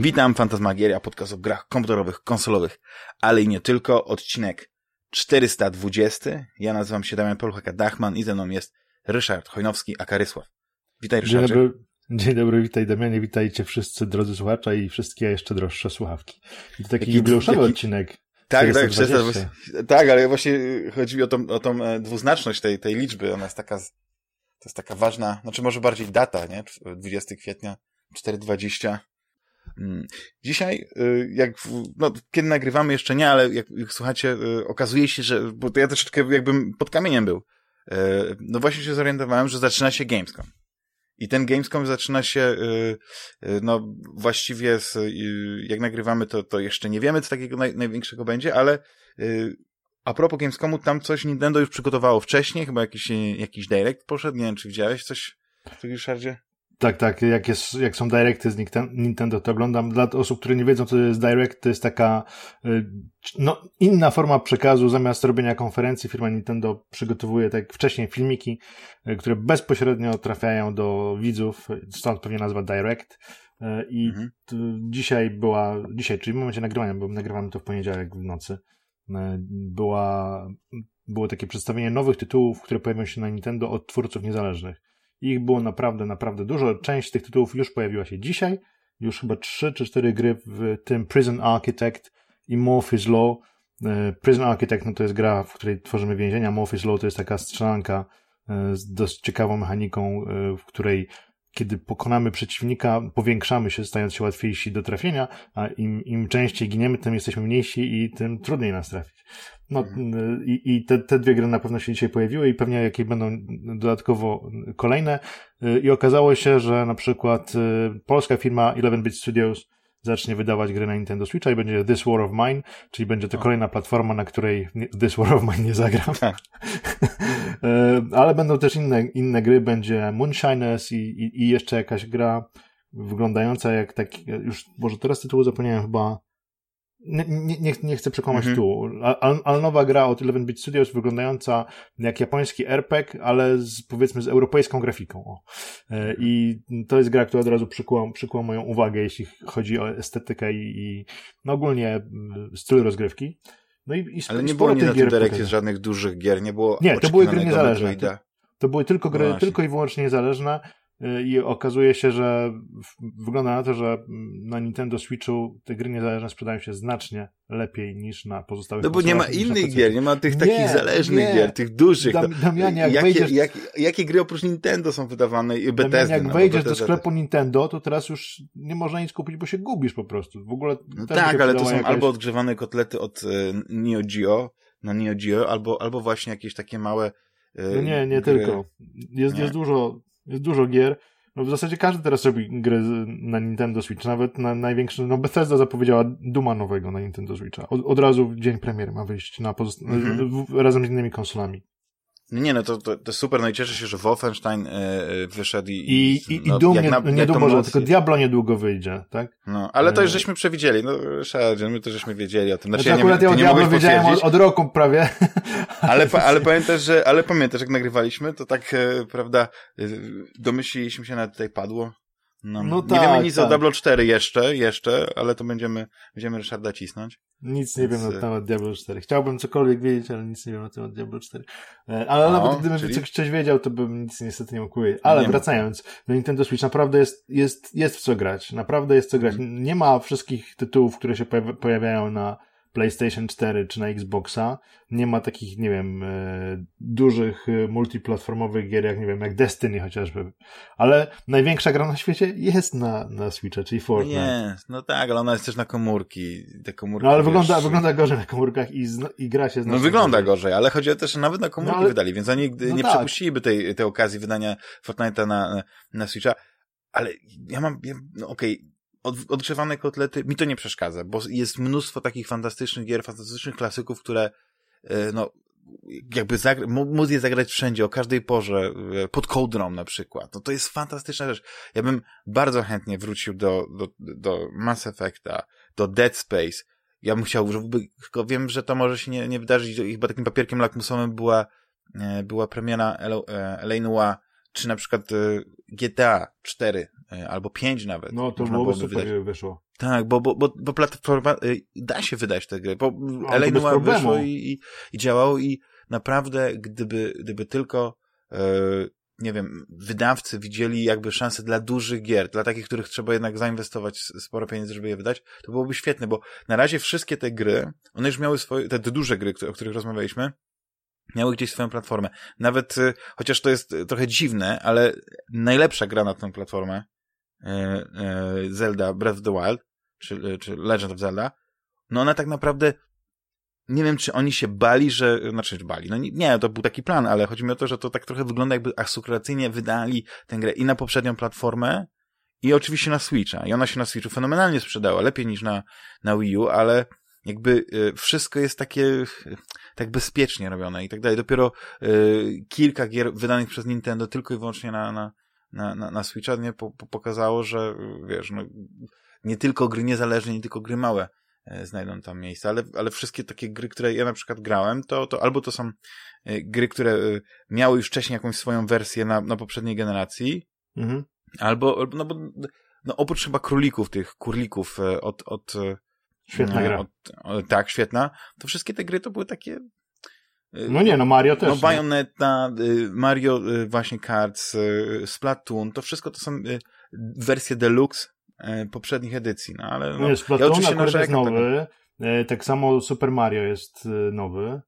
Witam, Fantasmagieria, podcast o grach komputerowych, konsolowych, ale i nie tylko. Odcinek 420. Ja nazywam się Damian Poluchaka-Dachman i ze mną jest Ryszard Chojnowski, a Karysław. Witaj, Ryszardzie. Dzień dobry, dzień dobry, witaj Damianie, witajcie wszyscy drodzy słuchacze i wszystkie jeszcze droższe słuchawki. To taki jaki, jubileuszowy jaki... odcinek. Tak, tak, tak, ale właśnie chodzi mi o tą, o tą e, dwuznaczność tej, tej liczby. Ona jest taka, to jest taka ważna, znaczy może bardziej data, nie? 20 kwietnia, 4.20. Mm. Dzisiaj, y, jak, no, kiedy nagrywamy jeszcze nie, ale jak, jak słuchacie, y, okazuje się, że, bo to ja troszeczkę jakbym pod kamieniem był. Y, no właśnie się zorientowałem, że zaczyna się Gamescom. I ten Gamescom zaczyna się, no właściwie z, jak nagrywamy, to, to jeszcze nie wiemy, co takiego naj, największego będzie, ale a propos Gamescomu, tam coś Nintendo już przygotowało wcześniej, chyba jakiś, jakiś direct poszedł, nie wiem, czy widziałeś coś w Ryszardzie? Tak, tak. Jak, jest, jak są directy z Nintendo, to oglądam. Dla osób, które nie wiedzą, co to jest direct, to jest taka y, no, inna forma przekazu. Zamiast robienia konferencji, firma Nintendo przygotowuje, tak jak wcześniej, filmiki, y, które bezpośrednio trafiają do widzów. Stąd pewnie nazwa direct. Y, I mhm. dzisiaj była, dzisiaj, czyli w momencie nagrywania, bo nagrywamy to w poniedziałek w nocy, była, było takie przedstawienie nowych tytułów, które pojawią się na Nintendo od twórców niezależnych. Ich było naprawdę, naprawdę dużo. Część tych tytułów już pojawiła się dzisiaj. Już chyba 3 czy 4 gry w tym Prison Architect i Morpheus Law. E, Prison Architect no to jest gra, w której tworzymy więzienia. Morpheus Law to jest taka strzelanka e, z dość ciekawą mechaniką, e, w której kiedy pokonamy przeciwnika, powiększamy się, stając się łatwiejsi do trafienia, a im, im częściej giniemy, tym jesteśmy mniejsi i tym trudniej nas trafić. No mhm. i, i te, te dwie gry na pewno się dzisiaj pojawiły i pewnie jakie będą dodatkowo kolejne. I okazało się, że na przykład y, polska firma 11-bit Studios zacznie wydawać gry na Nintendo Switcha i będzie This War of Mine, czyli będzie to kolejna platforma, na której This War of Mine nie zagram. Tak. E, ale będą też inne, inne gry, będzie Moonshiners i, i, i jeszcze jakaś gra wyglądająca jak taki, już może teraz tytułu zapomniałem chyba nie, nie, nie chcę przekłamać mhm. tu, ale, ale nowa gra od 11-bit Studios wyglądająca jak japoński RPG, ale z, powiedzmy z europejską grafiką. O. E, I to jest gra, która od razu przykuła, przykuła moją uwagę, jeśli chodzi o estetykę i, i no ogólnie styl rozgrywki. No i, i ale nie było nie na tym Directie żadnych dużych gier, nie było Nie, to były gry niezależne. To, to były tylko gry, no tylko i wyłącznie niezależne i okazuje się, że wygląda na to, że na Nintendo Switchu te gry niezależne sprzedają się znacznie lepiej niż na pozostałych No bo nie ma innych gier, nie ma tych nie, takich zależnych nie. gier, tych dużych. Dam, Damianie, jak jakie, wejdziesz... jak, jakie gry oprócz Nintendo są wydawane i Bethesda? Damianie, jak no, wejdziesz do sklepu Nintendo, to teraz już nie można nic kupić, bo się gubisz po prostu. W ogóle no tak, ale to są jakaś... albo odgrzewane kotlety od e, Neo Geo, na Neo Geo, albo, albo właśnie jakieś takie małe e, no nie, nie gry. tylko. Jest, nie. jest dużo jest dużo gier. No w zasadzie każdy teraz robi gry na Nintendo Switch, nawet na największy, no Bethesda zapowiedziała Duma nowego na Nintendo Switcha. Od, od razu w dzień premiery ma wyjść na mm -hmm. razem z innymi konsolami. Nie, no to, to, to super, no i cieszę się, że Wolfenstein e, wyszedł i... I, i, no, i Doom nie, na, niedługo, może, tylko Diablo niedługo wyjdzie, tak? No, ale to już e, żeśmy przewidzieli, no Ryszard, my to żeśmy wiedzieli o tym. Znaczy, ja akurat nie, ja o Diablo wiedziałem od, od, roku prawie. Ale, ale pamiętasz, że, ale pamiętasz, jak nagrywaliśmy, to tak, e, prawda, e, domyśliliśmy się, nawet tutaj padło, no, no nie tak, wiemy nic tak. o Diablo 4 jeszcze, jeszcze, ale to będziemy, będziemy Ryszarda cisnąć. Nic nie Więc... wiem na temat Diablo 4. Chciałbym cokolwiek wiedzieć, ale nic nie wiem na temat Diablo 4. E, ale no, nawet gdybym czyli... coś wiedział, to bym nic niestety nie powiedzieć. Ale nie wracając do Nintendo Switch, naprawdę jest, jest, jest w co grać. Naprawdę jest co grać. Hmm. Nie ma wszystkich tytułów, które się pojawiają na PlayStation 4 czy na Xboxa. Nie ma takich, nie wiem, e, dużych e, multiplatformowych gier, jak nie wiem, jak Destiny chociażby. Ale największa gra na świecie jest na, na Switcha, czyli Fortnite. Nie, no tak, ale ona jest też na komórki. Te komórki no ale wygląda, wiesz... wygląda gorzej na komórkach i, i gra się No wygląda gorzej. gorzej, ale chodzi o to, że nawet na komórki no, ale... wydali, więc oni no nie tak. przepuściliby tej, tej okazji wydania Fortnite'a na, na Switcha. Ale ja mam, ja, no okej, okay od, odgrzewane kotlety, mi to nie przeszkadza, bo jest mnóstwo takich fantastycznych gier, fantastycznych klasyków, które e, no, jakby zagra- móc je zagrać wszędzie, o każdej porze, e, pod kołdrą na przykład. No to jest fantastyczna rzecz. Ja bym bardzo chętnie wrócił do, do, do Mass Effecta, do Dead Space. Ja bym chciał, żeby, tylko wiem, że to może się nie, nie wydarzyć, chyba takim papierkiem lakmusowym była, e, była premiera L.A. czy na przykład GTA 4 E, albo pięć nawet. No to byłoby super, wydać. wyszło. Tak, bo, bo, bo, bo platforma, y, da się wydać tę grę, bo no, Noir wyszło i, i, i działało i naprawdę, gdyby, gdyby tylko, e, nie wiem, wydawcy widzieli jakby szansę dla dużych gier, dla takich, których trzeba jednak zainwestować sporo pieniędzy, żeby je wydać, to byłoby świetne, bo na razie wszystkie te gry, one już miały swoje, te duże gry, o których rozmawialiśmy, miały gdzieś swoją platformę. Nawet, y, chociaż to jest trochę dziwne, ale najlepsza gra na tę platformę, e, Zelda Breath of the Wild, czy, czy Legend of Zelda, no ona tak naprawdę nie wiem, czy oni się bali, że, znaczy bali, no nie, nie, to był taki plan, ale chodzi mi o to, że to tak trochę wygląda jakby asekuracyjnie wydali tę grę i na poprzednią platformę i oczywiście na Switcha. I ona się na Switchu fenomenalnie sprzedała, lepiej niż na, na Wii U, ale jakby y, wszystko jest takie tak bezpiecznie robione i tak dalej. Dopiero y, kilka gier wydanych przez Nintendo tylko i wyłącznie na, na, na, na, Switcha nie po, po pokazało, że wiesz, no, nie tylko gry niezależne, nie tylko gry małe e, znajdą tam miejsce, ale, ale wszystkie takie gry, które ja na przykład grałem, to, to albo to są e, gry, które e, miały już wcześniej jakąś swoją wersję na, na poprzedniej generacji, mhm. albo, no bo no oprócz chyba królików, tych kurlików od, od Świetna gra. Od, tak, świetna. To wszystkie te gry to były takie no nie, no Mario też. No Bayonetta, Mario właśnie Cards, Splatoon, to wszystko to są wersje deluxe poprzednich edycji, no ale... No, jest Splatoon ja oczywiście akurat jest nowy, tak... tak samo Super Mario jest nowy.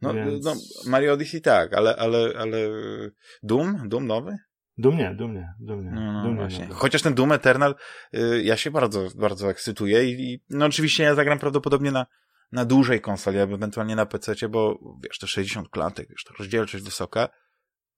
No, więc... no Mario Odyssey tak, ale, ale, ale Doom? Doom nowy? Doom nie, Doom nie, Doom nie. No, no Doom właśnie. Nie. Chociaż ten Doom Eternal y, ja się bardzo, bardzo ekscytuję i, i no oczywiście ja zagram prawdopodobnie na, na dużej konsoli, ewentualnie na PC, bo wiesz, to 60 klatek, wiesz, to rozdzielczość wysoka,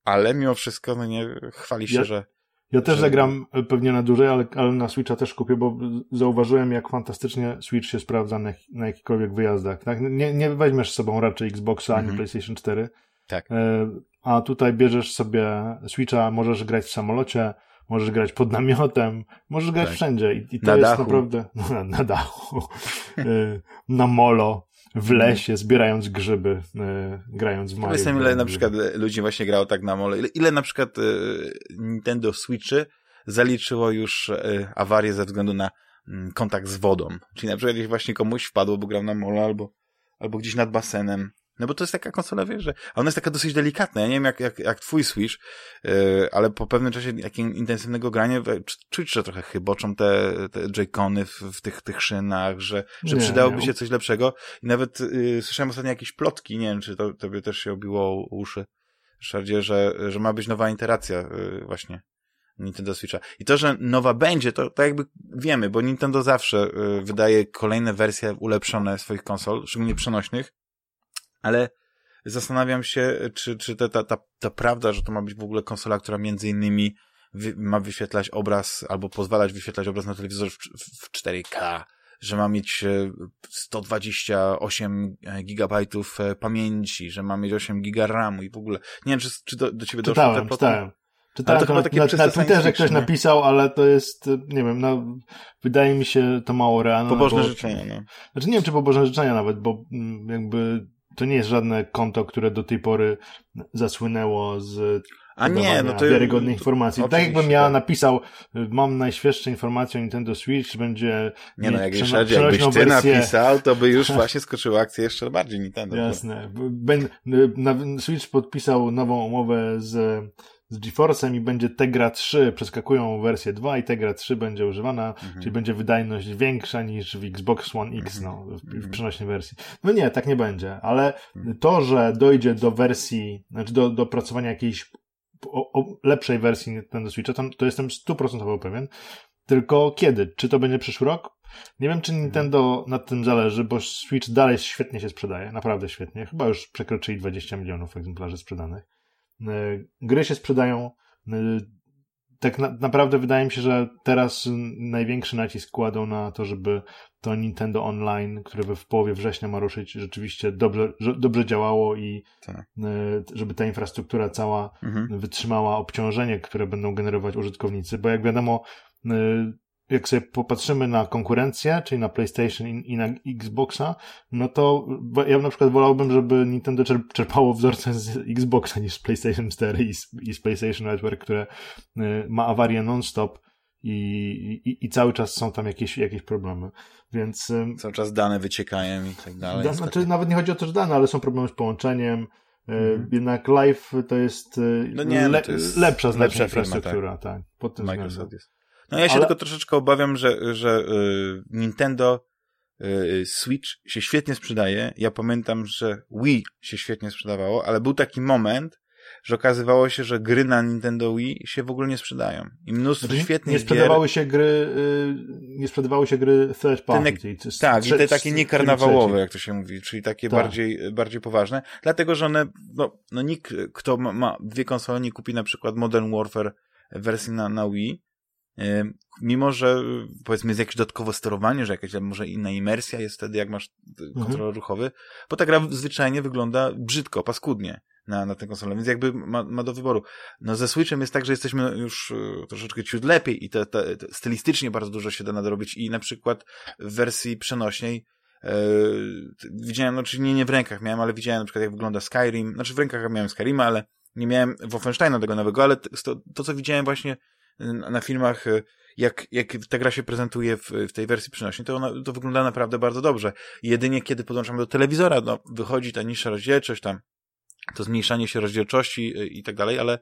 ale mimo wszystko, no nie, chwali się, ja, że ja też że... zagram e, pewnie na dłużej, ale, ale na Switcha też kupię, bo zauważyłem, jak fantastycznie Switch się sprawdza na, na jakichkolwiek wyjazdach. Tak? Nie, nie weźmiesz z sobą raczej Xboxa ani -hmm. PlayStation 4. Tak. E, a tutaj bierzesz sobie Switcha, możesz grać w samolocie, możesz grać pod namiotem, możesz grać tak. wszędzie. I, i to na jest dachu. naprawdę na, na dachu, e, na molo w lesie, zbierając grzyby, e, grając w Mario. Jestem ile na przykład ludzi właśnie grało tak na mole. Ile, ile na przykład e, Nintendo Switchy zaliczyło już awarię ze względu na mm, kontakt z wodą. Czyli na przykład gdzieś właśnie komuś wpadło, bo grał na mole albo, albo gdzieś nad basenem no bo to jest taka konsola, wiesz, że ona jest taka dosyć delikatna. Ja nie wiem, jak, jak, jak twój Switch, yy, ale po pewnym czasie jakim intensywnego grania czuć, że trochę chyboczą te, te J-Cony w, w tych, tych szynach, że, że nie, przydałoby się coś lepszego. I nawet yy, słyszałem ostatnio jakieś plotki, nie wiem, czy to tobie też się obiło uszy, Szardzie, że, że ma być nowa iteracja yy, właśnie Nintendo Switcha. I to, że nowa będzie, to tak jakby wiemy, bo Nintendo zawsze y, wydaje kolejne wersje ulepszone swoich konsol, szczególnie przenośnych, ale zastanawiam się, czy, czy ta, ta, ta, ta prawda, że to ma być w ogóle konsola, która między innymi wy, ma wyświetlać obraz, albo pozwalać wyświetlać obraz na telewizorze w, w 4K, że ma mieć 128 e, gigabajtów e, pamięci, że ma mieć 8 giga RAMu i w ogóle. Nie wiem, czy, czy do, do ciebie doszło czytałem, czytałem. Czytałem to, to na, na, na Twitterze ktoś nie? napisał, ale to jest, nie wiem, no, wydaje mi się to mało realne. Pobożne bo, życzenia, no. Znaczy nie wiem, czy pobożne życzenia nawet, bo mm, jakby to nie jest żadne konto, które do tej pory zasłynęło z a nie, no to wiarygodnej informacji. Tak jakbym ja napisał, mam najświeższe informacje o Nintendo Switch, będzie Nie no, jak Ryszard, jakbyś ty wersję... napisał, to by już właśnie skoczyła akcja jeszcze bardziej Nintendo. Jasne. Ben, Switch podpisał nową umowę z z GeForce'em i będzie Tegra 3, przeskakują wersję 2 i Tegra 3 będzie używana, mhm. czyli będzie wydajność większa niż w Xbox One X, mhm. no, w, w mhm. przenośnej wersji. No nie, tak nie będzie, ale mhm. to, że dojdzie do wersji, znaczy do, do opracowania jakiejś o, o lepszej wersji Nintendo Switcha, to, to jestem stuprocentowo pewien. Tylko kiedy? Czy to będzie przyszły rok? Nie wiem, czy Nintendo nad tym zależy, bo Switch dalej świetnie się sprzedaje, naprawdę świetnie. Chyba już przekroczyli 20 milionów egzemplarzy sprzedanych. E, gry się sprzedają. E, tak na, naprawdę wydaje mi się, że teraz największy nacisk kładą na to, żeby to Nintendo Online, które w połowie września ma ruszyć, rzeczywiście dobrze, dobrze działało i tak. E, żeby ta infrastruktura cała mhm. wytrzymała obciążenie, które będą generować użytkownicy, bo jak wiadomo, jak sobie popatrzymy na konkurencję, czyli na PlayStation i, na Xboxa, no to ja na przykład wolałbym, żeby Nintendo czerpało wzorce z Xboxa niż z PlayStation 4 i z, i z PlayStation Network, które y, ma awarię non-stop i, i, i cały czas są tam jakieś, jakieś problemy. Więc. Cały czas dane wyciekają i tak dalej. Da, znaczy, nawet nie chodzi o to, że dane, ale są problemy z połączeniem. Mm. Jednak live to jest, no nie, no to jest lepsza znacznie infrastruktura, firma, tak. tak. Pod tym Microsoft jest. No ja się ale... tylko troszeczkę obawiam, że, że y, Nintendo y, Switch się świetnie sprzedaje. Ja pamiętam, że Wii się świetnie sprzedawało, ale był taki moment, że okazywało się, że gry na Nintendo Wii się w ogóle nie sprzedają. I mnóstwo znaczy, świetnych nie sprzedawały gier... się gry, y, nie sprzedawały się gry third party. Ten, tak, i te takie niekarnawałowe, jak to się mówi, czyli takie tak. bardziej, bardziej poważne, dlatego, że one, no, no nikt, kto ma, ma dwie konsole, nie kupi na przykład Modern Warfare wersji na, na Wii, Mimo, że powiedzmy jest jakieś dodatkowe sterowanie, że jakaś może inna imersja jest wtedy, jak masz kontroler mhm. ruchowy, bo ta gra zwyczajnie wygląda brzydko, paskudnie na, na tę konsolę, więc jakby ma, ma do wyboru. No ze Switchem jest tak, że jesteśmy już e, troszeczkę ciut lepiej i te, te, te stylistycznie bardzo dużo się da nadrobić i na przykład w wersji przenośnej Yy, widziałem, no czyli nie, nie w rękach miałem, ale widziałem na przykład jak wygląda Skyrim, znaczy w rękach miałem Skyrima, ale nie miałem Wolfensteina tego nowego, ale to, to co widziałem właśnie na filmach, e, jak, jak ta gra się prezentuje w, w tej wersji przynośnej, to ona, to wygląda naprawdę bardzo dobrze. Jedynie kiedy podłączamy do telewizora, no, wychodzi ta niższa rozdzielczość, tam, to zmniejszanie się rozdzielczości e, i tak dalej, ale,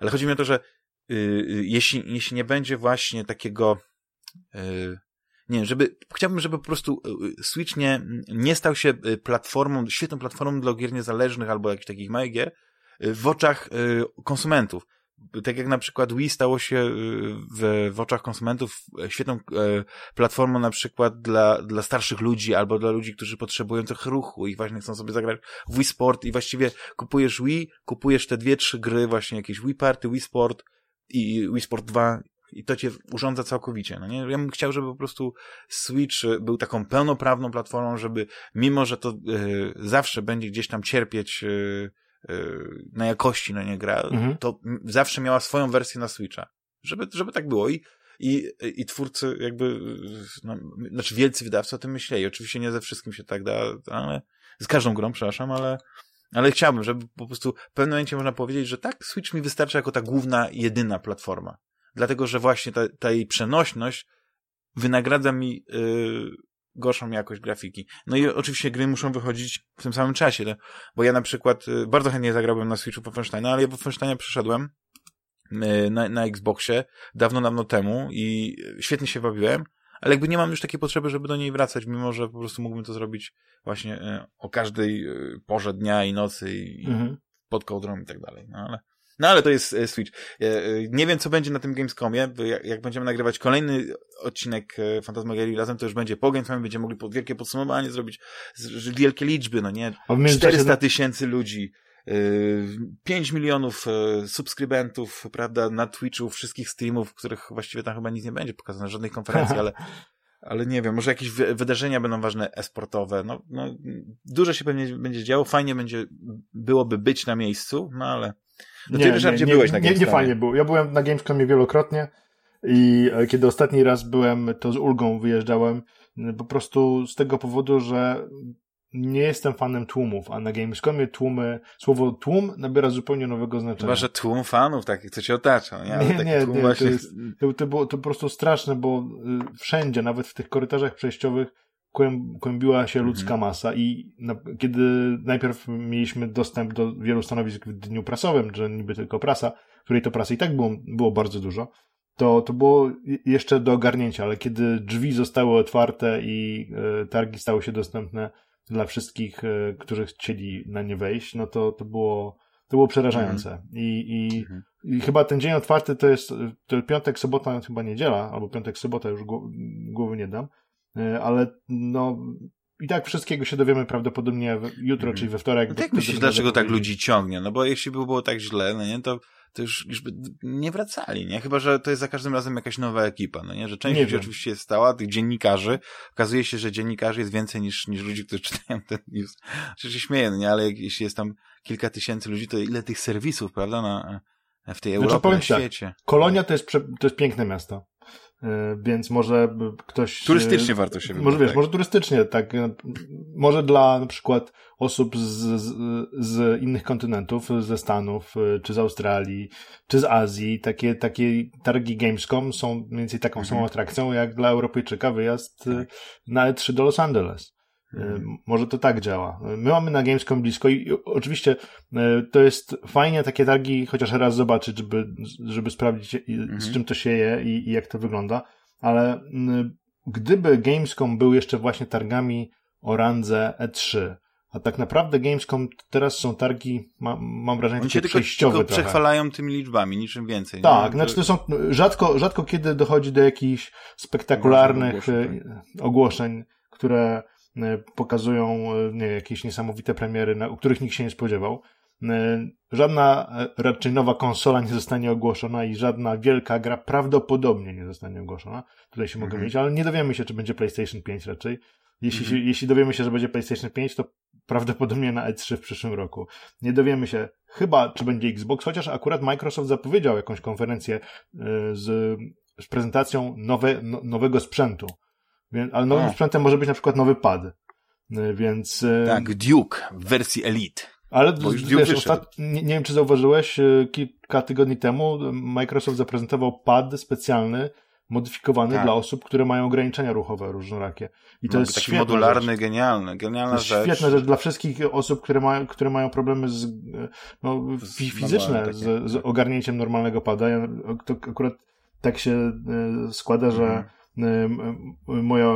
ale chodzi mi o to, że y, y, jeśli, jeśli nie będzie właśnie takiego, y, nie wiem, żeby, chciałbym, żeby po prostu Switch nie, nie stał się platformą, świetną platformą dla gier niezależnych albo jakichś takich małych gier w oczach konsumentów tak jak na przykład Wii stało się y, w, w oczach konsumentów świetną e, platformą na przykład dla, dla starszych ludzi albo dla ludzi, którzy potrzebują trochę ruchu i właśnie chcą sobie zagrać w Wii Sport i właściwie kupujesz Wii, kupujesz te dwie, trzy gry, właśnie jakieś Wii Party, Wii Sport i Wii Sport 2 i to cię urządza całkowicie, no nie? Ja bym chciał, żeby po prostu Switch był taką pełnoprawną platformą, żeby mimo, że to y, zawsze będzie gdzieś tam cierpieć na jakości na nie gra, mhm. to zawsze miała swoją wersję na Switcha. Żeby, żeby tak było. I, i, i twórcy jakby, no, znaczy wielcy wydawcy o tym myśleli. Oczywiście nie ze wszystkim się tak da, ale z każdą grą, przepraszam, ale, ale chciałbym, żeby po prostu w pewnym momencie można powiedzieć, że tak, Switch mi wystarcza jako ta główna, jedyna platforma. Dlatego, że właśnie ta, ta jej przenośność wynagradza mi yy, gorszą jakość grafiki. No i oczywiście gry muszą wychodzić w tym samym czasie, bo ja na przykład y, bardzo chętnie zagrałbym na Switchu Wolfensteina, ale ja Wolfensteina przeszedłem y, na, na Xboxie dawno, dawno temu i świetnie się bawiłem, ale jakby nie mam już takiej potrzeby, żeby do niej wracać, mimo że po prostu mógłbym to zrobić właśnie y, o każdej porze dnia i nocy i mhm. pod kołdrą i tak dalej. No ale no ale to jest e, Switch. E, e, nie wiem, co będzie na tym Gamescomie. Jak będziemy nagrywać kolejny odcinek Fantasmagierii razem, to już będzie po Gamescomie, będziemy mogli wielkie podsumowanie zrobić, wielkie liczby, no nie? 400 tysięcy ludzi. 5 milionów subskrybentów, prawda, na Twitchu, wszystkich streamów, których właściwie tam chyba nic nie będzie pokazane, żadnej konferencji, ale, ale nie wiem, może jakieś wydarzenia będą ważne esportowe, no, no dużo się pewnie będzie działo, fajnie będzie, byłoby być na miejscu, no ale no nie, ty, Ryszardzie, nie, byłeś na Gamescomie. Nie, nie fajnie było. Ja byłem na Gamescomie wielokrotnie i e, kiedy ostatni raz byłem, to z ulgą wyjeżdżałem, po prostu z tego powodu, że nie jestem fanem tłumów, a na Gamescomie tłumy, słowo tłum nabiera zupełnie nowego znaczenia. Chyba, że tłum fanów takich, co cię otacza. Nie, nie, nie, nie właśnie... to, jest, to, to, było to po prostu straszne, bo y, wszędzie, nawet w tych korytarzach przejściowych kłębiła się ludzka mhm. masa i na, kiedy najpierw mieliśmy dostęp do wielu stanowisk w dniu prasowym, że niby tylko prasa, której to prasy i tak było, było bardzo dużo, to, to było jeszcze do ogarnięcia, ale kiedy drzwi zostały otwarte i e, targi stały się dostępne dla wszystkich, e, którzy chcieli na nie wejść, no to, to było to było przerażające. Mhm. I, i, mhm. I, chyba ten dzień otwarty to jest to piątek, sobota, chyba niedziela, albo piątek, sobota, już głowy nie dam. E, ale no i tak wszystkiego się dowiemy prawdopodobnie jutro, mm. czyli we wtorek. No jak myślisz, dlaczego tak ludzi ciągnie? No bo jeśli by było tak źle, no nie, to, to już, już by nie wracali, nie? Chyba, że to jest za każdym razem jakaś nowa ekipa, no nie? Że część nie ludzi oczywiście jest stała, tych dziennikarzy. Okazuje się, że dziennikarzy jest więcej niż, niż ludzi, którzy czytają ten news. Oczywiście śmieję, no nie? Ale jeśli jest tam kilka tysięcy ludzi, to ile tych serwisów, prawda, na, w tej znaczy, Europie, na tak, świecie. Tak, Kolonia to jest, to jest piękne miasto. Więc może ktoś... Turystycznie warto się wybrać. Może wiesz, tak. może turystycznie, tak. Może dla na przykład osób z, z, z innych kontynentów, ze Stanów, czy z Australii, czy z Azji, takie, takie targi Gamescom są mniej więcej taką mhm. samą atrakcją, jak dla Europejczyka wyjazd tak. na E3 do Los Angeles. Mhm. Może to tak działa. My mamy na Gamescom blisko i oczywiście to jest fajnie takie targi chociaż raz zobaczyć, żeby, żeby sprawdzić mhm. z czym to się je i, i jak to wygląda, ale gdyby Gamescom był jeszcze właśnie targami o randze E3, a tak naprawdę Gamescom teraz są targi, ma, mam wrażenie, Oni się przejściowe tylko, tylko przechwalają tymi liczbami, niczym więcej. Tak, nie? znaczy to są, rzadko, rzadko kiedy dochodzi do jakichś spektakularnych ogłoszeń, ogłoszeń które pokazują e, nie, jakieś niesamowite premiery, na, których nikt się nie spodziewał. E, żadna raczej nowa konsola nie zostanie ogłoszona i żadna wielka gra prawdopodobnie nie zostanie ogłoszona. Tutaj się mogę mhm. mieć, ale nie dowiemy się, czy będzie PlayStation 5 raczej. Jeśli, mhm. jeśli dowiemy się, że będzie PlayStation 5, to prawdopodobnie na E3 w przyszłym roku. Nie dowiemy się chyba, czy będzie Xbox, chociaż akurat Microsoft zapowiedział jakąś konferencję z, z prezentacją nowe, no, nowego sprzętu. Ale nowym A. sprzętem może być na przykład nowy pad. E, więc. E, tak, Duke w wersji Elite. Ale wiesz, ostat... nie, nie, wiem, czy zauważyłeś, e, kilka tygodni temu Microsoft zaprezentował pad specjalny, modyfikowany tak. dla osób, które mają ograniczenia ruchowe różnorakie. I to no, jest taki modularny, rzecz. genialny, genialna rzecz. Świetna rzecz dla wszystkich osób, które mają, które mają problemy z, no, fizyczne z, z, ogarnięciem normalnego pada. Ja, to akurat tak się składa, że mhm Moja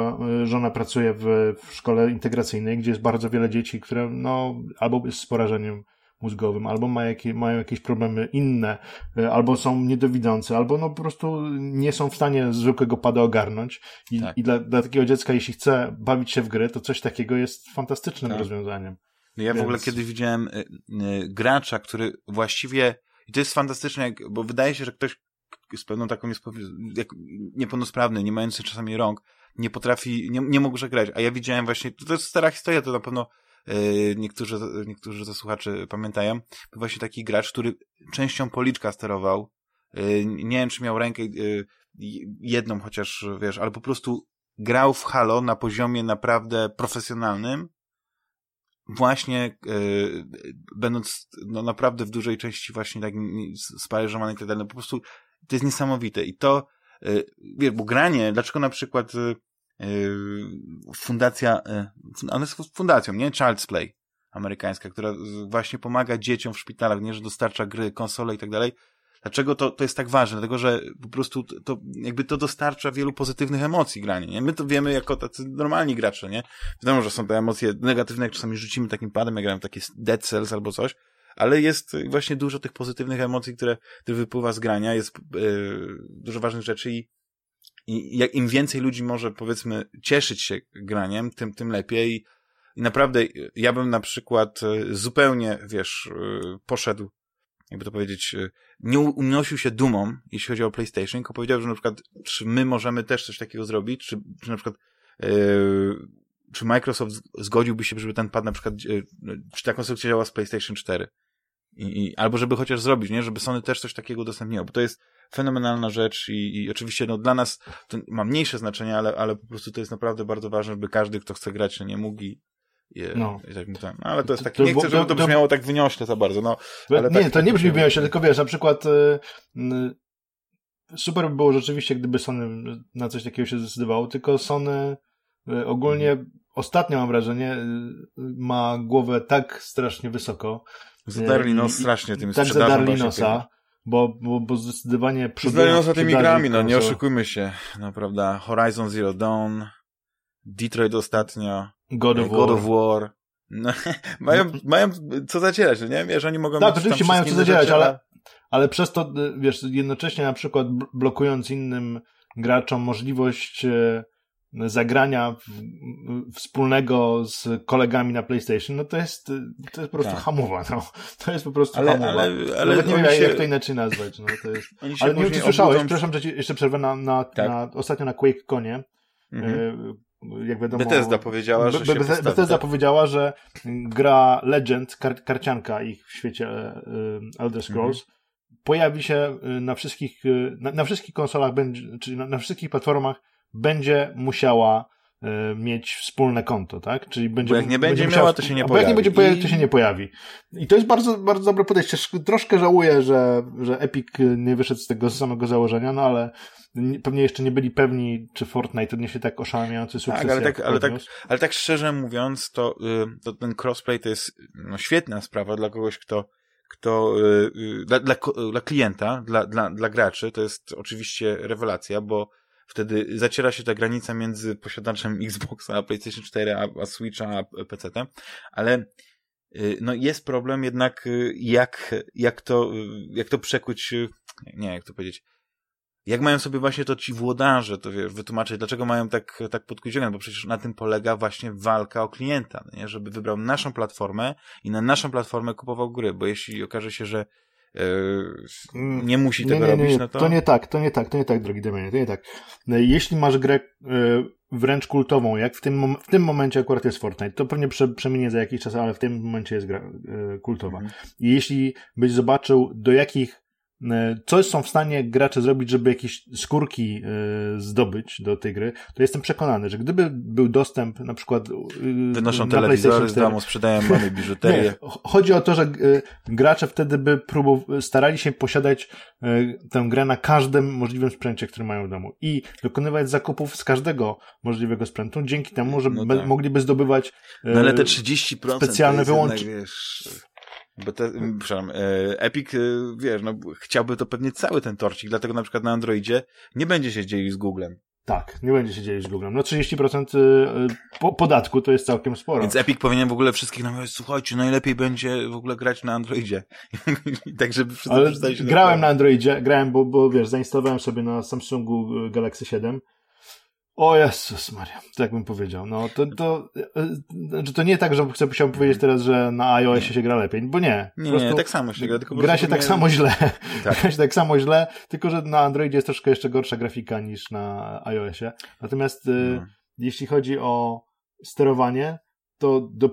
e, żona pracuje w, w szkole integracyjnej, gdzie jest bardzo wiele dzieci, które no, albo jest z porażeniem mózgowym, albo ma jakie, mają jakieś problemy inne, albo są niedowidzące, albo no po prostu nie są w stanie zwykłego pada ogarnąć. I, tak. i dla, dla takiego dziecka, jeśli chce bawić się w gry, to coś takiego jest fantastycznym tak. rozwiązaniem. No ja Więc... w ogóle kiedyś widziałem y, y, gracza, który właściwie, i to jest fantastyczne, bo wydaje się, że ktoś, z pewną taką niepełnosprawny, nie mający czasami rąk, nie potrafi, nie, nie mógł grać. A ja widziałem właśnie, to jest stara historia, to na pewno yy, niektórzy, niektórzy ze słuchaczy pamiętają. Był właśnie taki gracz, który częścią policzka sterował. Yy, nie wiem, czy miał rękę yy, jedną chociaż, wiesz, ale po prostu grał w Halo na poziomie naprawdę profesjonalnym, właśnie yy, będąc no, naprawdę w dużej części właśnie tak sparyżowany i tak dalej, no, po prostu to jest niesamowite i to, y, wiesz, bo granie, dlaczego na przykład y, y, fundacja, ona jest fundacją, nie? Child's Play amerykańska, która właśnie pomaga dzieciom w szpitalach, nie, że dostarcza gry, konsole i tak dalej. Dlaczego to, to jest tak ważne? Dlatego, że po prostu to, jakby to dostarcza wielu pozytywnych emocji granie, nie? My to wiemy jako tacy normalni gracze, nie? Wiadomo, że są te emocje negatywne, jak czasami rzucimy takim padem, jak gramy takie Dead Cells albo coś, ale jest właśnie dużo tych pozytywnych emocji, które, które wypływa z grania, jest yy, dużo ważnych rzeczy i, i jak im więcej ludzi może, powiedzmy, cieszyć się graniem, tym, tym lepiej. I, naprawdę, ja bym na przykład e, zupełnie, wiesz, e, poszedł, jakby to powiedzieć, nie unosił się dumą, jeśli chodzi o PlayStation, tylko powiedział, że na przykład, czy my możemy też coś takiego zrobić, czy, czy na przykład, yy, czy Microsoft zgodziłby się, żeby ten pad na przykład, yy, czy ta konstrukcja działa z PlayStation 4. I, i, albo żeby chociaż zrobić, nie? Żeby Sony też coś takiego udostępniło, bo to jest fenomenalna rzecz i, i oczywiście no, dla nas to ma mniejsze znaczenie, ale, ale po prostu to jest naprawdę bardzo ważne, żeby każdy, kto chce grać, no, nie mógł i, no. i tak. No, ale to jest takie, nie chcę, żeby to brzmiało tak wyniośle za bardzo, no. Ale nie, tak, to nie brzmi wyniośle, tylko wiesz, na przykład y, y, super by było rzeczywiście, gdyby Sony na coś takiego się zdecydowało, tylko Sony y, ogólnie mhm. ostatnio mam wrażenie ma głowę tak strasznie wysoko, Zadarli nos strasznie tym tak zadarli nosa, bo, bo, bo zdecydowanie Zadarli nosa tymi grami, no nie oszukujmy się, no prawda, Horizon Zero Dawn, Detroit ostatnio, God of God War. Of War. No, mają, mają co zacierać, no nie? Wiesz, oni mogą Tak, oczywiście mają co zacierać, ale, ale przez to, wiesz, jednocześnie na przykład blokując innym graczom możliwość e, zagrania wspólnego z kolegami na PlayStation, no to jest, to jest po prostu tak. hamowa, no. To jest po prostu ale, hamowa. Ale, ale Nawet nie wiem, się... jak to inaczej nazwać, no. To jest... Ale nie wiem, czy słyszałeś, obudzą... przepraszam, że ci jeszcze przerwę na, na, tak. na ostatnio na Quake Konie. Mhm. E, jak wiadomo... Bethesda powiedziała, że Be Be Bethesda postawi, tak? powiedziała, że gra Legend, kar karcianka ich w świecie e, Elder Scrolls, mhm pojawi się na wszystkich, na, na wszystkich konsolach, będzie, czyli na, na wszystkich platformach będzie musiała E, mieć wspólne konto, tak? Czyli będzie, bo jak nie będzie, będzie miała, to się nie pojawi. Jak nie będzie pojawiać, to się nie pojawi. I to jest bardzo, bardzo dobre podejście. Troszkę żałuję, że, że Epic nie wyszedł z tego samego założenia, no ale pewnie jeszcze nie byli pewni, czy Fortnite odniesie tak oszałamiający sukces. Tak, ale tak, ale tak, ale tak szczerze mówiąc, to, y, to ten crossplay to jest no, świetna sprawa dla kogoś, kto kto, y, y, dla, dla, dla klienta, dla, dla, dla graczy, to jest oczywiście rewelacja, bo wtedy zaciera się ta granica między posiadaczem Xboxa, PlayStation 4, a, a Switcha, a PC, ale y, no jest problem jednak y, jak, jak to, y, jak to przekuć, nie, jak to powiedzieć, jak mają sobie właśnie to ci włodarze, to wiesz, wytłumaczyć, dlaczego mają tak, tak podkuć bo przecież na tym polega właśnie walka o klienta, nie? żeby wybrał naszą platformę i na naszą platformę kupował gry, bo jeśli okaże się, że nie musi tego nie, nie, nie, robić, no to... To nie tak, to nie tak, to nie tak, drogi Damianie, to nie tak. No jeśli masz grę yy, wręcz kultową, jak w tym, w tym momencie akurat jest Fortnite, to pewnie prze, przeminie za jakiś czas, ale w tym momencie jest gra yy, kultowa. Mhm. I jeśli byś zobaczył, do jakich E, coś są w stanie gracze zrobić, żeby jakieś skórki e, zdobyć do tej gry, to jestem przekonany, że gdyby był dostęp na przykład e, Wynoszą na telewizory z domu, sprzedają mamy biżuterię. Nie, chodzi o to, że gracze wtedy by próbow- starali się posiadać tę grę na każdym możliwym sprzęcie, który mają w domu i dokonywać zakupów z każdego możliwego sprzętu, dzięki temu, że no tak. mogliby zdobywać no ale te 30% specjalne wyłączenia. Bo te, przepraszam, e, Epic, e, wiesz, no, chciałby to pewnie cały ten torcik, dlatego na przykład na Androidzie nie będzie się dzielił z Googlem. Tak, nie będzie się dzielić z Googlem. No 30% e, po, podatku to jest całkiem sporo. Więc Epic powinien w ogóle wszystkich namawiać, słuchajcie, najlepiej będzie w ogóle grać na Androidzie. tak, żeby wszyscy Ale grałem na Androidzie, grałem, bo, bo wiesz, zainstalowałem sobie na Samsungu Galaxy 7 o Jezus Maria, tak bym powiedział. No to, to, znaczy to nie tak, że chcę, chciałbym powiedzieć teraz, że na iOSie się gra lepiej, bo nie. Nie, nie, tak samo się gra. Tylko gra się tak samo źle. Tak. gra się tak samo źle, tylko że na Androidzie jest troszkę jeszcze gorsza grafika niż na iOSie. Natomiast no. jeśli chodzi o sterowanie, to do,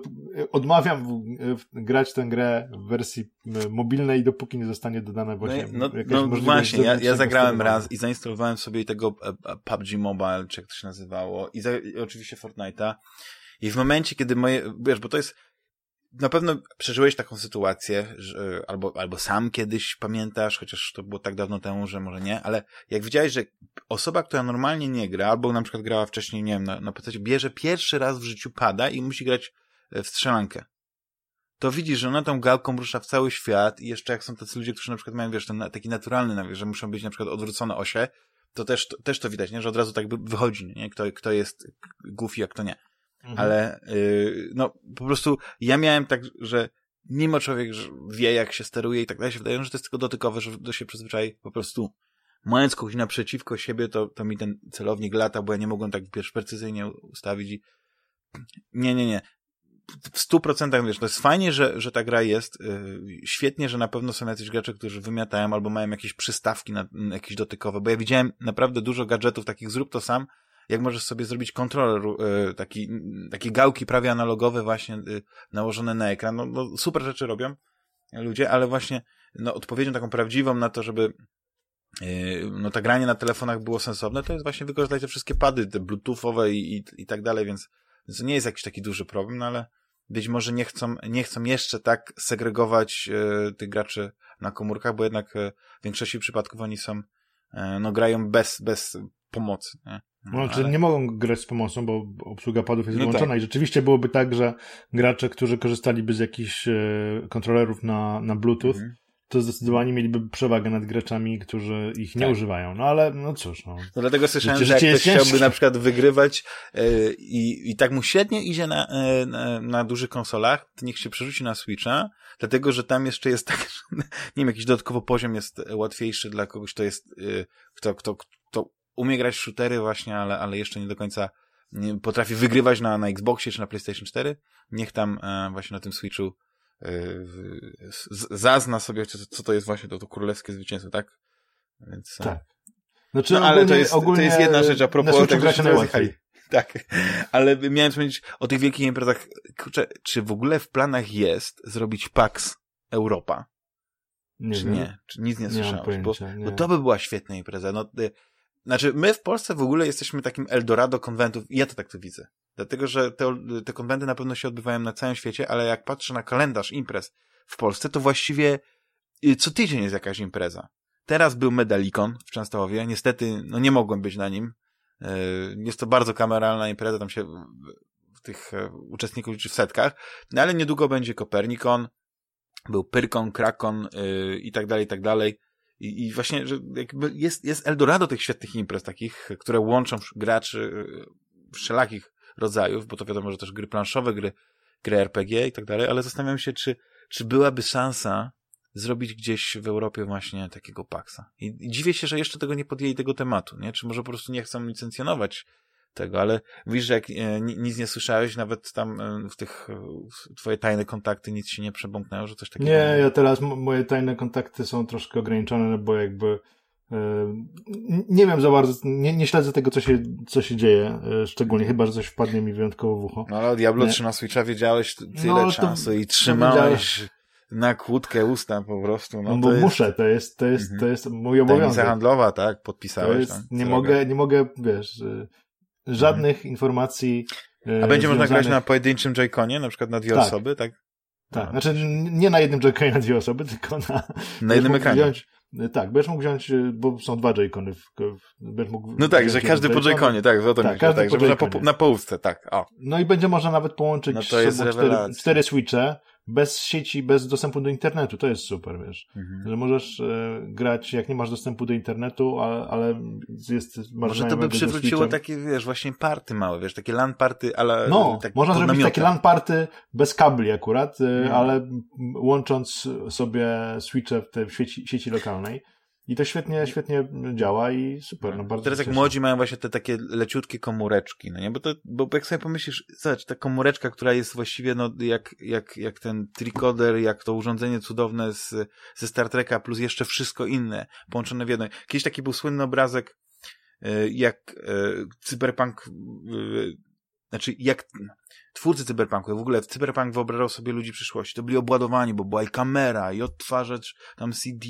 odmawiam w, w, grać tę grę w wersji mobilnej, dopóki nie zostanie dodana właśnie No, no, no właśnie, ja, ja zagrałem raz i zainstalowałem sobie tego e, e, PUBG Mobile, czy jak to się nazywało, i, za, i oczywiście Fortnite'a. I w momencie, kiedy moje, wiesz, bo to jest, na pewno przeżyłeś taką sytuację, że, albo, albo sam kiedyś pamiętasz, chociaż to było tak dawno temu, że może nie, ale jak widziałeś, że osoba, która normalnie nie gra, albo na przykład grała wcześniej, nie wiem, na, na bierze pierwszy raz w życiu pada i musi grać e, w strzelankę. To widzisz, że ona tą gałką rusza w cały świat i jeszcze jak są tacy ludzie, którzy na przykład mają, wiesz, ten taki naturalny, że muszą być na przykład odwrócone osie, to też, też to widać, nie? że od razu tak wychodzi, nie? Kto, kto jest goofy, a kto nie. Mhm. Ale yy, no po prostu ja miałem tak, że mimo człowiek wie, jak się steruje i tak dalej, się wydaje, że to jest tylko dotykowe, że to się przyzwyczai po prostu mając kogoś naprzeciwko siebie, to, to mi ten celownik lata, bo ja nie mogłem tak wiesz, precyzyjnie ustawić i nie, nie, nie. W stu procentach, wiesz, to jest fajnie, że, że ta gra jest, yy, świetnie, że na pewno są jacyś gracze, którzy wymiatają albo mają jakieś przystawki na jakieś dotykowe, bo ja widziałem naprawdę dużo gadżetów takich, zrób to sam, jak możesz sobie zrobić kontroler, e, taki, takie gałki prawie analogowe właśnie e, nałożone na ekran. No, no super rzeczy robią ludzie, ale właśnie no, odpowiedzią taką prawdziwą na to, żeby e, no ta granie na telefonach było sensowne, to jest właśnie wykorzystać te wszystkie pady, te bluetoothowe i, i, i tak dalej, więc to nie jest jakiś taki duży problem, no ale być może nie chcą, nie chcą jeszcze tak segregować e, tych graczy na komórkach, bo jednak e, w większości przypadków oni są, e, no grają bez, bez pomocy. Nie? No, znaczy ale... nie mogą grać z pomocą, bo obsługa padów jest no wyłączona tak. i rzeczywiście byłoby tak, że gracze, którzy korzystaliby z jakichś e, kontrolerów na, na Bluetooth, mhm. to zdecydowanie mieliby przewagę nad graczami, którzy ich nie tak. używają. No ale no cóż. No, no dlatego słyszałem, że jak ktoś chciałby na przykład wygrywać e, i, i tak mu średnio idzie na, e, na, na dużych konsolach, to niech się przerzuci na Switcha, dlatego że tam jeszcze jest tak, że, nie wiem, jakiś dodatkowo poziom jest łatwiejszy dla kogoś, kto jest, e, kto, kto umie grać w shootery właśnie, ale, ale jeszcze nie do końca nie, potrafi wygrywać na, na Xboxie czy na PlayStation 4, niech tam e, właśnie na tym Switchu e, zazna sobie, co, co to jest właśnie to, to królewskie zwycięstwo, tak? Więc, e, tak. Znaczy, no, ale ogólnie, to, jest, to jest jedna rzecz, a propos tego, że rozjechali. Tak, ale miałem powiedzieć o tych wielkich imprezach, kurczę, czy w ogóle w planach jest zrobić PAX Europa? Nie czy wiem. nie? Czy nic nie, nie słyszałeś? Pojęcia, bo, bo, to by była świetna impreza. No, y, znaczy, my w Polsce w ogóle jesteśmy takim Eldorado konwentów i ja to tak to widzę. Dlatego, że te, te konwenty na pewno się odbywają na całym świecie, ale jak patrzę na kalendarz imprez w Polsce, to właściwie y, co tydzień jest jakaś impreza. Teraz był Medalikon w Częstochowie. Niestety, no nie mogłem być na nim. Y, jest to bardzo kameralna impreza, tam się tych e, uczestników liczy w setkach, no ale niedługo będzie Kopernikon, był Pyrkon, Krakon yy, i tak dalej, i tak dalej. I, I, właśnie, że jakby jest, jest Eldorado tych świetnych imprez takich, które łączą graczy y, wszelakich rodzajów, bo to wiadomo, że też gry planszowe, gry, gry RPG i tak dalej, ale zastanawiam się, czy, czy byłaby szansa zrobić gdzieś w Europie właśnie takiego paksa. I, I, dziwię się, że jeszcze tego nie podjęli tego tematu, nie? Czy może po prostu nie chcą licencjonować tego, ale widzisz, że jak e, nic nie słyszałeś, nawet tam e, w tych w twoje tajne kontakty nic się nie przebąknęło, że coś takiego... Nie, ja teraz moje tajne kontakty są troszkę ograniczone, bo jakby e, nie wiem za bardzo, nie, nie śledzę tego, co się, co się dzieje, szczególnie chyba, że coś wpadnie mi wyjątkowo w ucho. No ale Diablo nie. 3 na Switcha wiedziałeś tyle no, czasu i trzymałeś na kłódkę usta po prostu. No, no bo jest... muszę, to jest, to jest, mhm. to jest mój obowiązek. Tajemnica handlowa, tak? Podpisałeś. Jest, tam, nie mogę, nie mogę, wiesz, żadnych informacji. E, A będzie można grać na pojedynczym Joy-Conie, na przykład na dwie tak. osoby, tak? Tak, no. znaczy nie na jednym Joy-Conie na dwie osoby, tylko na... Na jednym ekranie. Wziąć, e, tak, będziesz mógł wziąć, e, bo są dwa Joy-Cony. no tak, że każdy po Joy-Conie, tak, o to tak, każdy tak, po że na, po, na połówce, tak. O. No i będzie można nawet połączyć no to jest cztery, cztery switche, bez sieci, bez dostępu do internetu. To jest super, wiesz. Mhm. Że możesz e, grać, jak nie masz dostępu do internetu, ale, ale jest... Może to by przywróciło takie, wiesz, właśnie party małe, wiesz, takie LAN party, ale... No, tak można zrobić takie LAN party bez kabli akurat, e, mhm. ale łącząc sobie switche w tej sieci, sieci lokalnej. I to świetnie, świetnie działa i super. No bardzo Teraz jak młodzi mają właśnie te takie leciutkie komóreczki, no nie? Bo to, bo jak sobie pomyślisz, zobacz, ta komóreczka, która jest właściwie no jak, jak, jak ten tricoder, jak to urządzenie cudowne z, ze Star Treka, plus jeszcze wszystko inne połączone w jedno. Kiedyś taki był słynny obrazek, e, jak e, cyberpunk, znaczy jak twórcy cyberpunku, w ogóle cyberpunk wyobrażał sobie ludzi przyszłości. To byli obładowani, bo była i kamera, i odtwarzacz tam CD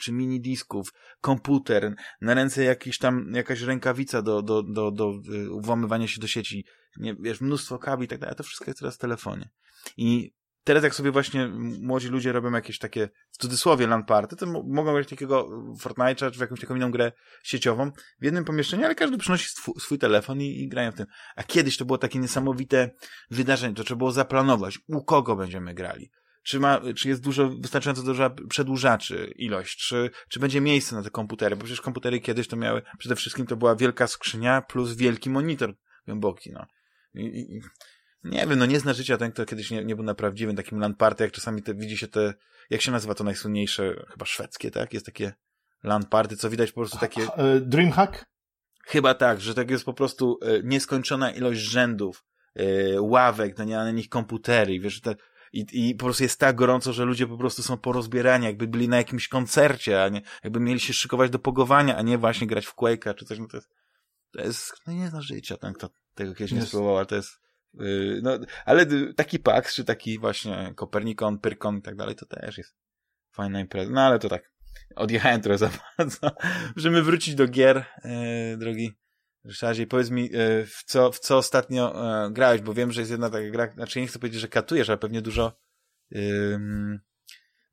czy mini disków, komputer, na ręce jakiś tam, jakaś rękawica do, do, do, do włamywania się do sieci, nie, wiesz, mnóstwo kabli i tak dalej. To wszystko jest teraz w telefonie. I teraz jak sobie właśnie młodzi ludzie robią jakieś takie, w cudzysłowie LAN party, to mogą grać takiego Fortnite'a czy w jakąś taką inną grę sieciową w jednym pomieszczeniu, ale każdy przynosi swój, swój telefon i, i, grają w tym. A kiedyś to było takie niesamowite wydarzenie, to trzeba było zaplanować, u kogo będziemy grali. Czy, ma, czy jest dużo, wystarczająco duża przedłużaczy ilość, czy, czy będzie miejsce na te komputery, bo przecież komputery kiedyś to miały, przede wszystkim to była wielka skrzynia plus wielki monitor głęboki, no. I, i, nie wiem, no nie zna życia ten, kto kiedyś nie, nie był na prawdziwym takim LAN party, jak czasami te, widzi się te, jak się nazywa to najsłynniejsze, chyba szwedzkie, tak? Jest takie LAN party, co widać po prostu takie... E, Dreamhack? Chyba tak, że tak jest po prostu e, nieskończona ilość rzędów, e, ławek, no nie na nich komputery, wiesz, te, i, I po prostu jest tak gorąco, że ludzie po prostu są porozbierani, jakby byli na jakimś koncercie, a nie, jakby mieli się szykować do pogowania, a nie właśnie grać w Quake'a czy coś. No to jest, to jest, no nie zna życia ten, kto tego kiedyś nie spróbował, ale to jest, no, ale taki Pax, czy taki właśnie Kopernikon, Pyrkon i tak dalej, to też jest fajna impreza. No ale to tak, odjechałem trochę za bardzo. Możemy wrócić do gier, yy, drogi Ryszardzie. Powiedz mi, yy, w, co, w co ostatnio grałeś, bo wiem, że jest jedna taka gra, znaczy nie chcę powiedzieć, że katujesz, ale pewnie dużo yy,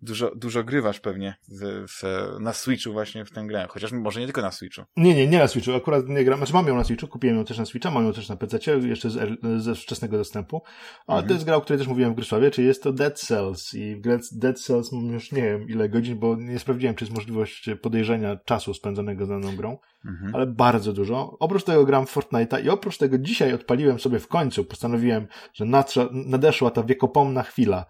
dużo, dużo grywasz pewnie w, w, na Switchu właśnie w tę grę, chociaż może nie tylko na Switchu. Nie, nie, nie na Switchu, akurat nie gram, znaczy mam ją na Switchu, kupiłem ją też na Switcha, mam ją też na PC, jeszcze z, ze wczesnego dostępu, ale mhm. to jest gra, o której też mówiłem w Grysławie, czyli jest to Dead Cells i w Dead Cells mam już nie wiem ile godzin, bo nie sprawdziłem, czy jest możliwość podejrzenia czasu spędzonego z daną grą, mhm. ale bardzo dużo. Oprócz tego gram w Fortnite'a i oprócz tego dzisiaj odpaliłem sobie w końcu, postanowiłem, że nadeszła ta wiekopomna chwila,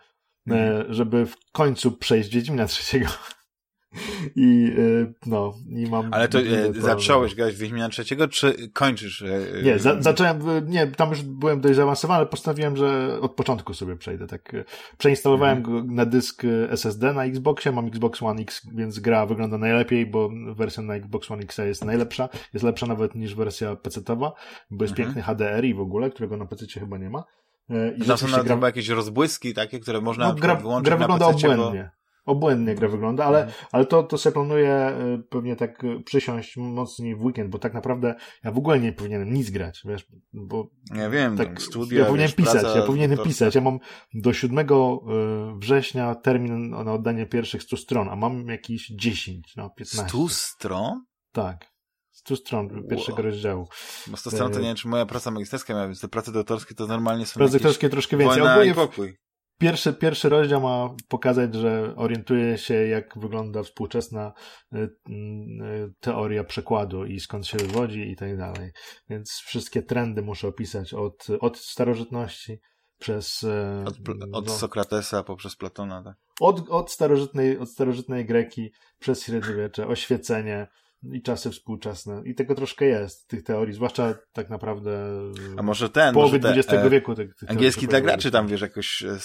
Mhm. żeby w końcu przejść Wiedźmina trzeciego. I e, no, i mam... Ale to e, zacząłeś grać w Wiedźmina trzeciego, czy kończysz? E, nie, za, zacząłem, nie, tam już byłem dość zaawansowany, ale postanowiłem, że od początku sobie przejdę, tak. Przeinstalowałem mhm. go na dysk SSD na Xboxie, mam Xbox One X, więc gra wygląda najlepiej, bo wersja na Xbox One X jest najlepsza, jest lepsza nawet niż wersja PC-towa, bo jest mhm. piękny HDR i w ogóle, którego na PC chyba nie ma. E, I Tam są na gra... jakieś rozbłyski takie, które można no, gra, wyłączyć gra wygląda na obłędnie. obłędnie gra wygląda, ale, mhm. ale to, to sobie planuję y, pewnie tak y, przysiąść mocniej w weekend, bo tak naprawdę ja w ogóle nie powinienem nic grać, wiesz, bo... Ja wiem, tak, studia, Ja powinienem pisać, praca, ja powinienem to... pisać, ja mam do 7 y, września termin na oddanie pierwszych 100 stron, a mam jakieś 10, no 15. 100 stron? Tak. 100 stron pierwszego wow. rozdziału. Bo 100 stron to nie wiem, czy moja praca magisterska miała, więc te prace doktorskie to normalnie są Prace doktorskie troszkę więcej. Ogólnie pokój. Pierwszy, pierwszy rozdział ma pokazać, że orientuje się, jak wygląda współczesna y, y, teoria przekładu i skąd się wywodzi i tak dalej. Więc wszystkie trendy muszę opisać od, od starożytności przez... Od, od no, Sokratesa poprzez Platona, tak? Od, od, starożytnej, od starożytnej Greki przez średniowiecze, oświecenie, i czasy współczesne. I tego troszkę jest, tych teorii, zwłaszcza tak naprawdę A może ten, połowy może te, XX e, wieku. Tych, tych angielski dla graczy tam, wiesz, jakoś e,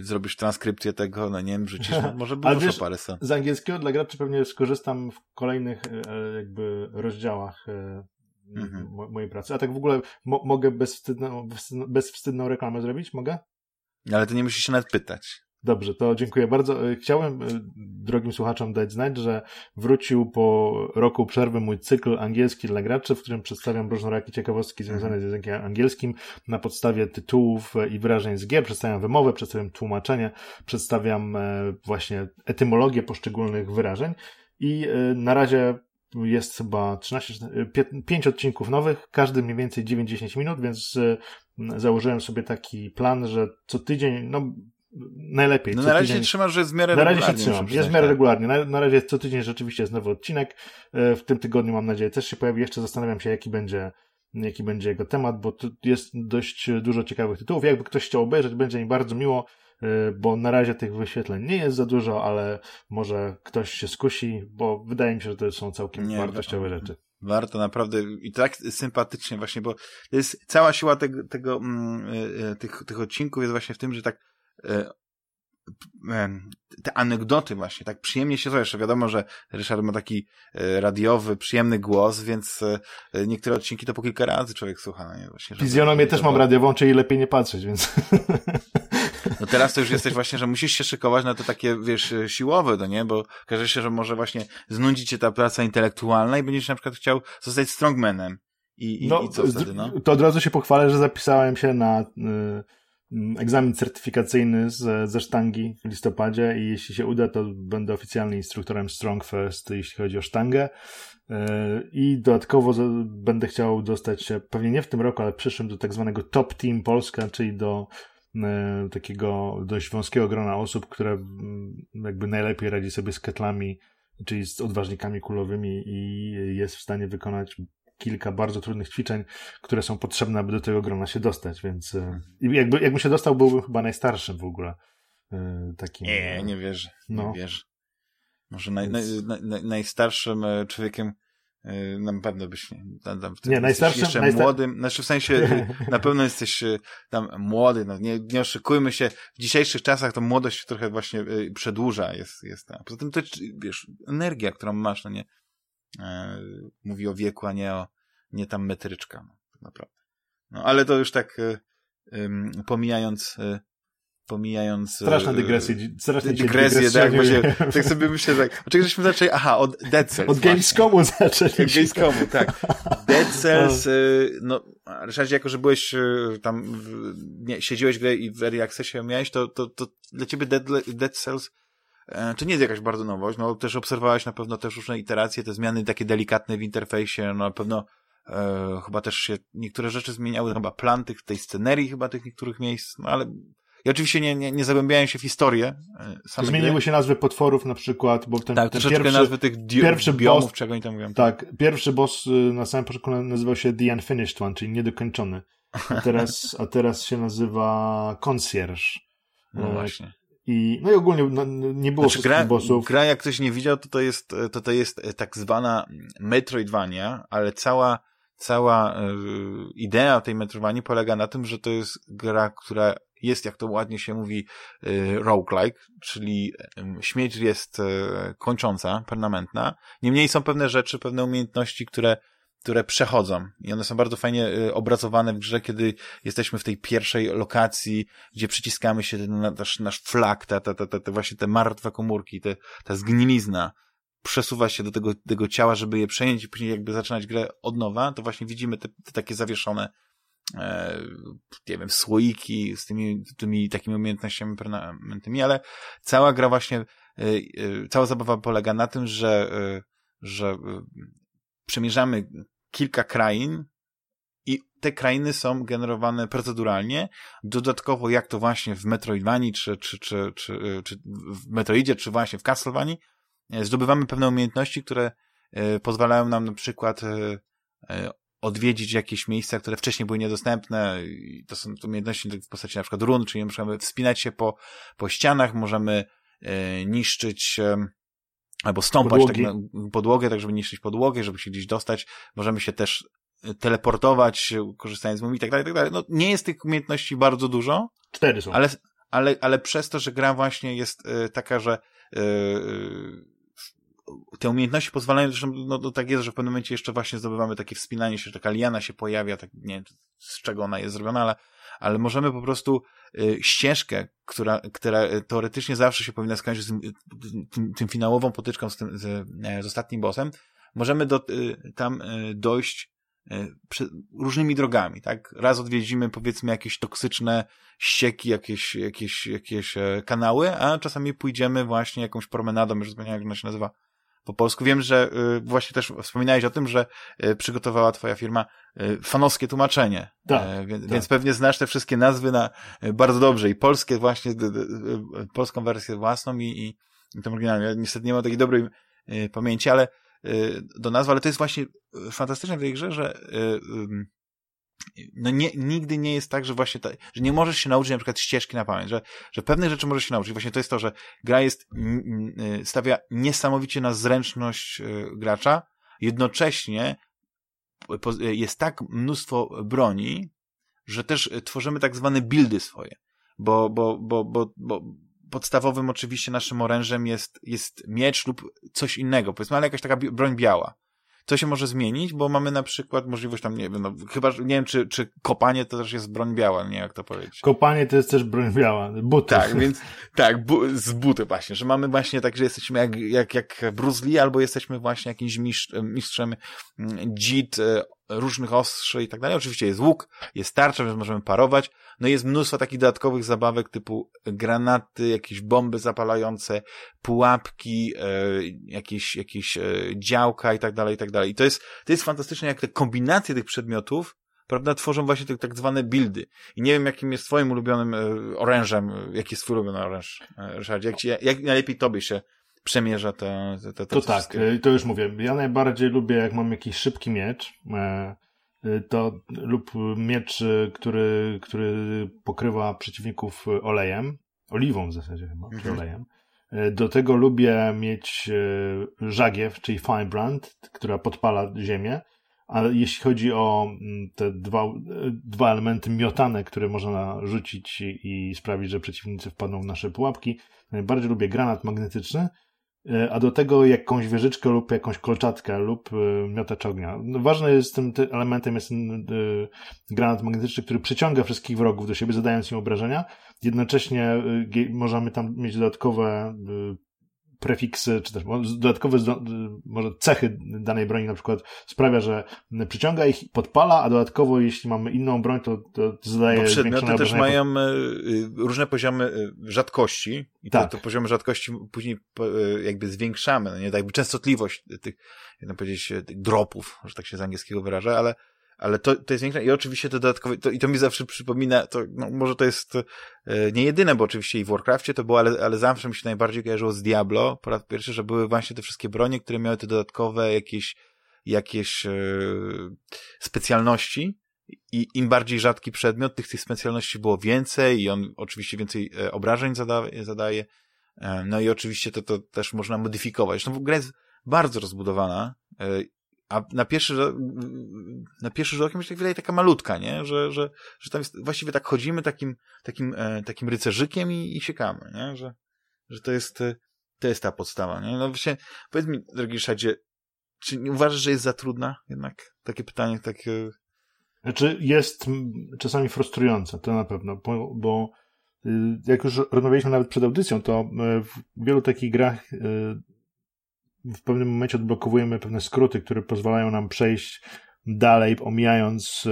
zrobisz transkrypcję tego, no nie wiem, wrzucisz, no, może było wiesz, parę stron. Z angielskiego dla graczy pewnie skorzystam w kolejnych e, jakby rozdziałach mhm. mojej pracy. A tak w ogóle mo mogę bezwstydną, bezwstydną reklamę zrobić? Mogę? Ale ty nie musisz się nawet pytać. Dobrze, to dziękuję bardzo. E, chciałem e, drogim słuchaczom dać znać, że wrócił po roku przerwy mój cykl angielski dla graczy, w którym przedstawiam różnorakie ciekawostki związane z językiem angielskim na podstawie tytułów i wyrażeń z gier. Przedstawiam wymowę, przedstawiam tłumaczenie, przedstawiam e, właśnie etymologię poszczególnych wyrażeń i na razie jest chyba 13, 5 odcinków nowych, każdy mniej więcej 9-10 minut, więc założyłem sobie taki plan, że co tydzień, no najlepiej. No na razie tydzień... się trzymasz, że jest w miarę Na razie się trzymam, jest w miarę regularnie. Na, na razie co tydzień rzeczywiście jest nowy odcinek. E, w tym tygodniu mam nadzieję też się pojawi. Jeszcze zastanawiam się, jaki będzie jaki będzie jego temat, bo tu jest dość dużo ciekawych tytułów. Jakby ktoś chciał obejrzeć, będzie mi bardzo miło, e, bo na razie tych wyświetleń nie jest za dużo, ale może ktoś się skusi, bo wydaje mi się, że to są całkiem nie, wartościowe rzeczy. Warto naprawdę i tak sympatycznie właśnie, bo to jest cała siła tego, tego mm, e, tych, tych odcinków jest właśnie w tym, że tak te anegdoty właśnie, tak przyjemnie się jeszcze wiadomo, że Ryszard ma taki e, radiowy, przyjemny głos, więc niektóre odcinki to po kilka razy człowiek słucha. No nie? Właśnie, Fizjonomię też mam radiową, czyli lepiej nie patrzeć, więc... No teraz to już jesteś właśnie, że musisz się szykować na to takie, wiesz, siłowe, no nie? Bo okaże się, że może właśnie znudzić cię ta praca intelektualna i będziesz na przykład chciał zostać strongmanem. I, i, no, i co wtedy, no? To od razu się pochwalę, że zapisałem się na... Y Mm, egzamin certyfikacyjny z, ze sztangi w listopadzie i jeśli się uda, to będę oficjalnie instruktorem Strong First, jeśli chodzi o sztangę. E, I dodatkowo będę chciał dostać się, pewnie nie w tym roku, ale w przyszłym, do tak zwanego Top Team Polska, czyli do e, takiego dość wąskiego grona osób, które mm, jakby najlepiej radzi sobie z ketlami, czyli z odważnikami kulowymi i jest w stanie wykonać kilka bardzo trudnych ćwiczeń, które są potrzebne, aby do tego grona się dostać, więc e, jakby, jakbym się dostał, byłbym chyba najstarszym w ogóle. E, takim, nie, nie wierzę. No. Nie wierzę. Może naj, naj, naj, najstarszym e, człowiekiem na pewno byś nie. Tam, tam nie, najstarszym. Jeszcze najstar... młodym, znaczy w sensie na pewno jesteś tam młody, no nie, nie oszukujmy się, w dzisiejszych czasach to młodość trochę właśnie przedłuża, jest, jest tam. Poza tym to wiesz, energia, którą masz, no nie, E, mówi o wieku, a nie o nie tam metryczka, no, tak naprawdę. No, ale to już tak um, pomijając pomijając... Straszne dygresje. Straszne dygresje, tak, właśnie, tak sobie myślę, tak. Oczywiście żeśmy zaczęli, aha, od Dead Cells. Od Gamescomu zaczęliśmy. Od Gamescomu, tak. Dead Cells, no, Ryszardzie, jako że byłeś tam, w, nie, siedziłeś w, i w Early Accessie miałeś, to, to, to dla ciebie Dead, Dead Cells E, to nie jest jakaś bardzo nowość, no też obserwowałeś na pewno też różne iteracje, te zmiany takie delikatne w interfejsie, no na pewno e, chyba też się niektóre rzeczy zmieniały, chyba plan tych, tej scenerii chyba tych niektórych miejsc, no ale ja oczywiście nie, nie, nie zagłębiają się w historię. E, Zmieniły gry. się nazwy potworów na przykład, bo ten, tak, ten pierwszy, nazwy tych pierwszy biomów, boss, czego oni tam mówią. Tak, pierwszy boss y, na samym początku nazywał się The Unfinished One, czyli niedokończony. A teraz, a teraz się nazywa Concierge. No właśnie. I, no i ogólnie no, nie było znaczy, gra, bossów. Gra, jak ktoś nie widział, to to jest, to, to jest e, tak zwana Metroidvania, ale cała, cała y, idea tej Metroidvanii polega na tym, że to jest gra, która jest, jak to ładnie się mówi, y, roguelike, czyli śmierć jest kończąca, permanentna. Niemniej są pewne rzeczy, pewne umiejętności, które które przechodzą. I one są bardzo fajnie y, obrazowane w grze, kiedy jesteśmy w tej pierwszej lokacji, gdzie przyciskamy się na nasz, nasz flag, ta, ta, ta, ta, ta właśnie te martwe komórki, te, ta zgnilizna przesuwa się do tego, tego ciała, żeby je przejąć i później jakby zaczynać grę od nowa, to właśnie widzimy te, te takie zawieszone e, nie wiem, słoiki z tymi, tymi takimi umiejętnościami permanentnymi, ale cała gra właśnie, e, e, cała zabawa polega na tym, że, e, że e, przemierzamy kilka krain i te krainy są generowane proceduralnie. Dodatkowo, jak to właśnie w Metroidvanii, czy, czy, czy, czy, e, czy w Metroidzie, czy właśnie w Castlevanii, e, zdobywamy pewne umiejętności, które e, pozwalają nam na przykład odwiedzić jakieś miejsca, które wcześniej były niedostępne. I to są umiejętności w postaci na przykład run, czyli możemy wspinać się po, po ścianach, możemy niszczyć albo stąpać tak na podłogę, tak żeby niszczyć podłogę, żeby się gdzieś dostać. Możemy się też e, teleportować, korzystając z mumii i tak dalej, tak dalej. No, nie jest tych umiejętności bardzo dużo. Cztery są. Ale, ale, ale przez to, że gra właśnie jest y, taka, że y, te umiejętności pozwalają, zresztą no, no, tak jest, że w pewnym momencie jeszcze właśnie zdobywamy takie wspinanie się, że taka liana się pojawia, tak nie wiem z czego ona jest zrobiona, ale, ale możemy po prostu y, ścieżkę, która, która teoretycznie zawsze się powinna skończyć z tym, tym finałową potyczką z, tym, z, z ostatnim bossem, możemy do, y, tam y, dojść y, różnymi drogami, tak? Raz odwiedzimy powiedzmy jakieś toksyczne ścieki, jakieś, jakieś, jakieś e, kanały, a czasami pójdziemy właśnie jakąś promenadą, już zapomniałem jak ona się nazywa, po polsku. Wiem, że y, właśnie też wspominałeś o tym, że y, przygotowała twoja firma y, fanowskie tłumaczenie. Tak, e, więc, tak. więc pewnie znasz te wszystkie nazwy na bardzo dobrze i polskie właśnie, polską wersję własną i, i, i tą oryginalną. Ja niestety nie mam takiej dobrej pamięci, ale do nazwy, ale to jest właśnie fantastyczne w tej grze, że no nie, nigdy nie jest tak, że właśnie ta, że nie możesz się nauczyć na przykład ścieżki na pamięć, że, że pewnych rzeczy możesz się nauczyć. Właśnie to jest to, że gra jest, y, stawia niesamowicie na zręczność y, gracza, jednocześnie jest tak mnóstwo broni, że też tworzymy tak zwane buildy swoje, bo, bo, bo, bo, bo podstawowym oczywiście naszym orężem jest, jest miecz lub coś innego, powiedzmy, ale jakaś taka broń biała to się może zmienić, bo mamy na przykład możliwość tam, nie wiem, no, chyba, nie wiem, czy, czy kopanie to też jest broń biała, nie jak to powiedzieć. Kopanie to jest też broń biała, buty. Tak, więc, tak, bu z buty właśnie, że mamy właśnie tak, że jesteśmy jak, jak, jak Bruce Lee, albo jesteśmy właśnie jakimś mistrz, mistrzem mm, dzid, e, różnych ostrzy i tak dalej. Oczywiście jest łuk, jest tarcza, więc możemy parować. No jest mnóstwo takich dodatkowych zabawek typu granaty, jakieś bomby zapalające, pułapki, e, jakieś, jakieś e, działka i tak dalej, i tak dalej. I to jest, to jest fantastyczne, jak te kombinacje tych przedmiotów prawda, tworzą właśnie te tak zwane buildy. I nie wiem, jakim jest twoim ulubionym e, orężem, jaki jest twój ulubiony oręż, Ryszardzie. Jak, ci, jak najlepiej tobie się przemierza te, te, te, To tak, y, to już mówię. Ja najbardziej lubię, jak mam jakiś szybki miecz, e, y, to lub miecz, y, który, który pokrywa przeciwników olejem, oliwą w zasadzie chyba, czy mhm. olejem. E, do tego lubię mieć e, żagiew, czyli firebrand, która podpala ziemię, ale jeśli chodzi o mm, te dwa, dwa elementy miotane, które można rzucić i sprawić, że przeciwnicy wpadną w nasze pułapki, najbardziej lubię granat magnetyczny, a do tego jakąś wieżyczkę lub jakąś kolczatkę lub e, miotacz ognia. No, ważny jest tym elementem jest ten e, granat magnetyczny, który przyciąga wszystkich wrogów do siebie, zadając im obrażenia. Jednocześnie możemy tam mieć dodatkowe prefiksy, czy też dodatkowe może cechy danej broni na przykład sprawia, że przyciąga ich, podpala, a dodatkowo jeśli mamy inną broń, to, to zadaje Bo przedmioty też mają y, y, różne poziomy y, rzadkości i tak. te, te poziomy rzadkości później jakby zwiększamy, no nie, tak jakby częstotliwość tych, jak powiedzieć, tych dropów, że tak się z angielskiego wyrażę, ale ale to, to jest większe i oczywiście to dodatkowe, to, i to mi zawsze przypomina, to no, może to jest e, nie jedyne, bo oczywiście i w Warcraftie to było, ale, ale zawsze mi się najbardziej kojarzyło z Diablo, po raz pierwszy, że były właśnie te wszystkie bronie, które miały te dodatkowe jakieś, jakieś e, specjalności. I im bardziej rzadki przedmiot, tych tych specjalności było więcej i on oczywiście więcej e, obrażeń zada, zadaje, e, no i oczywiście to, to też można modyfikować. No, gra jest bardzo rozbudowana e, a na pierwszy, na pierwszy rzut okiem się tak wydaje taka malutka, nie? Że, że, że tam jest, właściwie tak chodzimy takim, takim, e, takim rycerzykiem i, i siekamy, nie? Że, że to jest, to jest ta podstawa, nie? No właśnie, powiedz mi, drogi Szadzie, czy nie uważasz, że jest za trudna jednak? Takie pytanie, takie... Znaczy jest czasami frustrujące, to na pewno, bo, bo y, jak już rozmawialiśmy nawet przed audycją, to y, w wielu takich grach y, w pewnym momencie odblokowujemy pewne skróty, które pozwalają nam przejść dalej, omijając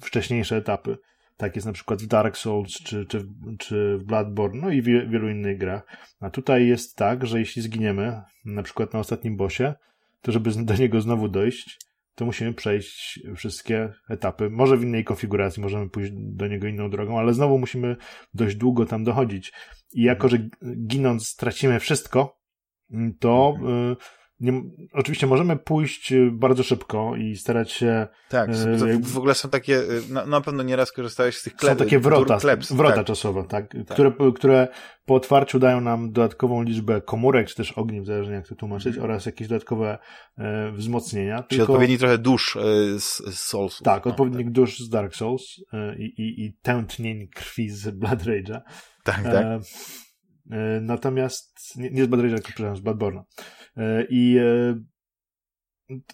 wcześniejsze etapy. Tak jest na przykład w Dark Souls czy, czy, czy w Bloodborne, no i w wielu innych grach. A tutaj jest tak, że jeśli zginiemy, na przykład na ostatnim bossie, to żeby do niego znowu dojść, to musimy przejść wszystkie etapy. Może w innej konfiguracji, możemy pójść do niego inną drogą, ale znowu musimy dość długo tam dochodzić. I jako, że ginąc stracimy wszystko, to y, nie, oczywiście możemy pójść y, bardzo szybko i starać się. Tak, y, w ogóle są takie, na, na pewno nieraz korzystałeś z tych klep, Są takie wrota, wrota tak. czasowe, tak, tak, Które, które po otwarciu dają nam dodatkową liczbę komórek, czy też ogniw, zależnie jak to tłumaczyć, mm. oraz jakieś dodatkowe e, wzmocnienia. Czyli Tylko... odpowiedni trochę dusz e, z, z Souls. Tak, no, odpowiednik tak. dusz z Dark Souls e, i, i, i tętnień krwi z Blood Rage'a. Tak, tak. E, natomiast, nie, nie z Blood Rage'a, przepraszam, z Bloodborne'a. I e,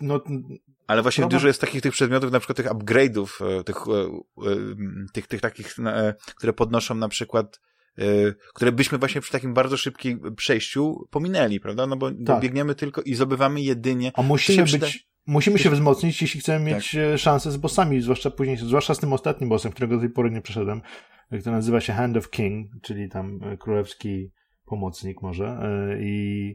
no, ale właśnie problem... dużo jest takich tych przedmiotów, na przykład tych upgrade'ów, e, tych, tych, tych takich, które podnoszą na przykład które byśmy właśnie przy takim bardzo szybkim przejściu pominęli, prawda? No bo, tak. biegniemy tylko i zdobywamy jedynie... A musimy być, musimy się wzmocnić, jeśli chcemy mieć tak. szansę z bossami, zwłaszcza później, zwłaszcza z tym ostatnim bossem, którego do tej pory nie przeszedłem, który nazywa się Hand of King, czyli tam królewski pomocnik może i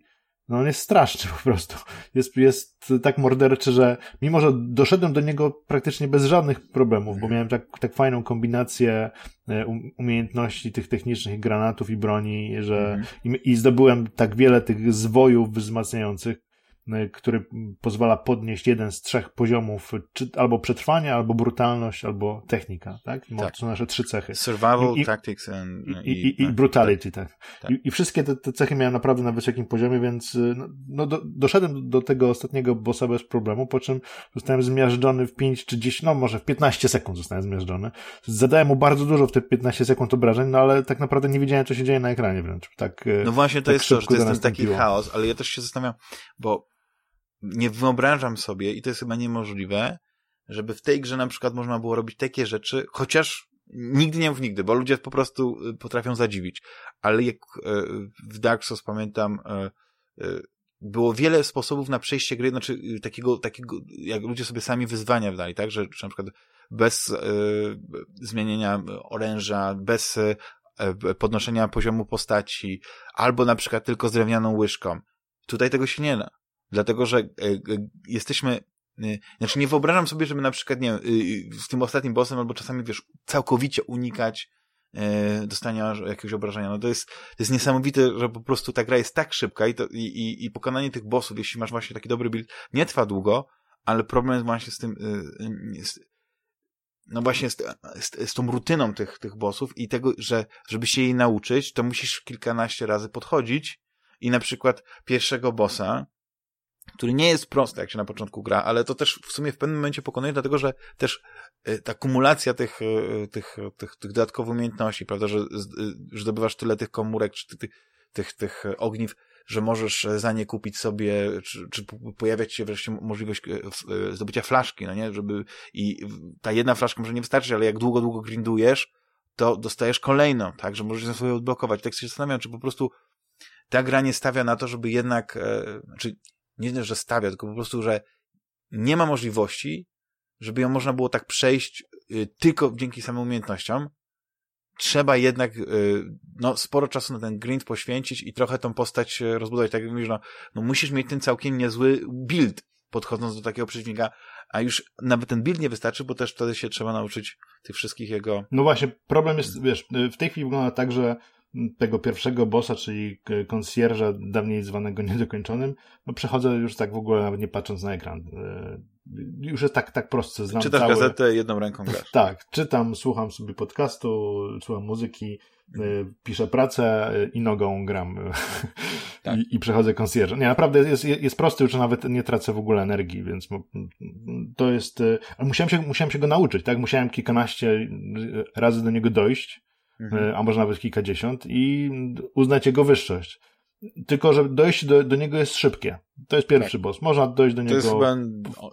no on jest straszny po prostu. Jest, jest tak morderczy, że mimo, że doszedłem do niego praktycznie bez żadnych problemów, bo miałem tak, tak fajną kombinację e, umiejętności tych technicznych granatów i broni, że mm. i, i zdobyłem tak wiele tych zwojów wzmacniających, który pozwala podnieść jeden z trzech poziomów, czy, albo przetrwania, albo brutalność, albo technika, tak? tak. To są nasze trzy cechy. Survival, I, tactics and, i, i, i brutality, tak. tak. I, I, wszystkie te, te, cechy miałem naprawdę na wysokim poziomie, więc y, no, no do, doszedłem do tego ostatniego bossa bez problemu, po czym zostałem zmiażdżony w 5 czy 10, no może w 15 sekund zostałem zmiażdżony. Zadałem mu bardzo dużo w te 15 sekund obrażeń, no ale tak naprawdę nie wiedziałem, co się dzieje na ekranie wręcz. Tak, no właśnie to tak jest to, że to jest ten taki chaos, ale ja też się zastanawiam, bo nie wyobrażam sobie, i to jest chyba niemożliwe, żeby w tej grze na przykład można było robić takie rzeczy, chociaż nigdy nie mów nigdy, bo ludzie po prostu y, potrafią zadziwić. Ale jak y, w Dark Souls pamiętam, y, było wiele sposobów na przejście gry, znaczy takiego, takiego, jak ludzie sobie sami wyzwania wdali, tak, że, na przykład bez y, zmienienia oręża, bez y, podnoszenia poziomu postaci, albo na przykład tylko z drewnianą łyżką. Tutaj tego się nie da. Dlatego, że e, e, jesteśmy e, znaczy nie wyobrażam sobie, żeby na przykład, nie z tym ostatnim bossem albo czasami, wiesz, całkowicie unikać dostania jakiegoś obrażenia. No to jest, to jest niesamowite, że po prostu ta gra jest tak szybka i, to, i, i, i pokonanie tych bossów, jeśli masz właśnie taki dobry build, nie trwa długo, ale problem jest właśnie z tym, z, no właśnie z, z, z, tą rutyną tych, tych bossów i tego, że żeby się jej nauczyć, to musisz kilkanaście razy podchodzić i na przykład pierwszego bossa który nie jest prosty, jak się na początku gra, ale to też w sumie w pewnym momencie pokonuje, dlatego że też y, ta kumulacja tych, y, tych, tych, tych dodatkowych umiejętności, prawda, że, y, że zdobywasz tyle tych komórek, czy tych, tych, tych ogniw, że możesz za nie kupić sobie, czy, czy pojawiać się wreszcie możliwość zdobycia flaszki, no nie, żeby i ta jedna flaszka może nie wystarczyć, ale jak długo, długo grindujesz, to dostajesz kolejną, tak, że możesz sobie odblokować. Tak się zastanawiam, czy po prostu ta gra nie stawia na to, żeby jednak, e, znaczy nie że stawia, tylko po prostu, że nie ma możliwości, żeby ją można było tak przejść y, tylko dzięki samym umiejętnościom. Trzeba jednak y, no, sporo czasu na ten grind poświęcić i trochę tą postać y, rozbudować. Tak jak mówisz, no, no musisz mieć ten całkiem niezły build, podchodząc do takiego przeciwnika, a już nawet ten build nie wystarczy, bo też wtedy się trzeba nauczyć tych wszystkich jego... No właśnie, problem jest, wiesz, w tej chwili wygląda tak, że tego pierwszego bossa, czyli konsjerża, dawniej zwanego niedokończonym, no przechodzę już tak w ogóle nawet nie patrząc na ekran. E, już jest tak, tak prosto. Znam Czytasz cały... gazetę, jedną ręką grasz. Tak, czytam, słucham sobie podcastu, słucham muzyki, e, piszę pracę i nogą gram tak. I, i przechodzę konsjerża. Nie, naprawdę jest, jest prosty, już nawet nie tracę w ogóle energii, więc to jest... E, ale musiałem się, musiałem się go nauczyć, tak? Musiałem kilkanaście razy do niego dojść, mhm. E, a może nawet kilkadziesiąt i uznać jego wyższość. tylko, że dojście do, do niego jest szybkie. To jest pierwszy tak. boss. Można dojść do niego chyba...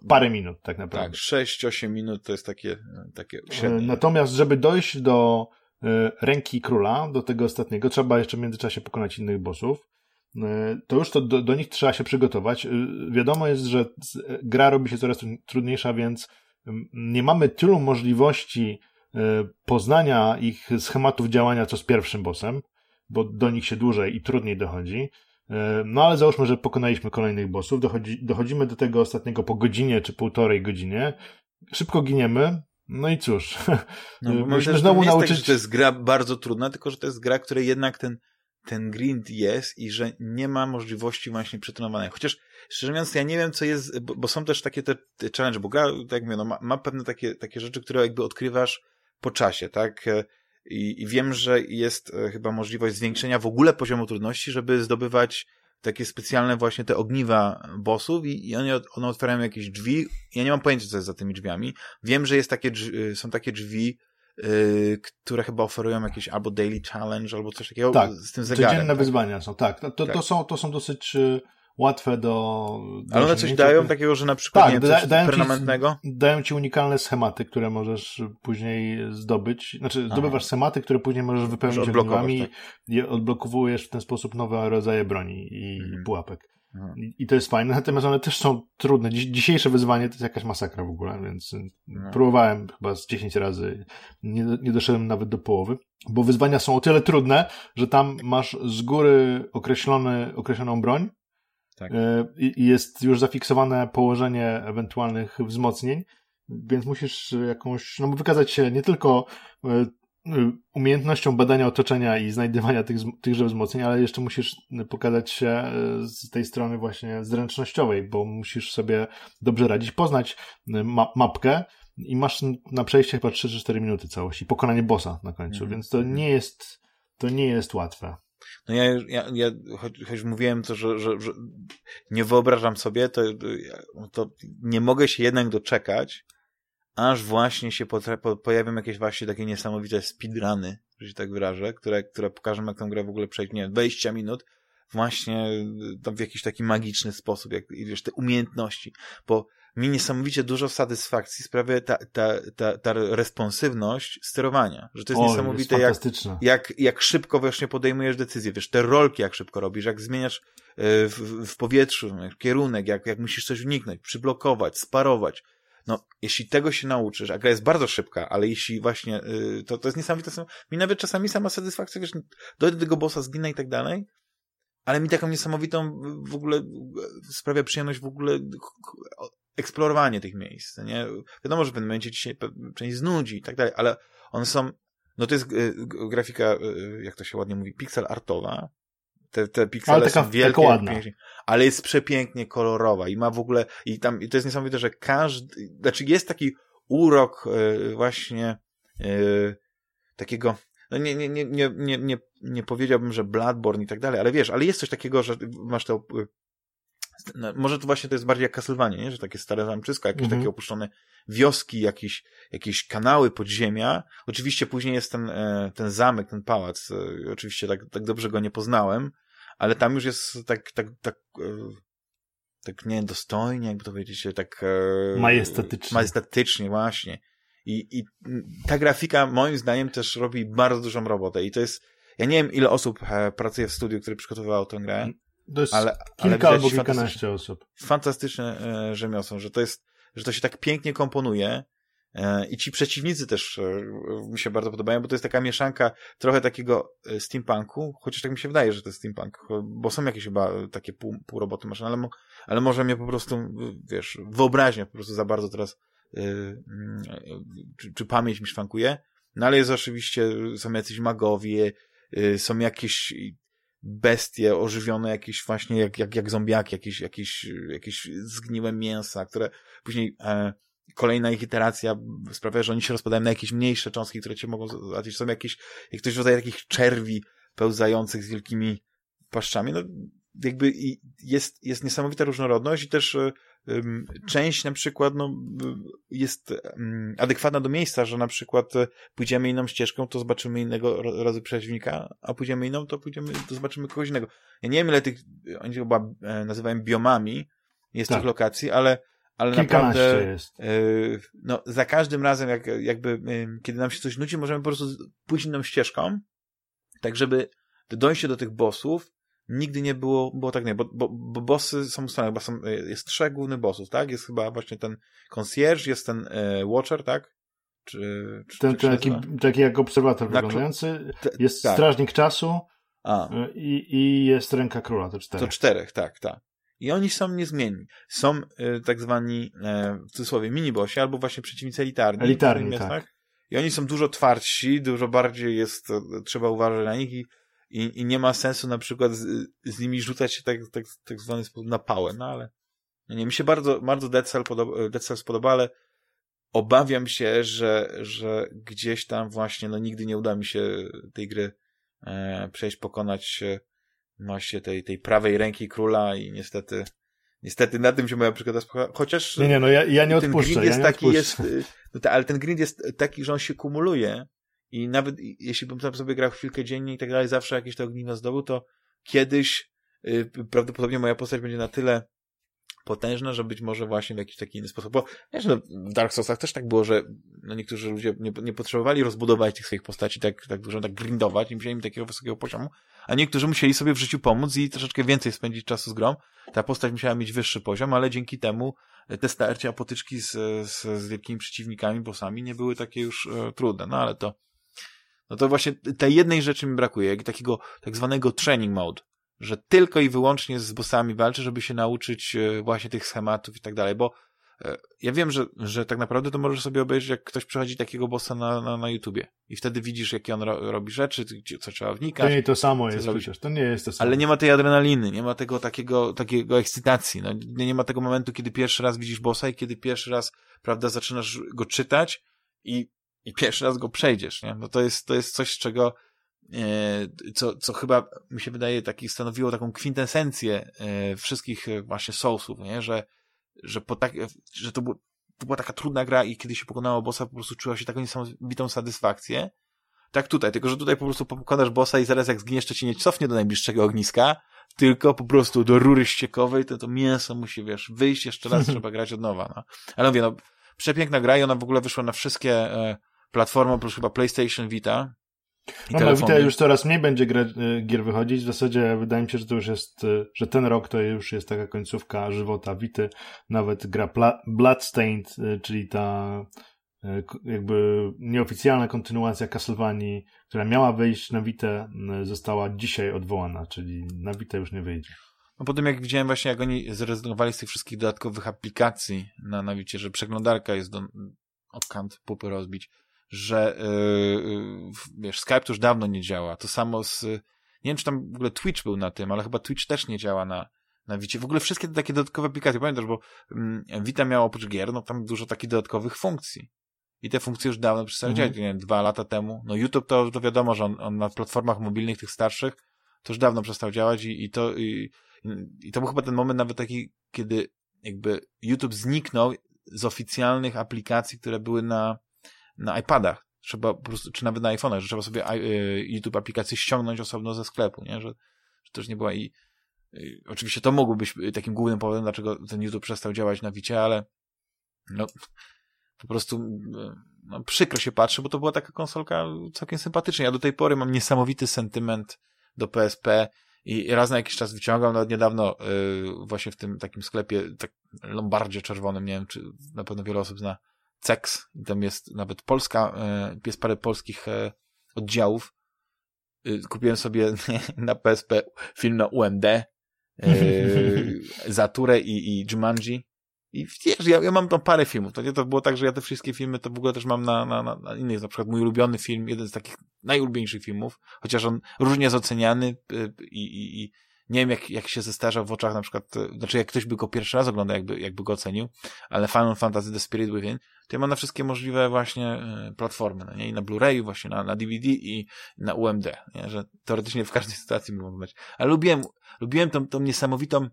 parę minut, tak naprawdę. Tak, 6-8 minut to jest takie, takie e, średnie. Natomiast, żeby dojść do e, ręki króla, do tego ostatniego, trzeba jeszcze w międzyczasie pokonać innych bossów. To już to do, do nich trzeba się przygotować. Wiadomo jest, że gra robi się coraz trudniejsza, więc nie mamy tylu możliwości poznania ich schematów działania, co z pierwszym bossem bo do nich się dłużej i trudniej dochodzi. E, no ale załóżmy, że pokonaliśmy kolejnych bossów, dochodzi, dochodzimy do tego ostatniego po godzinie czy półtorej godzinie, szybko giniemy, no i cóż. No, Musimy znowu nie nauczyć. Tak, że to jest gra bardzo trudna, tylko że to jest gra, której jednak ten, ten grind jest i że nie ma możliwości właśnie przetrenowania. Chociaż, szczerze mówiąc, ja nie wiem, co jest, bo, bo są też takie te, te challenge, bo gra, tak jak mówię, no, ma, ma pewne takie, takie rzeczy, które jakby odkrywasz po czasie, tak? E, i, I wiem, że jest e, chyba możliwość zwiększenia w ogóle poziomu trudności, żeby zdobywać takie specjalne właśnie te ogniwa bossów i, i one, one otwierają jakieś drzwi. Ja nie mam pojęcia, co jest za tymi drzwiami. Wiem, że jest takie, e, są takie drzwi, Yy, które chyba oferują jakieś albo daily challenge, albo coś takiego tak, z tym zegarem. Codzienne tak? wyzwania są, tak. To, to, tak. to, są, to są dosyć łatwe do. do Ale one coś dają takiego, że na przykład tak, nie, da, dają permanentnego? Ci, dają ci unikalne schematy, które możesz później zdobyć. Znaczy, Aha. zdobywasz schematy, które później możesz wypełnić ogniwami tak. i odblokowujesz w ten sposób nowe rodzaje broni i mhm. pułapek. I, I to jest fajne, natomiast one też są trudne. Dziś, dzisiejsze wyzwanie to jest jakaś masakra w ogóle, więc no. próbowałem chyba z 10 razy, nie, nie doszedłem nawet do połowy, bo wyzwania są o tyle trudne, że tam masz z góry określony, określoną broń, tak. E, I jest już zafiksowane położenie ewentualnych wzmocnień, więc musisz jakąś, no wykazać się nie tylko e, e, umiejętnością badania otoczenia i znajdywania tych, tychże wzmocnień, ale jeszcze musisz pokazać się z tej strony właśnie zręcznościowej, bo musisz sobie dobrze radzić, poznać ma mapkę i masz na przejście chyba 3 4 minuty całości, pokonanie bossa na końcu, mhm. więc to nie jest, to nie jest łatwe. No ja, ja, ja choć, choć mówiłem to, że, że, że nie wyobrażam sobie, to, to nie mogę się jednak doczekać, aż właśnie się po, po, pojawią jakieś właśnie takie niesamowite speedruny, że się tak wyrażę, które, które pokażą, jak tę grę w ogóle przejść, nie wiem, 20 minut, właśnie w jakiś taki magiczny sposób, jak wiesz, te umiejętności, bo mi niesamowicie dużo satysfakcji sprawia ta, ta, ta, ta responsywność sterowania, że to jest o, niesamowite, jest jak, jak, jak szybko właśnie podejmujesz decyzje, wiesz, te rolki jak szybko robisz, jak zmieniasz e, w, w powietrzu kierunek, jak, jak musisz coś uniknąć, przyblokować, sparować. No, jeśli tego się nauczysz, a gra jest bardzo szybka, ale jeśli właśnie, yy, to, to jest niesamowite, mi nawet czasami sama satysfakcja, wiesz, dojdę do tego bossa, zginę i tak dalej, ale mi taką niesamowitą w ogóle sprawia przyjemność w ogóle eksplorowanie tych miejsc, nie? Wiadomo, że w pewnym momencie ci się część znudzi i tak dalej, ale one są, no to jest y, grafika, y, jak to się ładnie mówi, pixel artowa, te, te piksele ale taka, są wielkie, ale jest przepięknie kolorowa i ma w ogóle, i tam, i to jest niesamowite, że każdy, znaczy jest taki urok y, właśnie takiego, no nie, nie, nie, nie, nie, nie, powiedziałbym, że Bloodborne i tak dalej, ale wiesz, ale jest coś takiego, że masz to no, może to właśnie to jest bardziej jak Castlevania, nie? że takie stare zamczyska, jakieś mhm. takie opuszczone wioski, jakieś, jakieś kanały podziemia. Oczywiście później jest ten, e, ten zamek, ten pałac. E, oczywiście tak, tak dobrze go nie poznałem, ale tam już jest tak, tak, tak, e, tak nie dostojnie, jakby to powiedzieć, tak majestatycznie. Majestatycznie, właśnie. I, I ta grafika moim zdaniem też robi bardzo dużą robotę i to jest, ja nie wiem ile osób pracuje w studiu, które przygotowywało tę grę, to jest ale, kilka ale albo kilkanaście osób. Fantastyczne e, rzemiosło, że to jest, że to się tak pięknie komponuje e, i ci przeciwnicy też e, mi się bardzo podobają, bo to jest taka mieszanka trochę takiego steampunku, chociaż tak mi się wydaje, że to jest steampunk, bo są jakieś chyba takie pół, pół roboty maszyny, ale, ale może mnie po prostu, wiesz, wyobraźnia po prostu za bardzo teraz mm, czy, czy pamięć mi szwankuje, no ale jest oczywiście, są jacyś magowie, e, są jakieś bestie ożywione jakieś właśnie jak, jak, jak zombiaki, jakieś, jakieś, jakieś zgniłe mięsa, które później e, kolejna ich iteracja sprawia, że oni się rozpadają na jakieś mniejsze cząstki, które cię mogą załatwić. Są jakieś, jak ktoś rodzaj takich czerwi pełzających z wielkimi paszczami. No, jakby jest, jest niesamowita różnorodność i też e, część na przykład no, jest adekwatna do miejsca, że na przykład e, pójdziemy inną ścieżką, to zobaczymy innego razu przeciwnika, a pójdziemy inną, to pójdziemy, to zobaczymy kogoś innego. Ja nie wiem, ile tych, oni chyba e, nazywają biomami, jest tak. tych lokacji, ale, ale naprawdę jest. E, no, za każdym razem, jak, jakby, kiedy nam się coś nudzi, możemy po prostu pójść inną ścieżką, tak żeby dojście do tych bossów nigdy nie było, było tak nie, bo, bo, bo bossy są ustalone, chyba są, e, jest trzech głównych bossów, tak? Jest chyba właśnie ten concierge, jest ten e, watcher, tak? Czy, czy ten, ten taki, taki jak obserwator Na wyglądający, jest tak. strażnik czasu A. E, I, i jest ręka króla, to czterech. To czterech, tak, tak. I oni są niezmienni. Są e, tak zwani, w cudzysłowie, minibossi, albo właśnie przeciwnicy elitarni. Elitarni, tak. I oni są dużo twardsi, dużo bardziej jest, trzeba uważać na nich i i, i nie ma sensu na przykład z, z nimi rzucać się tak, tak, tak zwany sposób na pałę, no ale no nie, mi się bardzo, bardzo Dead, Cell podoba, Dead Cell spodoba, ale obawiam się, że, że gdzieś tam właśnie, no nigdy nie uda mi się tej gry e, przejść, pokonać właśnie tej, tej prawej ręki króla i niestety Niestety na tym się moja przygoda chociaż nie, nie, no ja, ja nie odpuszczę, grind jest ja taki, jest, no ale ten grind jest taki, że on się kumuluje i nawet jeśli bym tam sobie grał chwilkę dziennie i tak dalej, zawsze jakieś to ogniwo zdobył, to kiedyś yy, prawdopodobnie moja postać będzie na tyle potężna, że być może właśnie w jakiś taki inny sposób. Bo wiesz, no, w Dark Soulsach też tak było, że no, niektórzy ludzie nie, nie potrzebowali rozbudować tych swoich postaci tak, tak dużo, tak grindować, nie musieli takiego wysokiego poziomu, a niektórzy musieli sobie w życiu pomóc i troszeczkę więcej spędzić czasu z grą. Ta postać musiała mieć wyższy poziom, ale dzięki temu te starcia, potyczki z, z, z wielkimi przeciwnikami, bossami nie były takie już e, trudne. No ale to no to właśnie tej jednej rzeczy mi brakuje, takiego tak zwanego training mode, że tylko i wyłącznie z bossami walczy, żeby się nauczyć e, właśnie tych schematów i tak dalej, bo e, ja wiem, że, że tak naprawdę to możesz sobie obejrzeć, jak ktoś przechodzi takiego bossa na, na, na YouTubie i wtedy widzisz, jakie on ro, robi rzeczy, co trzeba wnikać. To nie to samo jest przecież, to nie jest to samo. Ale nie ma tej adrenaliny, nie ma tego takiego, takiego ekscytacji, no, nie, nie ma tego momentu, kiedy pierwszy raz widzisz bossa i kiedy pierwszy raz, prawda, zaczynasz go czytać i i pierwszy raz go przejdziesz, nie? No to jest, to jest coś, czego e, co, co chyba mi się wydaje taki stanowiło taką kwintesencję e, wszystkich e, właśnie Soulsów, nie? Że, że po tak, że to, był, to była taka trudna gra i kiedy się pokonało bossa, po prostu czuła się taką niesamowitą satysfakcję. Tak tutaj, tylko że tutaj po prostu pokonasz bossa i zaraz jak zginiesz, to ci nie cofnie do najbliższego ogniska, tylko po prostu do rury ściekowej, to to mięso musi, wiesz, wyjść jeszcze raz, trzeba grać od nowa, no. Ale mówię, no, przepiękna gra i ona w ogóle wyszła na wszystkie platformą, oprócz chyba PlayStation Vita. I no, na Vita już coraz mniej będzie gra, y, gier wychodzić. W zasadzie wydaje mi się, że to już jest, y, że ten rok to już jest taka końcówka żywota Vity. Nawet gra Pla Bloodstained, y, czyli ta jakby nieoficjalna kontynuacja Castlevanii, która miała wyjść na Vita, została dzisiaj odwołana, czyli na Vita już nie wyjdzie. No potem jak widziałem właśnie, jak oni zrezygnowali z tych wszystkich dodatkowych aplikacji na, na Vicie, że przeglądarka jest do, od kant pupy rozbić, że yy, wiesz, Skype to już dawno nie działa. To samo z, nie wiem, czy tam w ogóle Twitch był na tym, ale chyba Twitch też nie działa na, na Wicie. W ogóle wszystkie te takie dodatkowe aplikacje, pamiętasz, bo mm, Vita miała oprócz gier, no tam dużo takich dodatkowych funkcji. I te funkcje już dawno przestały mm działać, nie wiem, dwa lata temu. No YouTube to, to wiadomo, że on, on na platformach mobilnych tych starszych to już dawno przestał działać i, i to i, i to był chyba ten moment nawet taki, kiedy jakby YouTube zniknął z oficjalnych aplikacji, które były na, na iPadach, trzeba po prostu, czy nawet na iPhone'ach, że trzeba sobie y, YouTube aplikację ściągnąć osobno ze sklepu, nie? Że, że też nie była i y, oczywiście to mogło być takim głównym powodem, dlaczego ten YouTube przestał działać na Wicie, ale no po prostu y, no, przykro się patrzy, bo to była taka konsolka całkiem sympatyczna. Ja do tej pory mam niesamowity sentyment do PSP i raz na jakiś czas wyciągam, nawet niedawno yy, właśnie w tym takim sklepie, tak Lombardzie czerwonym, nie wiem, czy na pewno wiele osób zna, CEX, i tam jest nawet polska, e, jest parę polskich e, oddziałów. E, kupiłem sobie na PSP film na UMD, Zaturę i, i Jumanji. I wiesz, ja, ja mam tam parę filmów. To nie to było tak, że ja te wszystkie filmy to w ogóle też mam na, na, na innych. Na przykład mój ulubiony film, jeden z takich najulubieńszych filmów, chociaż on różnie jest oceniany i, i, i nie wiem, jak, jak się zestarzał w oczach na przykład, e, znaczy jak ktoś by go pierwszy raz oglądał, jakby, jakby go ocenił, ale Final Fantasy The Spirit Within, to ja mam na wszystkie możliwe właśnie e, platformy, no nie? I na Blu-rayu, właśnie na, na DVD i na UMD, nie? Że teoretycznie w każdej sytuacji mogą być. Ale lubiłem, lubiłem tą, tą niesamowitą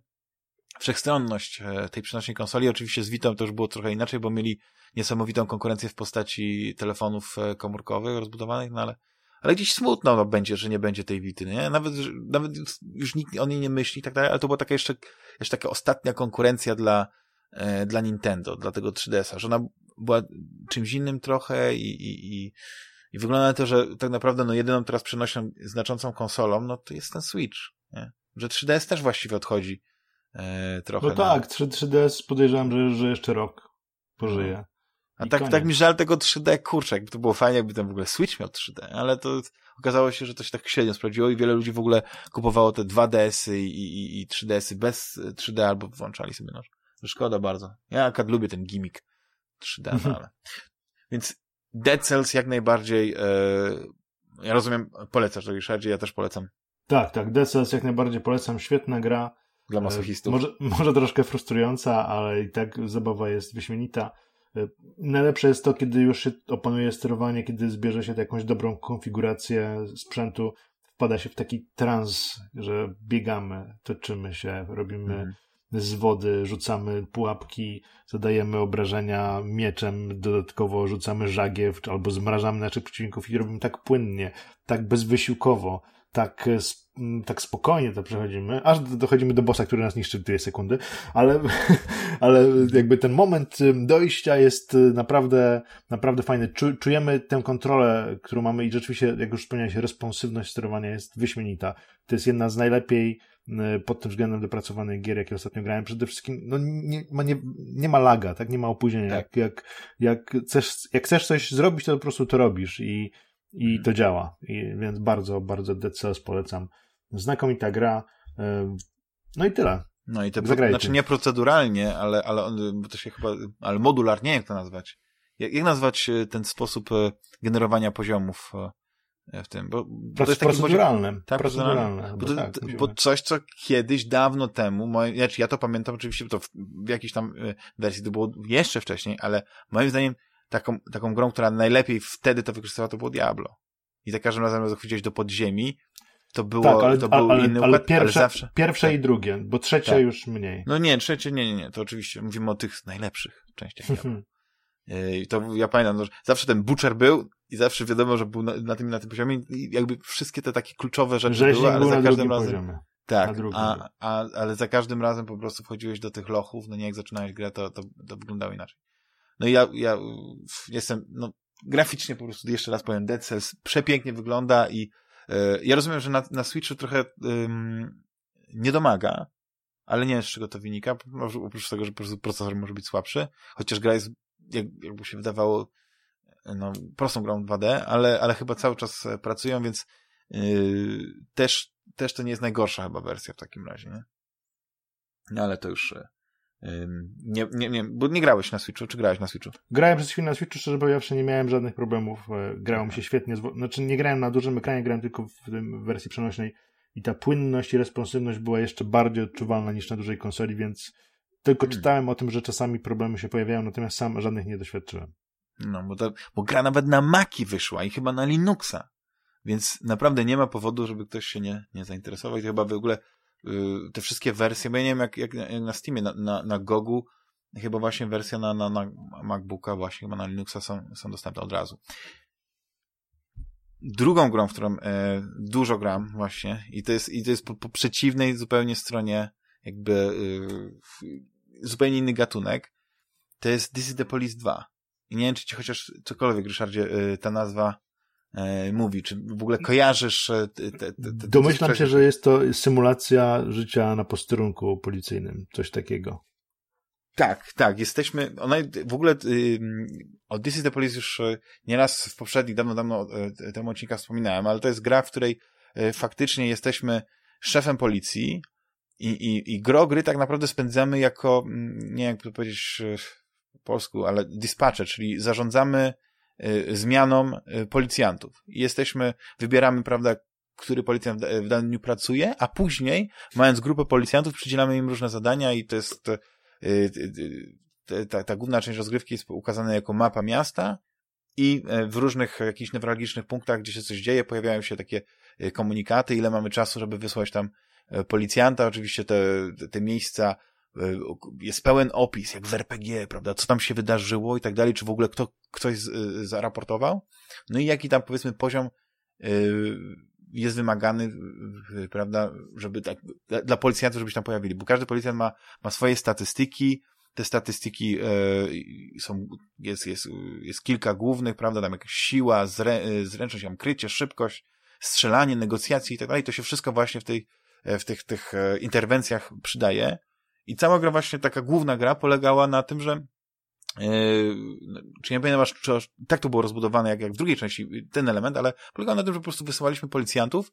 wszechstronność e, tej przenośnej konsoli. Oczywiście z Vitą to już było trochę inaczej, bo mieli niesamowitą konkurencję w postaci telefonów komórkowych rozbudowanych, no ale, ale gdzieś smutno no, będzie, że nie będzie tej Vity, nie? Nawet, nawet już nikt o niej nie myśli i tak dalej, ale to była taka jeszcze, jeszcze taka ostatnia konkurencja dla, e, dla Nintendo, dla tego 3DS-a, że ona była czymś innym trochę i, i, i, i wygląda na to, że tak naprawdę no jedyną teraz przenośną znaczącą konsolą, no to jest ten Switch, nie? Że 3DS też właściwie odchodzi e, trochę. No tak, 3, 3DS podejrzewam, że, że jeszcze rok pożyje. A tak, tak mi żal tego 3D, kurczę, jakby to było fajnie, jakby tam w ogóle Switch miał 3D, ale to okazało się, że to się tak średnio sprawdziło i wiele ludzi w ogóle kupowało te 2DS-y i, i, i 3DS-y bez 3D albo włączali sobie noż. Szkoda bardzo. Ja akurat lubię ten gimmick 3D, no ale... Więc Dead Cells jak najbardziej, e, ja rozumiem, polecasz to Ryszardzie, ja też polecam. Tak, tak, Dead Cells jak najbardziej polecam, świetna gra. Dla masochistów. E, może, może troszkę frustrująca, ale i tak zabawa jest wyśmienita. E, najlepsze jest to, kiedy już się opanuje sterowanie, kiedy zbierze się jakąś dobrą konfigurację sprzętu, wpada się w taki trans, że biegamy, toczymy się, robimy mm. z wody, rzucamy pułapki, zadajemy obrażenia mieczem, dodatkowo rzucamy żagiew albo zmrażamy naszych przeciwników i robimy tak płynnie, tak bezwysiłkowo, tak, e, tak spokojnie to przechodzimy, aż dochodzimy do bossa, który nas niszczy w dwie sekundy, ale, ale jakby ten moment dojścia jest e, naprawdę, naprawdę fajny. Czujemy tę kontrolę, którą mamy i rzeczywiście, jak już wspomniałeś, responsywność sterowania jest wyśmienita. To jest jedna z najlepiej pod tym względem dopracowanych gier, jakie ostatnio grałem. Przede wszystkim, no nie ma, nie, nie ma laga, tak? Nie ma opóźnienia. Tak. Jak, jak, jak, chcesz, jak chcesz coś zrobić, to po prostu to robisz i i to działa. I, więc bardzo, bardzo Cells polecam. Znakomita gra. No i tyle. No i te, Zagrajcie. znaczy nie proceduralnie, ale, ale to się chyba, ale modularnie, jak to nazwać? Jak, jak nazwać e, ten sposób e, generowania poziomów e, w tym? Bo, bo to jest proceduralne. Poziom... Tak, proceduralne. Bo, to, tak, bo coś, co kiedyś, dawno temu, moje, znaczy ja to pamiętam oczywiście, bo to w, w jakiejś tam wersji to było jeszcze wcześniej, ale moim zdaniem taką, taką grą, która najlepiej wtedy to wykorzystywała, to było Diablo. I za każdym razem, jak zachodziłeś do podziemi, to było, tak, ale, to był ale, inny ale pierwsze, ale zawsze... pierwsze tak. i drugie, bo trzecie tak. już mniej. No nie, trzecie, nie, nie, nie, to oczywiście mówimy o tych najlepszych częściach Diablo. I to ja pamiętam, no, że zawsze ten Butcher był i zawsze wiadomo, że był na, na tym na tym poziomie i jakby wszystkie te takie kluczowe rzeczy Rzeźnik były, ale był za każdym razem... Poziomie. Tak, a, a, ale za każdym razem po prostu wchodziłeś do tych lochów, no nie jak zaczynałeś grę, to, to, to wyglądało inaczej. No i ja, ja jestem, no, graficznie po prostu jeszcze raz powiem, Dead Cells przepięknie wygląda i e, ja rozumiem, że na, na Switchu trochę nie domaga, ale nie wiem, z czego to wynika, oprócz tego, że po prostu procesor może być słabszy, chociaż gra jest, jak, jakby się wydawało, no, prostą grą 2D, ale, ale chyba cały czas pracują, więc yy, też, też to nie jest najgorsza chyba wersja w takim razie, nie? No ale to już nie, nie, nie, bo nie grałeś na Switchu, czy grałeś na Switchu? Grałem przez chwilę na Switchu, szczerze powiedziawszy, nie miałem żadnych problemów. E, grało mi się świetnie. Znaczy, nie grałem na dużym ekranie, grałem tylko w, w wersji przenośnej i ta płynność i responsywność była jeszcze bardziej odczuwalna niż na dużej konsoli, więc tylko hmm. czytałem o tym, że czasami problemy się pojawiają, natomiast sam żadnych nie doświadczyłem. No, bo, to, bo gra nawet na Maki wyszła i chyba na Linuxa. Więc naprawdę nie ma powodu, żeby ktoś się nie, nie zainteresował. I to chyba w ogóle te wszystkie wersje, bo ja nie wiem jak, jak na Steamie, na, na, na Gogu, chyba właśnie wersja na, na, na MacBooka, właśnie chyba na Linuxa są, są dostępne od razu. Drugą grą, w którą e, dużo gram właśnie i to jest, i to jest po, po przeciwnej zupełnie stronie jakby y, zupełnie inny gatunek, to jest This is the Police 2. I nie wiem, czy ci chociaż cokolwiek, Ryszardzie, y, ta nazwa E, mówi, czy w ogóle kojarzysz e, te, te, te, Domyślam się, że jest to symulacja życia na posterunku policyjnym, coś takiego. Tak, tak, jesteśmy, ona w ogóle y, o This is the Police już e, nieraz w poprzednich, dawno, dawno temu odcinka wspominałem, ale to jest gra, w której faktycznie jesteśmy szefem policji i, i, i gro gry tak naprawdę spędzamy jako, nie jak to powiedzieć po polsku, ale dispatcher, czyli zarządzamy Y, zmianą y, policjantów. Jesteśmy, wybieramy, prawda, który policjant w danym dniu pracuje, a później, mając grupę policjantów, przydzielamy im różne zadania i to jest y, ta, ta główna część rozgrywki jest ukazana jako mapa miasta i w różnych jakichś newralgicznych punktach, gdzie się coś dzieje, pojawiają się takie komunikaty, ile mamy czasu, żeby wysłać tam policjanta. Oczywiście te, te miejsca jest pełen opis, jak w RPG, prawda, co tam się wydarzyło i tak dalej, czy w ogóle kto, ktoś z, zaraportował. No i jaki tam, powiedzmy, poziom jest wymagany, prawda, żeby tak, dla policjantów, żeby się tam pojawili, bo każdy policjant ma, ma swoje statystyki, te statystyki e, są, jest, jest, jest kilka głównych, prawda, tam jakaś siła, zrę, zręczność, tam krycie, szybkość, strzelanie, negocjacje i tak dalej, to się wszystko właśnie w tej, w tych, tych e, interwencjach przydaje. I cała gra właśnie, taka główna gra polegała na tym, że Yy, czy nie pamiętam, czy, tak to było rozbudowane jak, jak w drugiej części ten element, ale polegało na tym, że po prostu wysyłaliśmy policjantów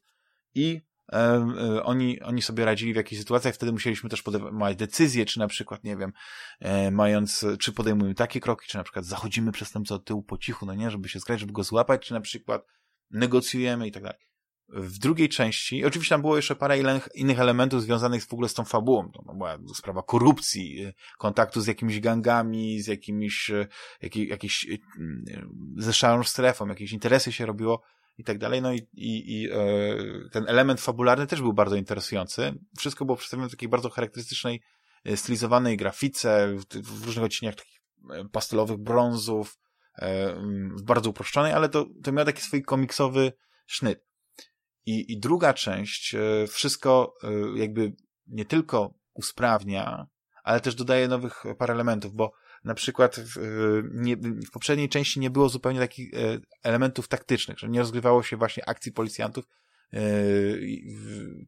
i e, e, oni, oni sobie radzili w jakichś sytuacjach, wtedy musieliśmy też podejmować decyzje, czy na przykład, nie wiem, e, mając, czy podejmujemy takie kroki, czy na przykład zachodzimy przestępcę od tyłu po cichu, no nie, żeby się skrać, żeby go złapać, czy na przykład negocjujemy i tak dalej. W drugiej części, oczywiście tam było jeszcze parę innych elementów związanych w ogóle z tą fabułą. To była sprawa korupcji, y, kontaktu z jakimiś gangami, z jakimiś, y, jakieś, jakieś y, ze szarą strefą, jakieś interesy się robiło i tak dalej. No i, i, i e, ten element fabularny też był bardzo interesujący. Wszystko było przedstawione w takiej bardzo charakterystycznej, stylizowanej grafice, w, różnych odcieniach takich e, pastelowych brązów, e, bardzo uproszczonej, ale to, to miało taki swój komiksowy sznyt. I, I druga część e, wszystko e, jakby nie tylko usprawnia, ale też dodaje nowych parę elementów, bo na przykład w, e, nie, w poprzedniej części nie było zupełnie takich elementów taktycznych, że nie rozgrywało się właśnie akcji policjantów,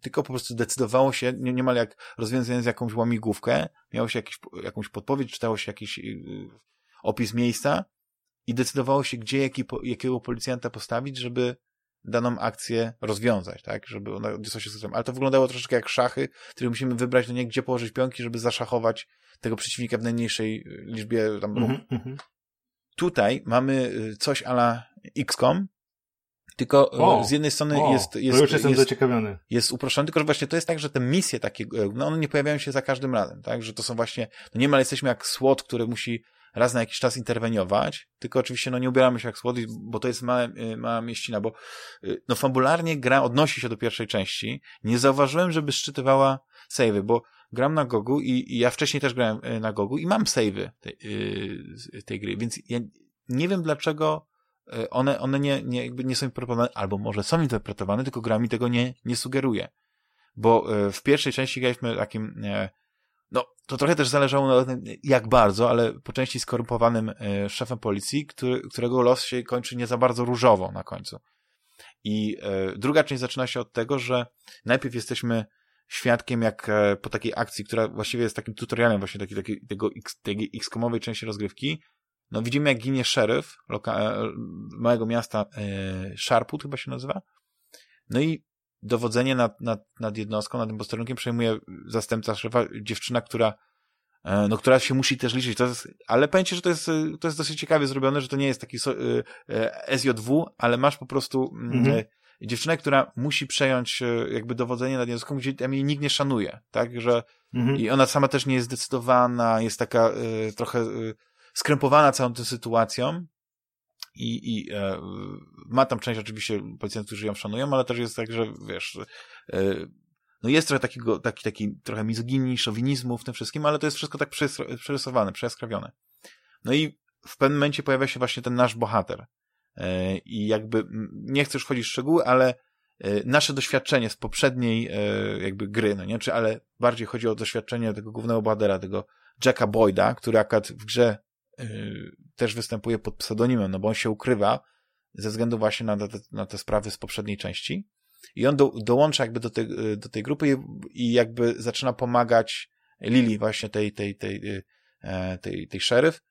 tylko po prostu decydowało się niemal jak rozwiązając jakąś łamigłówkę, miało się jakiś, jakąś podpowiedź, czytało się jakiś opis miejsca i decydowało się, gdzie jaki, jakiego policjanta postawić, żeby daną akcję rozwiązać, tak, żeby ona dostała się system. Ale to wyglądało troszeczkę jak szachy, które musimy wybrać, no nie, gdzie położyć pionki, żeby zaszachować tego przeciwnika w najmniejszej y, liczbie tam ruchów. Mm -hmm. Tutaj mamy y, coś ala XCOM, tylko y, o, z jednej strony o, jest, jest, już jestem jest, zaciekawiony. jest uproszczony, tylko że właśnie to jest tak, że te misje takie, no one nie pojawiają się za każdym razem, tak, że to są właśnie, no niemal jesteśmy jak SWOT, który musi raz na jakiś czas interweniować, tylko oczywiście no nie ubieramy się jak słodzi, bo to jest mała, y, mała mieścina, bo y, no fabularnie gra odnosi się do pierwszej części. Nie zauważyłem, żeby szczytywała savey, bo gram na Gogu i, i ja wcześniej też grałem y, na Gogu i mam savey tej, tej gry, więc ja nie wiem dlaczego one, one nie, nie, jakby nie są interpretowane, albo może są interpretowane, tylko gra mi tego nie, nie sugeruje. Bo w pierwszej części graliśmy takim no, to trochę też zależało na tym, jak bardzo, ale po części skorumpowanym e, szefem policji, który, którego los się kończy nie za bardzo różowo na końcu. I e, druga część zaczyna się od tego, że najpierw jesteśmy świadkiem, jak e, po takiej akcji, która właściwie jest takim tutorialem właśnie taki, taki, tego X, tej X-komowej części rozgrywki, no widzimy, jak ginie szeryf loka, małego miasta Sharput chyba się nazywa. No i dowodzenie nad, nad, nad jednostką, nad tym posterunkiem przejmuje zastępca szefa, dziewczyna, która e, no, która się musi też liczyć. To jest, ale pamiętajcie, że to jest, to jest dosyć ciekawie zrobione, że to nie jest taki so, e, e, SJW, ale masz po prostu mm, mhm. dziewczynę, która musi przejąć jakby dowodzenie nad jednostką, gdzie tam jej nikt nie szanuje, tak, że mhm. i ona sama też nie jest zdecydowana, jest taka trochę skrępowana całą tą sytuacją, i, i e, ma tam część oczywiście policjantów, którzy ją szanują, ale też jest tak, że wiesz, e, no jest trochę takiego, taki, taki trochę mizoginii, szowinizmu w tym wszystkim, ale to jest wszystko tak przerysowane, przejaskrawione. No i w pewnym momencie pojawia się właśnie ten nasz bohater. E, I jakby, nie chcę już wchodzić w szczegóły, ale e, nasze doświadczenie z poprzedniej e, jakby gry, no nie, czy ale bardziej chodzi o doświadczenie tego głównego bohatera, tego Jacka Boyda, który akurat w grze też występuje pod pseudonimem, no bo on się ukrywa ze względu właśnie na te, na te sprawy z poprzedniej części. I on do, dołącza jakby do, tej, do tej grupy i, i jakby zaczyna pomagać Lili właśnie tej, tej, tej, tej, e, tej, tej szeryf.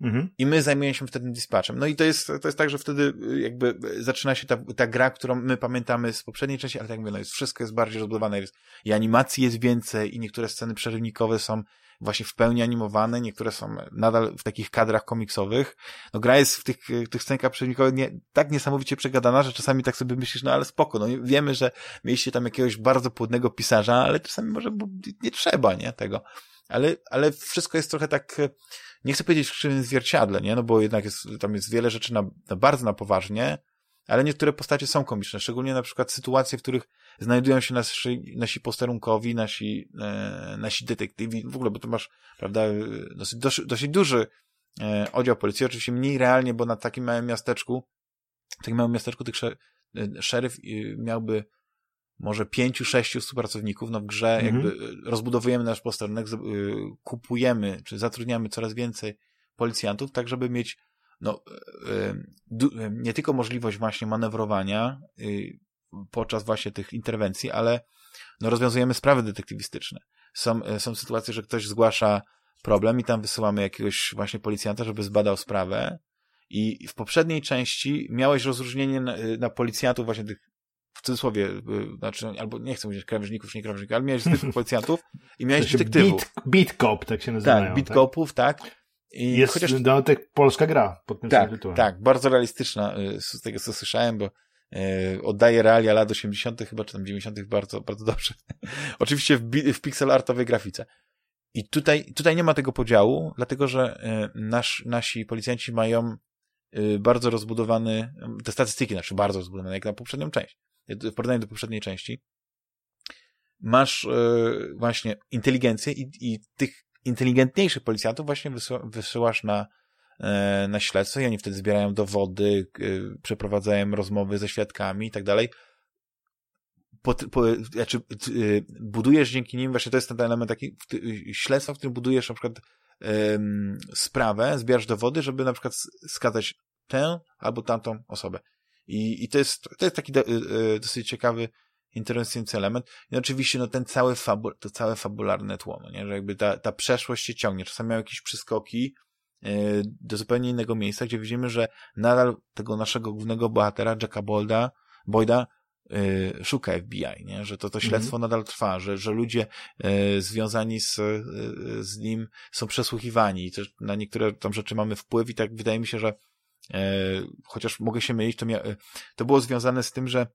Mhm. I my zajmujemy się wtedy dispatchem. No i to jest, to jest tak, że wtedy jakby zaczyna się ta, ta gra, którą my pamiętamy z poprzedniej części, ale tak jak mówię, no jest, wszystko jest bardziej rozbudowane. Jest, I animacji jest więcej, i niektóre sceny przerywnikowe są właśnie w pełni animowane, niektóre są nadal w takich kadrach komiksowych. No gra jest w tych, tych scenkach przerywnikowych nie, tak niesamowicie przegadana, że czasami tak sobie myślisz, no ale spoko, no wiemy, że mieliście tam jakiegoś bardzo płodnego pisarza, ale czasami może nie trzeba, nie, tego. Ale, ale wszystko jest trochę tak, nie chcę powiedzieć w krzywym zwierciadle, nie, no bo jednak jest, tam jest wiele rzeczy na, na bardzo na poważnie, ale niektóre postacie są komiczne, szczególnie na przykład sytuacje, w których znajdują się nasi, nasi posterunkowi, nasi, e, nasi detektywi, w ogóle, bo to masz, prawda, dosyć, dosyć, dosyć duży e, oddział policji, oczywiście mniej realnie, bo na takim małym miasteczku, w takim małym miasteczku tych e, szeryf e, miałby może pięciu, sześciu współpracowników, no w grze mhm. jakby e, rozbudowujemy nasz posterunek, kupujemy, czy zatrudniamy coraz więcej policjantów, tak żeby mieć no, nie tylko możliwość właśnie manewrowania y, podczas właśnie tych interwencji, ale no, rozwiązujemy sprawy detektywistyczne. Są, e, są sytuacje, że ktoś zgłasza problem i tam wysyłamy jakiegoś właśnie policjanta, żeby zbadał sprawę i w poprzedniej części miałeś rozróżnienie na, y, na policjantów właśnie tych w cudzysłowie, y, znaczy, albo nie chcę mówić krawężników, nie krawężników, ale miałeś zwykłych policjantów i miałeś detektywów. Beat, beat cop, tak się nazywają. Tak, beat tak? copów, tak. I jest chociaż... tak polska gra pod tym tak, tytułem. Tak, bardzo realistyczna y, z tego, co słyszałem, bo e, oddaje realia lat 80., chyba czy tam 90. bardzo, bardzo dobrze. Oczywiście w, w pixel artowej grafice. I tutaj, tutaj nie ma tego podziału, dlatego że e, nasz, nasi policjanci mają bardzo rozbudowany, te statystyki, znaczy bardzo rozbudowane, jak na poprzednią część, w porównaniu do poprzedniej części. Masz właśnie inteligencję i, i tych inteligentniejszych policjantów właśnie wysyłasz na, e, na śledztwo i oni wtedy zbierają dowody, przeprowadzają rozmowy ze świadkami i tak dalej. Znaczy, budujesz dzięki nim, właśnie to jest ten element taki śledztwa, w którym budujesz na przykład um, sprawę, zbierasz dowody, żeby na przykład skazać tę albo tamtą osobę. I, i to, jest, to jest taki do, y, dosyć ciekawy interesujący element. I oczywiście no ten cały fabul, to całe fabularne tło, no nie? że jakby ta, ta przeszłość się ciągnie. Czasami miał jakieś przyskoki yy, do zupełnie innego miejsca, gdzie widzimy, że nadal tego naszego głównego bohatera, Jacka Bolda, Boyda, yy, szuka FBI, nie? że to, to śledztwo mm -hmm. nadal trwa, że, że ludzie yy, związani z, z nim są przesłuchiwani i też na niektóre tam rzeczy mamy wpływ i tak wydaje mi się, że chociaż mogę się mylić, to, mia- to było związane z tym, że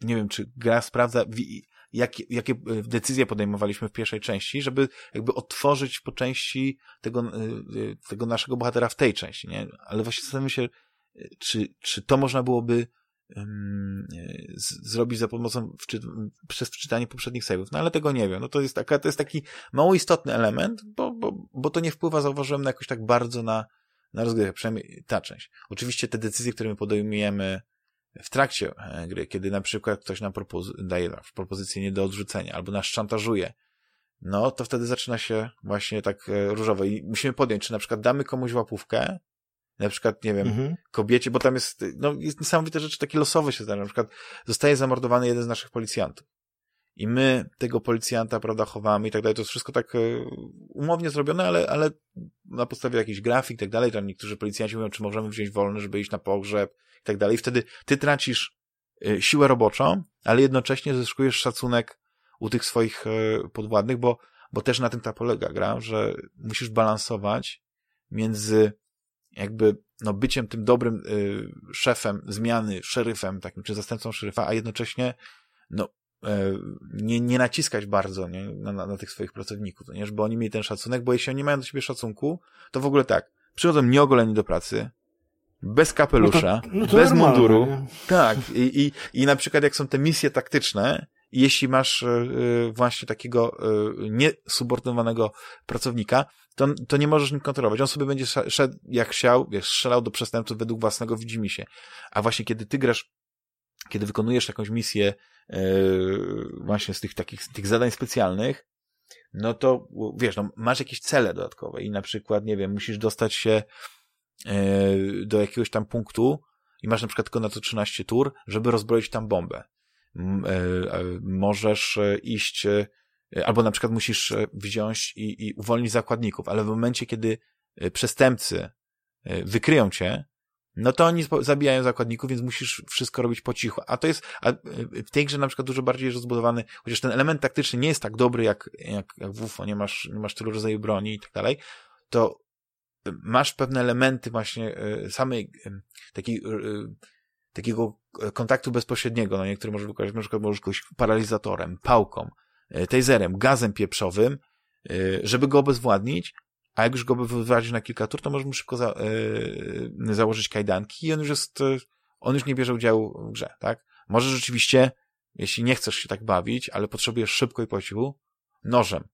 nie wiem, czy gra sprawdza, jak, jakie e, decyzje podejmowaliśmy w pierwszej części, żeby jakby otworzyć po części tego, e, e, tego naszego bohatera w tej części, nie? Ale właśnie zastanawiam się, czy, czy to można byłoby zrobić za pomocą wczy, przez wczytanie poprzednich save'ów, no ale tego nie wiem. No to jest, taka, to jest taki mało istotny element, bo, bo, bo to nie wpływa, zauważyłem, na jakoś tak bardzo na, na rozgrywkę, przynajmniej ta część. Oczywiście te decyzje, które my podejmujemy w trakcie e, gry, kiedy na przykład ktoś nam propozy daje propozycję nie do odrzucenia albo nas szantażuje, no to wtedy zaczyna się właśnie tak e, różowo i musimy podjąć, czy na przykład damy komuś łapówkę, na przykład, nie wiem, mhm. kobiecie, bo tam jest, no, jest niesamowite rzeczy takie losowe się zdarzają. Na przykład zostaje zamordowany jeden z naszych policjantów. I my tego policjanta, prawda, chowamy i tak dalej. To jest wszystko tak e, umownie zrobione, ale, ale na podstawie jakichś grafik i tak dalej. Tam niektórzy policjanci mówią, czy możemy wziąć wolny, żeby iść na pogrzeb i tak dalej. Wtedy ty tracisz e, siłę roboczą, ale jednocześnie zyskujesz szacunek u tych swoich e, podwładnych, bo, bo też na tym ta polega gra, że musisz balansować między jakby no, byciem tym dobrym y, szefem zmiany, szeryfem takim, czy zastępcą szeryfa, a jednocześnie no, E, nie, nie naciskać bardzo nie, na, na, na tych swoich pracowników, nie, żeby oni mieli ten szacunek, bo jeśli oni mają do siebie szacunku, to w ogóle tak, przychodzą nieogoleni do pracy, bez kapelusza, no to, no to bez munduru, nie? tak, i, i, i na przykład jak są te misje taktyczne, jeśli masz y, właśnie takiego y, niesubordynowanego pracownika, to, to nie możesz nim kontrolować. On sobie będzie szedł jak chciał, wiesz, strzelał do przestępców według własnego widzimisię. A właśnie kiedy ty grasz, kiedy wykonujesz jakąś misję E, właśnie z tych takich tych zadań specjalnych, no to wiesz, no, masz jakieś cele dodatkowe i na przykład, nie wiem, musisz dostać się do jakiegoś tam punktu i masz na przykład tylko na to 13 tur, żeby rozbroić tam bombę. E, możesz iść, albo na przykład musisz wziąć i, i uwolnić zakładników, ale w momencie, kiedy przestępcy wykryją cię, no to oni zabijają zakładników, więc musisz wszystko robić po cichu. A to jest, a w tej grze na przykład dużo bardziej rozbudowany, chociaż ten element taktyczny nie jest tak dobry jak, jak, jak w UFO, nie masz, nie masz tylu rodzaju broni i tak dalej, to masz pewne elementy właśnie y, samej takiej, y, takiego kontaktu bezpośredniego, no niektóry może wykonać, na przykład możesz kogoś paralizatorem, pałką, taserem, gazem pieprzowym, żeby go obezwładnić, a jak już go wywadzisz na kilka tur, to możesz mu szybko za, założyć kajdanki i on już jest, on już nie bierze udziału w grze, tak? Może rzeczywiście, jeśli nie chcesz się tak bawić, ale potrzebujesz szybko i po nożem.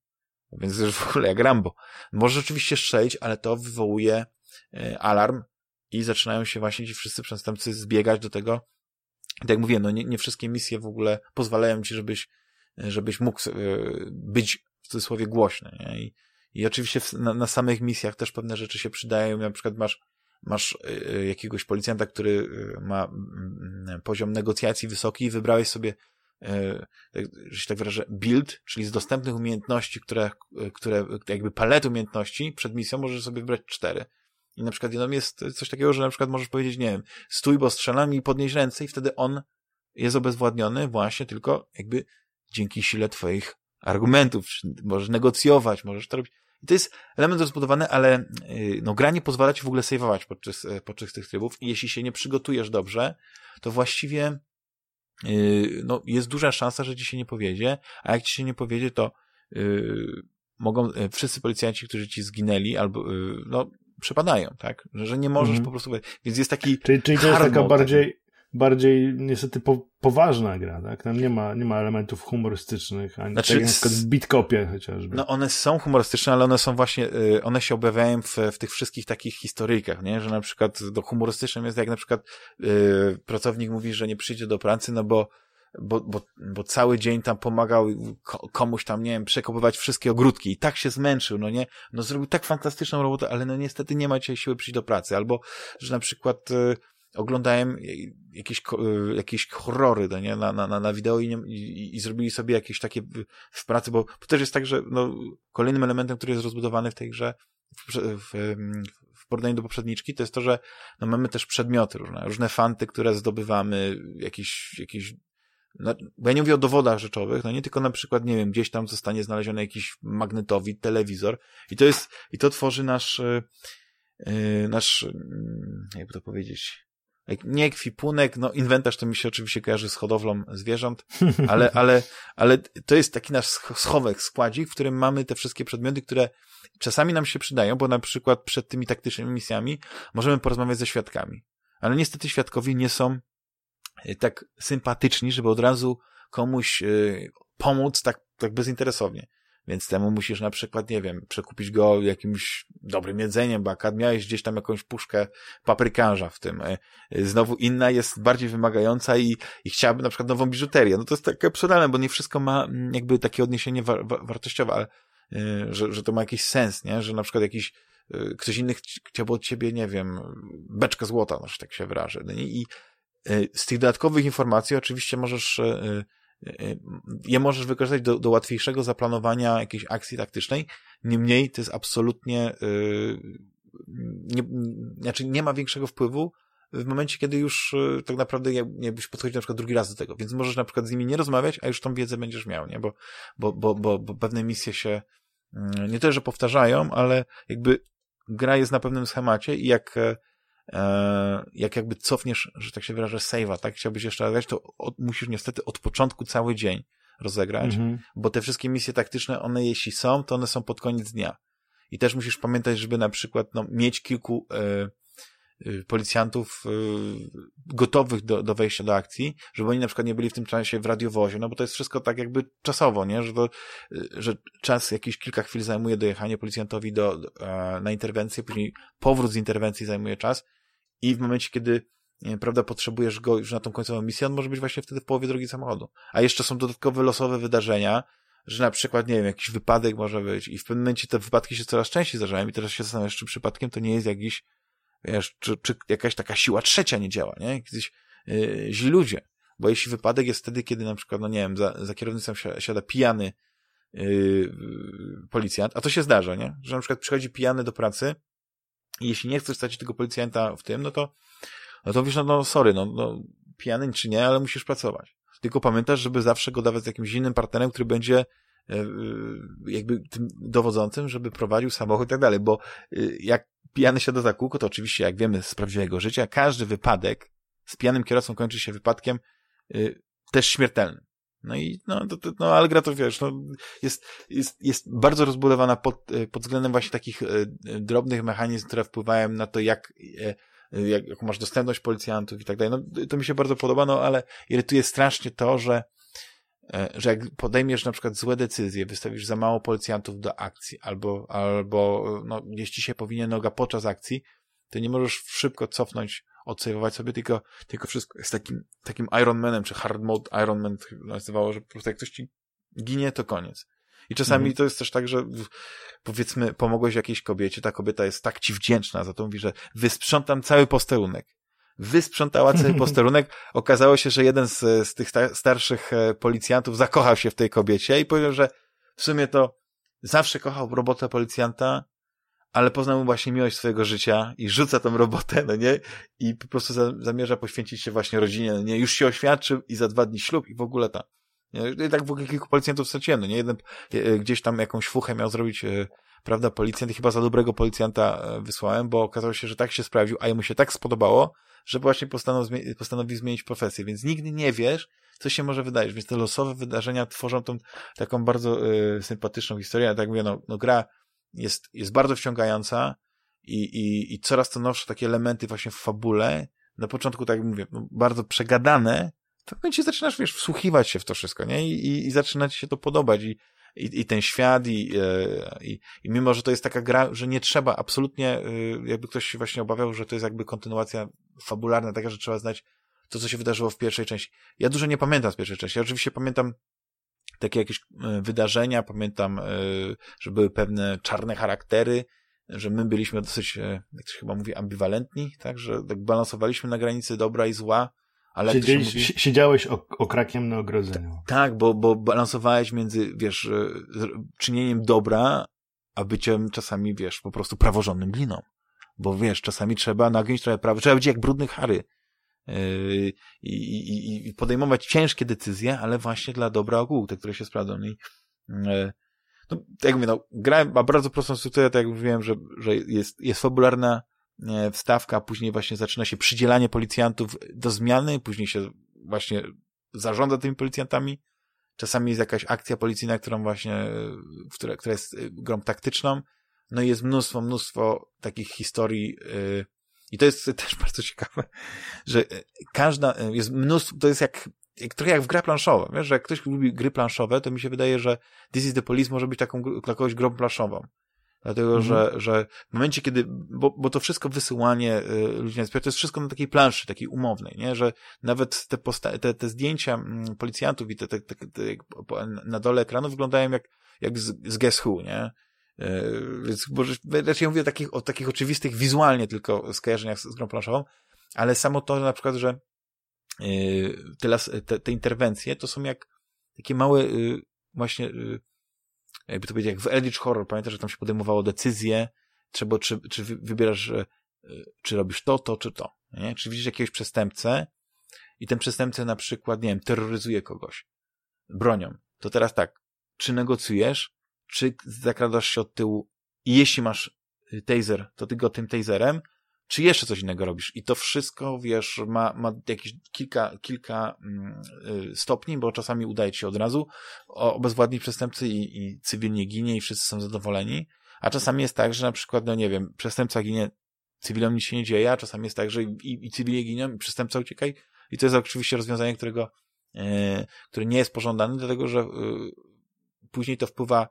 Więc już w ogóle jak Rambo. Może rzeczywiście strzelić, ale to wywołuje yy, alarm i zaczynają się właśnie ci wszyscy przestępcy zbiegać do tego. Tak jak mówię, no nie, nie wszystkie misje w ogóle pozwalają ci, żebyś, żebyś mógł yy, być w cudzysłowie głośny, nie? I, i oczywiście na, na, samych misjach też pewne rzeczy się przydają. Na przykład masz, masz jakiegoś policjanta, który ma y, poziom negocjacji wysoki i wybrałeś sobie, że się tak wyrażę, build, czyli z dostępnych umiejętności, które, które jakby palet umiejętności przed misją możesz sobie wybrać cztery. I na przykład jedną jest coś takiego, że na przykład możesz powiedzieć, nie wiem, stój, bo strzelam i podnieść ręce i wtedy on jest obezwładniony właśnie tylko jakby dzięki sile twoich argumentów, możesz negocjować, możesz to robić. I to jest element rozbudowany, ale y, no, gra nie pozwala ci w ogóle saveować podczas, e, podczas tych trybów i jeśli się nie przygotujesz dobrze, to właściwie no, jest duża szansa, że ci się nie powiedzie, a jak ci się nie powiedzie, to yy, mogą yy, wszyscy policjanci, którzy ci zginęli, albo no, przepadają, tak? Że, że nie możesz mm -hmm. po prostu. Więc jest taki. Czyli, czyli to jest taka bardziej, bardziej niestety po, poważna gra, tak? Tam nie ma, nie ma elementów humorystycznych, ani znaczy, tak jak na przykład w Bitkopie chociażby. No one są humorystyczne, ale one są właśnie, y, one się objawiają w, w tych wszystkich takich historyjkach, nie? Że na przykład do humorystycznym jest jak na przykład yy, pracownik mówi, że nie przyjdzie do pracy, no bo bo, bo, bo cały dzień tam pomagał komuś tam, nie wiem, przekopywać wszystkie ogródki i tak się zmęczył, no nie? No zrobił tak fantastyczną robotę, ale no niestety nie ma dzisiaj siły przyjść do pracy. Albo, że na przykład y, oglądałem jakieś, e, jakieś horrory no nie? Na, na, na wideo i, nie, i, i, zrobili sobie jakieś takie w pracy, bo to też jest tak, że no, kolejnym elementem, który jest rozbudowany w tej grze, w, w, w porównaniu do poprzedniczki, to jest to, że no, mamy też przedmioty różne, różne fanty, które zdobywamy, jakieś, jakieś no, bo ja nie mówię o dowodach rzeczowych, no nie tylko na przykład, nie wiem, gdzieś tam zostanie znaleziony jakiś magnetowid, telewizor i to jest, i to tworzy nasz, yy, nasz, yy, jakby to powiedzieć, nie ekwipunek, no inwentarz to mi się oczywiście kojarzy z hodowlą zwierząt, ale, ale, ale to jest taki nasz schowek, składzik, w którym mamy te wszystkie przedmioty, które czasami nam się przydają, bo na przykład przed tymi taktycznymi misjami możemy porozmawiać ze świadkami. Ale niestety świadkowie nie są e, tak sympatyczni, żeby od razu komuś e, pomóc tak, tak bezinteresownie. Więc temu musisz na przykład, nie wiem, przekupić go jakimś dobrym jedzeniem, bo akad miałeś gdzieś tam jakąś puszkę paprykarza w tym. E, e, znowu inna jest bardziej wymagająca i, i chciałaby na przykład nową biżuterię. No to jest takie absurdalne, bo nie wszystko ma mm, jakby takie odniesienie wa wa wartościowe, ale yy, że, że to ma jakiś sens, nie? Że na przykład jakiś yy, ktoś inny ch chciałby od ciebie, nie wiem, beczkę złota, no, że tak się wyrażę. No, I yy, z tych dodatkowych informacji oczywiście możesz je możesz wykorzystać do, do łatwiejszego zaplanowania jakiejś akcji taktycznej. Niemniej to jest absolutnie, yy, nie, znaczy nie ma większego wpływu w momencie, kiedy już yy, tak naprawdę jakbyś podchodził na przykład drugi raz do tego, więc możesz na przykład z nimi nie rozmawiać, a już tą wiedzę będziesz miał, nie? Bo, bo, bo, bo, bo pewne misje się yy, nie tyle, że powtarzają, ale jakby gra jest na pewnym schemacie i jak E, jak jakby cofniesz, że tak się wyrażę, save'a, tak? Chciałbyś jeszcze zagrać, to od, musisz niestety od początku cały dzień rozegrać, -hmm. bo te wszystkie misje taktyczne, one jeśli są, to one są pod koniec dnia. I też musisz pamiętać, żeby na przykład no, mieć kilku e, e, policjantów e, gotowych do, do wejścia do akcji, żeby oni na przykład nie byli w tym czasie w radiowozie, no bo to jest wszystko tak jakby czasowo, nie? Że, to, e, że czas jakieś kilka chwil zajmuje dojechanie policjantowi do, do e, na interwencję, później powrót z interwencji zajmuje czas i w momencie, kiedy nie, prawda, potrzebujesz go już na tą końcową misję, on może być właśnie wtedy w połowie drogi samochodu. A jeszcze są dodatkowe losowe wydarzenia, że na przykład, nie wiem, jakiś wypadek może być i w pewnym momencie te wypadki się coraz częściej zdarzają i teraz się zastanawiasz, czy przypadkiem to nie jest jakiś, wiesz, czy, czy jakaś taka siła trzecia nie działa, nie? Jakiś yy, źli ludzie. Bo jeśli wypadek jest wtedy, kiedy na przykład, no nie wiem, za, za kierownicą siada pijany yy, policjant, a to się zdarza, nie? Że na przykład przychodzi pijany do pracy jeśli nie chcesz stać tego policjanta w tym, no to, no to wiesz, no, no sorry, no, no pijany czy nie, ale musisz pracować. Tylko pamiętasz, żeby zawsze go dawać z jakimś innym partnerem, który będzie e, e, jakby tym dowodzącym, żeby prowadził samochód i tak dalej, bo e, jak pijany się do kółko, to oczywiście, jak wiemy z prawdziwego życia, każdy wypadek z pijanym kierowcą kończy się wypadkiem też śmiertelnym. No i, no, to, to, no ale gra to wiesz, no, jest, jest, jest bardzo rozbudowana pod, e, pod względem właśnie takich e, drobnych mechanizmów, które wpływają na to, jak, e, jak, jak masz dostępność policjantów i tak dalej. No, to mi się bardzo podoba, no ale irytuje strasznie to, że, e, że jak podejmiesz na przykład złe decyzje, wystawisz za mało policjantów do akcji, albo, albo no, ci się powinien noga podczas akcji, to nie możesz szybko cofnąć odsejwować sobie, tylko, tylko wszystko jest takim, takim Iron Manem, czy Hard Mode Iron Man nazywało, że po prostu jak ktoś ci ginie, to koniec. I czasami mhm. to jest też tak, że powiedzmy, pomogłeś jakiejś kobiecie, ta kobieta jest tak ci wdzięczna za to, mówi, że wysprzątam cały posterunek. Wysprzątała cały posterunek. Okazało się, że jeden z, z tych starszych e, policjantów zakochał się w tej kobiecie i powiedział, że w sumie to zawsze kochał robotę policjanta, ale poznał właśnie miłość swojego życia i rzuca tą robotę, no nie? I po prostu za, zamierza poświęcić się właśnie rodzinie, no nie? Już się oświadczył i za dwa dni ślub i w ogóle ta. Nie? I tak w ogóle kilku policjantów straciłem, no nie? Jeden e, gdzieś tam jakąś fuchę miał zrobić, e, prawda, policjant i chyba za dobrego policjanta e, wysłałem, bo okazało się, że tak się sprawdził, a jemu się tak spodobało, że właśnie postanowił, postanowił zmienić profesję, więc nigdy nie wiesz, co się może wydarzyć, więc te losowe wydarzenia tworzą tą taką bardzo y, sympatyczną historię, ja tak mówię, no, no gra jest, jest bardzo wciągająca i, i, i coraz to nowsze takie elementy właśnie w fabule, na początku, tak jak mówię, no, bardzo przegadane, to w momencie zaczynasz, wiesz, wsłuchiwać się w to wszystko, nie? I, i, i zaczyna ci się to podobać i, i, i ten świat i, e, i, i mimo, że to jest taka gra, że nie trzeba absolutnie, e, jakby ktoś się właśnie obawiał, że to jest jakby kontynuacja fabularna, taka, że trzeba znać to, co się wydarzyło w pierwszej części. Ja dużo nie pamiętam z pierwszej części. Ja oczywiście pamiętam takie jakieś e, wydarzenia, pamiętam, że były pewne czarne charaktery, że my byliśmy dosyć, jak się chyba mówi, ambiwalentni, tak, że tak balansowaliśmy na granicy dobra i zła, ale Siedzieli, mówi... Siedziałeś okrakiem na ogrodzeniu. Tak, bo, bo balansowałeś między, wiesz, e, czynieniem dobra, a byciem czasami, wiesz, po prostu praworządnym gliną. Bo wiesz, czasami trzeba nagiąć trochę prawo, trzeba być jak brudny Harry. I, i, i podejmować ciężkie decyzje, ale właśnie dla dobra ogółu, te, które się sprawdzą. I, yy, no, tak jak mówię, no, gra ma bardzo prostą strukturę, tak jak mówiłem, że, że jest, jest fabularna, E, wstawka, później właśnie zaczyna się przydzielanie policjantów do zmiany, później się właśnie zarządza tymi policjantami. Czasami jest jakaś akcja policyjna, którą właśnie, która, która jest e, grą taktyczną. No i jest mnóstwo, mnóstwo takich historii, i to jest też bardzo ciekawe, że każda, jest mnóstwo, to jest jak, jak trochę jak w gra planszowa, wiesz, że jak ktoś lubi gry planszowe, to mi się wydaje, że This is the Police może być taką dla kogoś grą planszową. Dlatego, mhm. że, że w momencie, kiedy, bo, bo to wszystko wysyłanie y, ludzi na to jest wszystko na takiej planszy, takiej umownej, nie? Że nawet te, posta te, te zdjęcia mm, policjantów i te, te, te, te na dole ekranu wyglądają jak, jak z, z Guess Who, nie? Y, więc może, raczej mówię o takich, o takich oczywistych wizualnie tylko skojarzeniach z, z grą planszową, ale samo to na przykład, że y, te, te, te interwencje to są jak takie małe właśnie jakby to powiedzieć, jak w Eldritch Horror, pamiętasz, że tam się podejmowało decyzje, trzeba, czy, czy wybierasz, e, czy robisz to, to, czy to, nie? Czy widzisz jakiegoś przestępcę i ten przestępca na przykład, nie wiem, terroryzuje kogoś bronią, to teraz tak, czy negocjujesz, czy zakradasz się od tyłu i jeśli masz y, taser, to ty go tym taserem, czy jeszcze coś innego robisz. I to wszystko, wiesz, ma, ma jakieś kilka, kilka mm, y, stopni, bo czasami udaje ci się od razu obezwładnić przestępcy i, i cywilnie ginie i wszyscy są zadowoleni, a czasami jest tak, że na przykład, no nie wiem, przestępca ginie, cywilom nic się nie dzieje, a czasami jest tak, że i, i, cywilnie giną, i przestępca uciekaj. I to jest oczywiście rozwiązanie, którego, e, które nie jest pożądane, dlatego że e, później to wpływa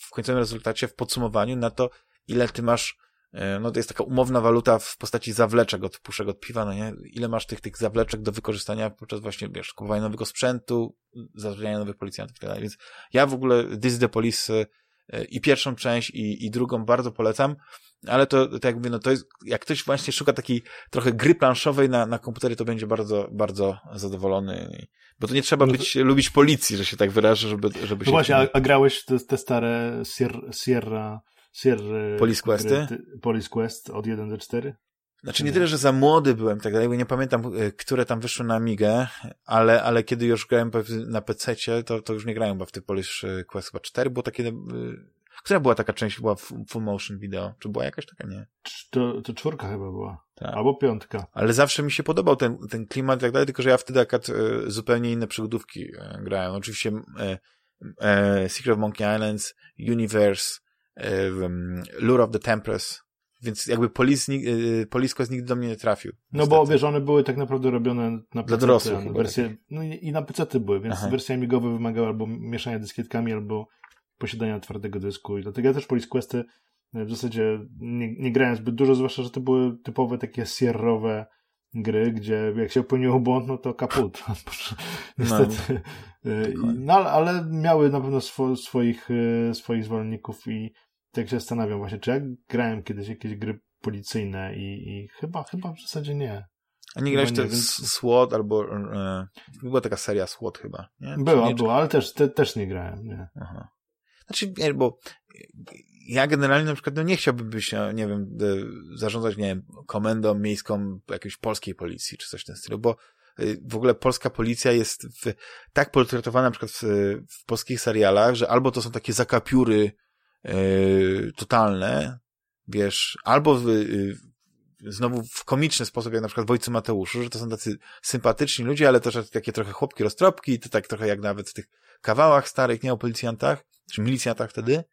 w końcowym rezultacie, w podsumowaniu na to, ile ty masz E, no to jest taka umowna waluta w postaci zawleczek od puszek od piwa, no nie? Ile masz tych, tych zawleczek do wykorzystania podczas właśnie, wiesz, kupowania nowego sprzętu, zatrudniania nowych policjantów i tak dalej. Więc ja w ogóle This the Police e, i pierwszą część i, i drugą bardzo polecam, ale to, tak jak mówię, no to jest, jak ktoś właśnie szuka takiej trochę gry planszowej na, na komputery, to będzie bardzo, bardzo zadowolony. Bo to nie trzeba no być, to... lubić policji, że się tak wyrażę, żeby, żeby no się... właśnie, a, a grałeś te, te stare Sierra, Sierra Sierra Police Questy? Police Quest od 1 do 4? Znaczy nie tyle, że za młody byłem, tak dalej, bo nie pamiętam, e, które tam wyszły na Amigę, ale, ale kiedy już grałem na PC, to, to już nie grałem chyba w te Police Quest chyba 4, było takie, e, Która była taka część, była full motion video? Czy była jakaś taka? Nie. To, to czwórka chyba była. Tak. Albo piątka. Ale zawsze mi się podobał ten, ten klimat i tak dalej, tylko że ja wtedy akurat e, zupełnie inne przygodówki grałem. Oczywiście e, e, Secret of Monkey Islands, Universe, e, Lure of the Tempress, więc jakby Polis, e, Police Quest nigdy do mnie nie trafił. No niestety. bo wiesz, one były tak naprawdę robione na PC. Dla dorosłych. Wersje, no i, na PC były, więc Aha. wersje amigowe wymagały albo mieszania dyskietkami, albo posiadania twardego dysku. I dlatego ja też Police Questy e, w zasadzie nie, nie grałem zbyt dużo, zwłaszcza, że to były typowe takie sierrowe gry, gdzie jak się popełniło błąd, no to kaput. Niestety. No, no, ale miały na pewno swo, swoich, swoich zwolenników i tak się zastanawiam właśnie, czy ja grałem kiedyś jakieś gry policyjne i, i chyba, chyba w zasadzie nie. A nie grałeś też więc... SWAT albo e, była taka seria SWAT chyba, nie? Była, nie, była, ale też, te, też nie grałem, nie. Aha. Znaczy, nie, bo ja generalnie na przykład no nie chciałbym być, no, nie wiem, zarządzać, nie wiem, komendą miejską jakiejś polskiej policji, czy coś w tym stylu, bo y, w ogóle polska policja jest w, tak portretowana na przykład w, w, polskich serialach, że albo to są takie zakapiury totalne, wiesz, albo w, yy, znowu w komiczny sposób, jak na przykład w Ojcu Mateuszu, że to są tacy sympatyczni ludzie, ale też takie trochę chłopki roztropki, to tak trochę jak nawet w tych kawałach starych, nie o policjantach, czy milicjantach wtedy.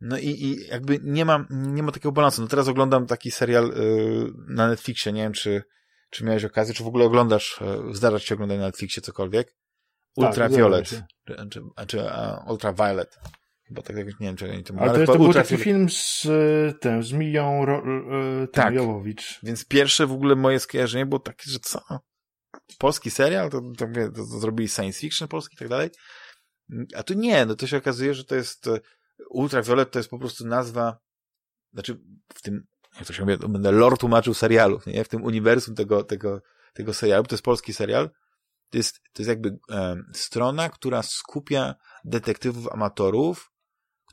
No i, i jakby nie ma, nie ma takiego balansu. No teraz oglądam taki serial yy, na Netflixie, nie wiem, czy, czy miałeś okazję, czy w ogóle oglądasz, yy, zdarza ci się oglądać na Netflixie cokolwiek. Ultraviolet, tak, czy, czy, uh, Ultraviolet. Chyba tak jakoś, nie wiem, czy oni to Ale to, jest, to był taki film z tym, z Miją Ro, y, tak. Jowowicz. Więc pierwsze w ogóle moje skojarzenie było takie, że co? Polski serial? To, to, to, to zrobili science fiction polski i tak dalej. A tu nie, no to się okazuje, że to jest e, Ultraviolet to jest po prostu nazwa, znaczy w tym, jak to się mówi, będę lore tłumaczył serialów, nie? W tym uniwersum tego, tego, tego serialu, to jest polski serial, to jest, to jest jakby e, strona, która skupia detektywów amatorów,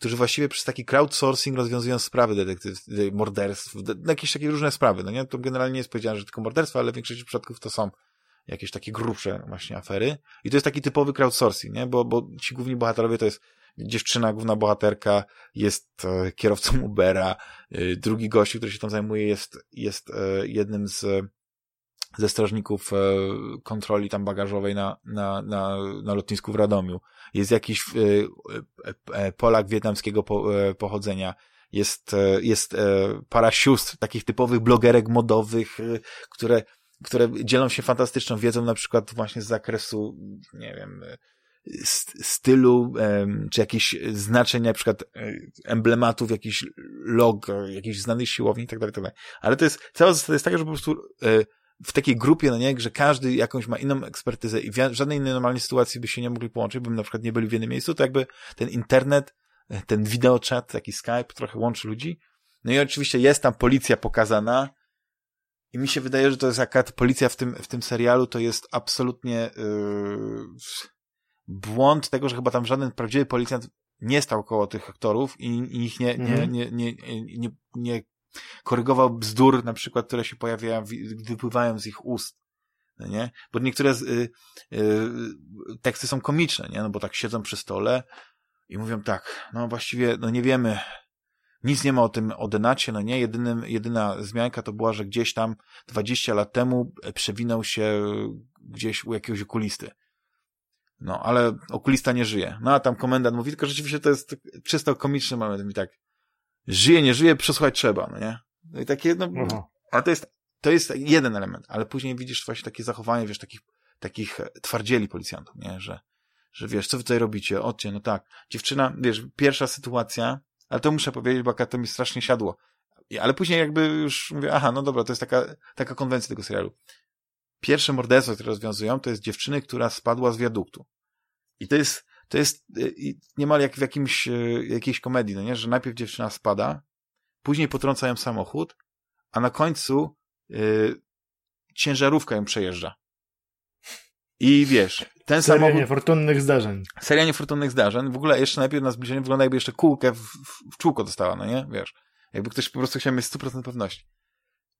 którzy właściwie przez taki crowdsourcing rozwiązują sprawy detektyw, morderstw, de, jakieś takie różne sprawy, no nie? To generalnie nie jest powiedziane, że tylko morderstwa, ale w większości przypadków to są jakieś takie grubsze właśnie afery. I to jest taki typowy crowdsourcing, nie? Bo, bo ci główni bohaterowie to jest dziewczyna, główna bohaterka, jest e, kierowcą Ubera, e, drugi gość, który się tam zajmuje jest, jest e, jednym z ze strażników e, kontroli tam bagażowej na, na, na, na lotnisku w Radomiu. Jest jakiś e, e, Polak wietnamskiego pochodzenia. Jest, jest para sióstr, takich typowych blogerek modowych, które które dzielą się fantastyczną wiedzą, na przykład właśnie z zakresu, nie wiem, stylu, czy jakichś znaczeń, na przykład emblematów, jakiś log, jakichś znanych siłowni tak dalej, tak dalej. Ale to jest, cała zasada jest taka, że po prostu w takiej grupie, no nie, że każdy jakąś ma inną ekspertyzę i w żadnej innej normalnej sytuacji by się nie mogli połączyć, by na przykład nie byli w jednym miejscu, to jakby ten internet, e, ten wideochat, taki Skype trochę łączy ludzi. No i oczywiście jest tam policja pokazana, i mi się wydaje, że to jest akurat policja w tym, w tym serialu to jest absolutnie yy, błąd tego, że chyba tam żaden prawdziwy policjant nie stał koło tych aktorów i, i ich nie, nie, mhm. nie, nie, nie, nie, nie korygował bzdur, na przykład, które się pojawiają, wypływają z ich ust. No nie? Bo niektóre z, y, y, teksty są komiczne, nie? No bo tak siedzą przy stole i mówią tak, no właściwie, no nie wiemy, nic nie ma o tym, o Denacie, no nie, Jedynym, jedyna zmianka to była, że gdzieś tam 20 lat temu przewinął się gdzieś u jakiegoś okulisty. No, ale okulista nie żyje. No, a tam komendant mówi, tylko rzeczywiście to jest czysto komiczny moment. I tak, żyje, nie żyje, przesłuchać trzeba, no nie? No i takie, no, Aha. ale to jest, to jest jeden element, ale później widzisz właśnie takie zachowanie, wiesz, takich, takich twardzieli policjantów, nie? Że, że wiesz, co wy tutaj robicie? Odcie, no tak. Dziewczyna, wiesz, pierwsza sytuacja, ale to muszę powiedzieć, bo to mi strasznie siadło. Ale później jakby już mówię, aha, no dobra, to jest taka, taka konwencja tego serialu. Pierwsze morderstwo, które rozwiązują, to jest dziewczyny, która spadła z wiaduktu. I to jest, to jest y, niemal jak w jakimś, y, jakiejś komedii, no nie? Że najpierw dziewczyna spada, później potrąca ją samochód, a na końcu yy, ciężarówka ją przejeżdża. I wiesz, ten Seria samochód... niefortunnych zdarzeń. Seria niefortunnych zdarzeń. W ogóle jeszcze najpierw na zbliżeniu wygląda jakby jeszcze kółkę w, w, w czółko dostała, no nie? Wiesz. Jakby ktoś po prostu chciał mieć 100% pewności.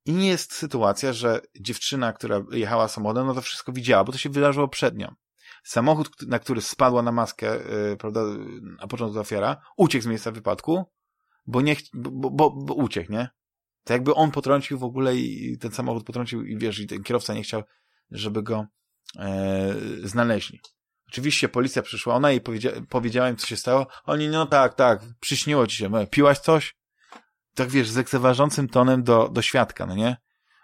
I nie jest sytuacja, że dziewczyna, która jechała samochodem, no to wszystko widziała, bo to się wydarzyło przed nią. Samochód, na który spadła na maskę, yy, prawda, na początku ofiara, uciekł z miejsca wypadku, bo nie, bo, bo, bo uciekł, nie? To jakby on potrącił w ogóle i ten samochód potrącił i wiesz, i ten kierowca nie chciał, żeby go e, znaleźli. Oczywiście policja przyszła, ona jej powiedzia powiedziała im, co się stało. Oni, no tak, tak, przyśniło ci się, piłaś coś? Tak wiesz, z lekceważącym tonem do, do świadka, no nie?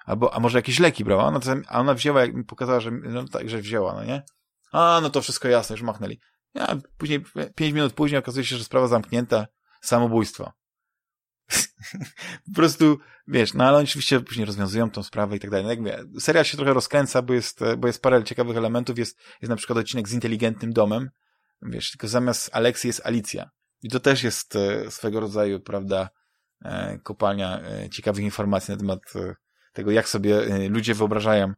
Albo, a może jakieś leki brała? To, a ona wzięła, jak mi pokazała, że, no tak, że wzięła, no nie? A, no to wszystko jasne, już machnęli. Ja, później, pięć minut później okazuje się, że sprawa zamknięta, samobójstwo. po prostu, wiesz, no ale oczywiście później rozwiązują tą sprawę i tak dalej. No jak mówię, się trochę rozkręca, bo jest, bo jest parę ciekawych elementów. Jest, jest na przykład odcinek z inteligentnym domem, wiesz, tylko zamiast Aleksji jest Alicja. I to też jest e, swego rodzaju, prawda, e, kopalnia e, ciekawych informacji na temat tego, jak sobie ludzie wyobrażają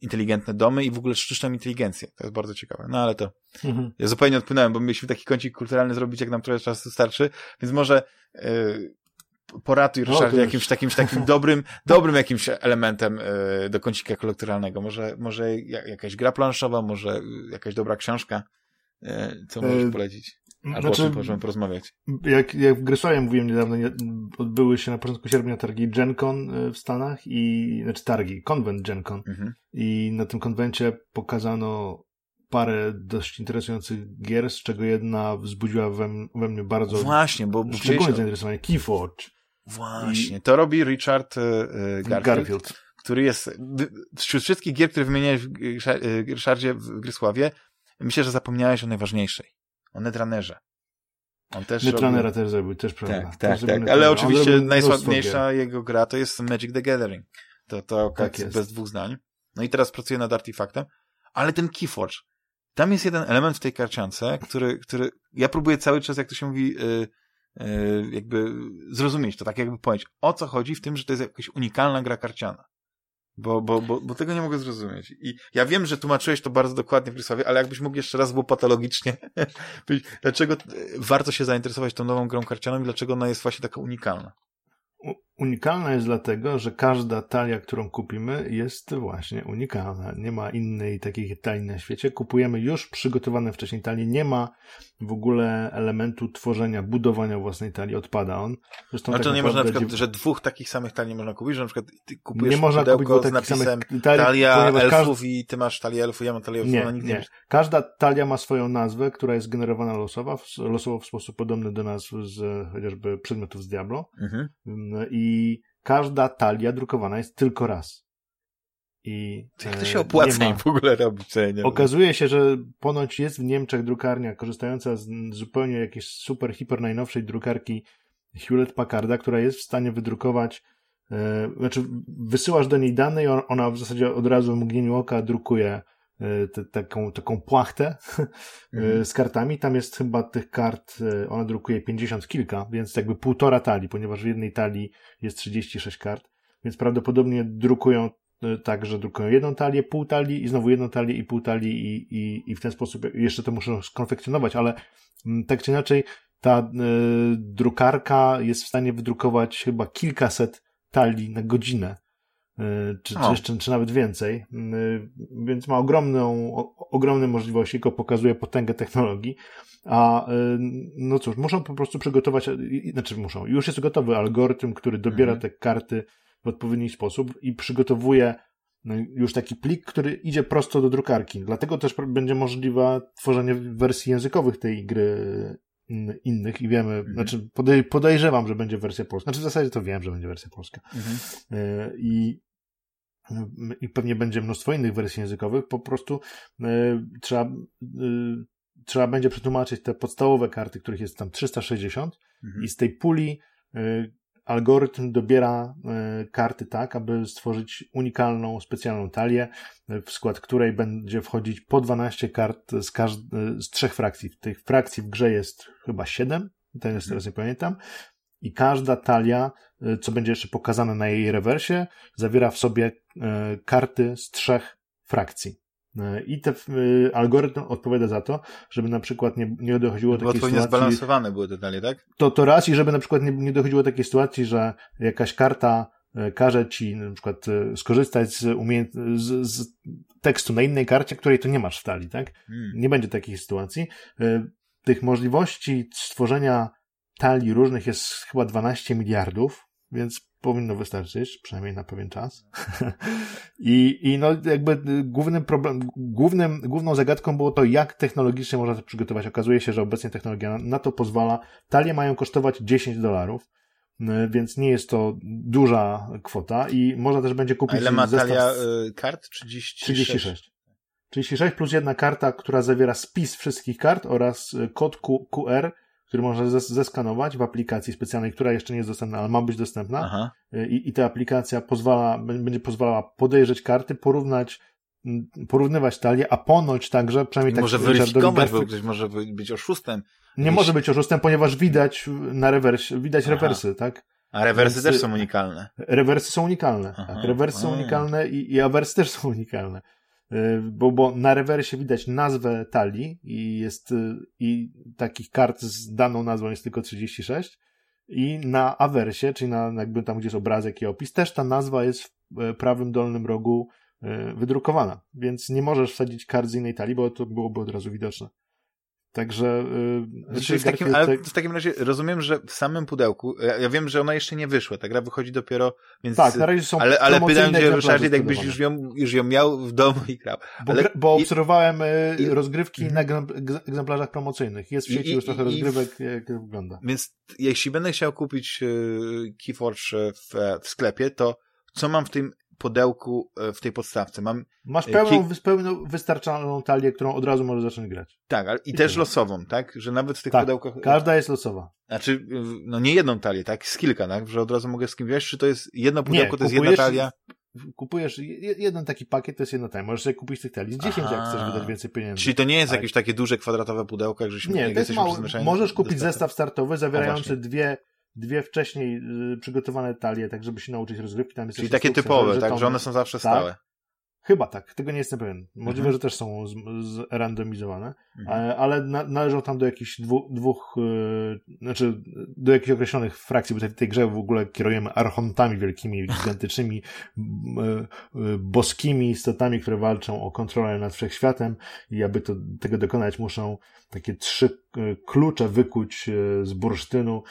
inteligentne domy i w ogóle sztuczną inteligencję. To jest bardzo ciekawe. No ale to mhm. ja zupełnie odpłynąłem, bo mieliśmy taki kącik kulturalny zrobić, jak nam trochę czasu starczy, więc może poratuj, no, Ryszard, no, jakimś takim, takim dobrym, dobrym jakimś elementem y, do kącika kolektoralnego. Może, może jakaś gra planszowa, może jakaś dobra książka, y, co możesz e, polecić? Albo znaczy, o czym możemy porozmawiać. Jak, jak w Grysławie mówiłem niedawno, odbyły się na początku sierpnia targi GenCon e, w Stanach i, znaczy targi, konwent GenCon. Mhm. I na tym konwencie pokazano parę dość interesujących gier, z czego jedna wzbudziła we, we mnie bardzo Właśnie, bo szczególne zainteresowanie. Keyforge. Właśnie, I... to robi Richard y, Garfield, Garfield, który jest wśród wszystkich gier, które wymieniałeś w Ryszardzie w Grysławie, myślę, że zapomniałeś o najważniejszej. O Netrunnerze. On też Netrunnera robi... też zrobił, też prawda. Tak, tak, tak. ale oczywiście najsłabniejsza jego gra to jest Magic the Gathering. To, to tak jest. bez dwóch zdań. No i teraz pracuje nad Artifactem, ale ten Keyforge, tam jest jeden element w tej karciance, który, który ja próbuję cały czas, jak to się mówi, yy, yy, jakby zrozumieć to, tak jakby powiedzieć, o co chodzi w tym, że to jest jakaś unikalna gra karciana. Bo, bo, bo, bo tego nie mogę zrozumieć. I ja wiem, że tłumaczyłeś to bardzo dokładnie w ale jakbyś mógł jeszcze raz, było patologicznie, dlaczego warto się zainteresować tą nową grą karcianą i dlaczego ona jest właśnie taka unikalna? Unikalna jest dlatego, że każda talia, którą kupimy, jest właśnie unikalna. Nie ma innej takiej talii na świecie. Kupujemy już przygotowane wcześniej talie. Nie ma w ogóle elementu tworzenia, budowania własnej talii. Odpada on. Zresztą Ale tak to nie można na przykład, że dwóch takich samych talii nie można kupić, że na przykład ty kupujesz nie można kupić z napisem talii, talia elfów każd... i ty masz talię elfów, ja mam talię elfów. Nie, no, nie. Każda talia ma swoją nazwę, która jest generowana losowa, losowo w sposób podobny do nazw z chociażby przedmiotów z Diablo. Mhm. I każda talia drukowana jest tylko raz. I, Jak to się opłaca im w ogóle robić? Nie Okazuje się, że ponoć jest w Niemczech drukarnia korzystająca z zupełnie jakiejś super, hiper najnowszej drukarki Hewlett Packarda, która jest w stanie wydrukować e, znaczy wysyłasz do niej dane i ona w zasadzie od razu w mgnieniu oka drukuje E, te, taką, taką płachtę e, mhm. z kartami. Tam jest chyba tych kart, e, ona drukuje 50 kilka, więc jakby półtora talii, ponieważ w jednej talii jest 36 kart, więc prawdopodobnie drukują tak, że drukują jedną talię, pół talii i znowu jedną talię i pół talii i, i, i w ten sposób jeszcze to muszą skonfekcjonować, ale mm, tak czy inaczej ta y, drukarka jest w stanie wydrukować chyba kilkaset talii na godzinę Y, czy, czy jeszcze, czy nawet więcej, y, więc ma ogromną, ogromne możliwości, tylko pokazuje potęgę technologii, a y, no cóż, muszą po prostu przygotować, znaczy muszą, już jest gotowy algorytm, który dobiera mhm. te karty w odpowiedni sposób i przygotowuje już taki plik, który idzie prosto do drukarki. Dlatego też będzie możliwe tworzenie wersji językowych tej gry innych i wiemy, mhm. znaczy podej podejrzewam, że będzie wersja polska. Znaczy w zasadzie to wiem, że będzie wersja polska. Mhm. I i pewnie będzie mnóstwo innych wersji językowych, po prostu y, trzeba, y, trzeba będzie przetłumaczyć te podstawowe karty, których jest tam 360 mhm. i z tej puli y, algorytm dobiera karty tak, aby stworzyć unikalną, specjalną talię, w skład której będzie wchodzić po 12 kart z, każd- z trzech frakcji. Tych frakcji w grze jest chyba 7, ten jest teraz nie pamiętam, i każda talia, y, co będzie jeszcze pokazane na jej rewersie, zawiera w sobie y, karty z trzech frakcji. Y, I ten algorytm odpowiada za to, żeby na przykład nie, nie dochodziło do takiej sytuacji... zbalansowane były te tak? To, to raz i żeby na przykład nie, nie dochodziło do takiej sytuacji, że jakaś karta każe ci na przykład skorzystać z, umiejęt- z, z tekstu na innej karcie, której to nie masz w talii, tak? Hmm. Nie będzie takiej sytuacji. Tych możliwości stworzenia talii różnych jest chyba 12 miliardów, więc powinno wystarczyć, przynajmniej na pewien czas. I, I no jakby głównym problem, głównym, główną zagadką było to, jak technologicznie można to przygotować. Okazuje się, że obecnie technologia na, to pozwala. Talie mają kosztować 10 dolarów, więc nie jest to duża kwota i można też będzie kupić... A ile ma talia y, kart? 36. 36. 36 plus jedna karta, która zawiera spis wszystkich kart oraz y, kod QR, który można zeskanować w aplikacji specjalnej, która jeszcze nie jest dostępna, ale ma być dostępna. Aha. I, I ta aplikacja pozwala, będzie pozwalała podejrzeć karty, porównać porównywać talię, a ponoć także, przynajmniej tak może weryfikować, bo ktoś może być oszustem. Nie może być oszustem, ponieważ widać na rewersie, widać Aha. rewersy, tak? A rewersy Więc, też są unikalne. Rewersy są unikalne, Aha. tak. Rewersy są unikalne i, i awersy też są unikalne. Y, bo, bo na rewersie widać nazwę talii i jest, y, i takich kart z daną nazwą jest tylko 36 i na awersie, czyli na jakby tam, gdzie jest obrazek i opis, też ta nazwa jest w y, prawym dolnym rogu wydrukowana, więc nie możesz wsadzić kart z innej talii, bo to byłoby od razu widoczne. Także. Yy, znaczy w takim, ale w takim razie rozumiem, że w samym pudełku, ja, wiem, że ona jeszcze nie wyszła, ta gra wychodzi dopiero, więc. Tak, na razie są Ale, ale pytam cię, Ryszard, jakbyś już ją, już ją miał w domu i grał. Bo, ale, bo obserwowałem i, rozgrywki i, na egzemplarzach promocyjnych. Jest w sieci i, już trochę rozgrywek, jak to wygląda. Więc jeśli będę chciał kupić Keyforge w, w sklepie, to co mam w tym pudełku e, w tej podstawce. Mam Masz e, pełną, ki... pełną wystarczalną talię, którą od razu możesz zacząć grać. Tak, ale i, I też tyle. losową, tak? Że nawet w tych tak, pudełkach... każda jest losowa. Znaczy, no nie jedną talię, tak? Z kilka, tak? Że od razu mogę z kim grać, czy to jest jedno pudełko, nie, to jest jedna talia? kupujesz jeden taki pakiet, to jest jedna talia. Możesz sobie kupić tych talii z 10, Aha. jak chcesz wydać więcej pieniędzy. Czyli to nie jest tak. jakieś takie duże kwadratowe pudełko, jak żeśmy Nie, to jest mało. Możesz kupić zestaw startowy zawierający dwie dwie wcześniej y, przygotowane talie, tak żeby się nauczyć rozgrywki. Tam jest Czyli takie typowe, tak, że one są zawsze tak. stałe. Chyba tak, tego nie jestem pewien. Możliwe, mhm. że też są zrandomizowane, mhm. ale na, należą tam do jakichś dwu, dwóch, yy, znaczy do jakichś określonych frakcji, bo w tej grze w ogóle kierujemy archontami wielkimi, gigantycznymi, yy, yy, boskimi istotami, które walczą o kontrolę nad wszechświatem i aby to, tego dokonać muszą takie trzy klucze wykuć z bursztynu,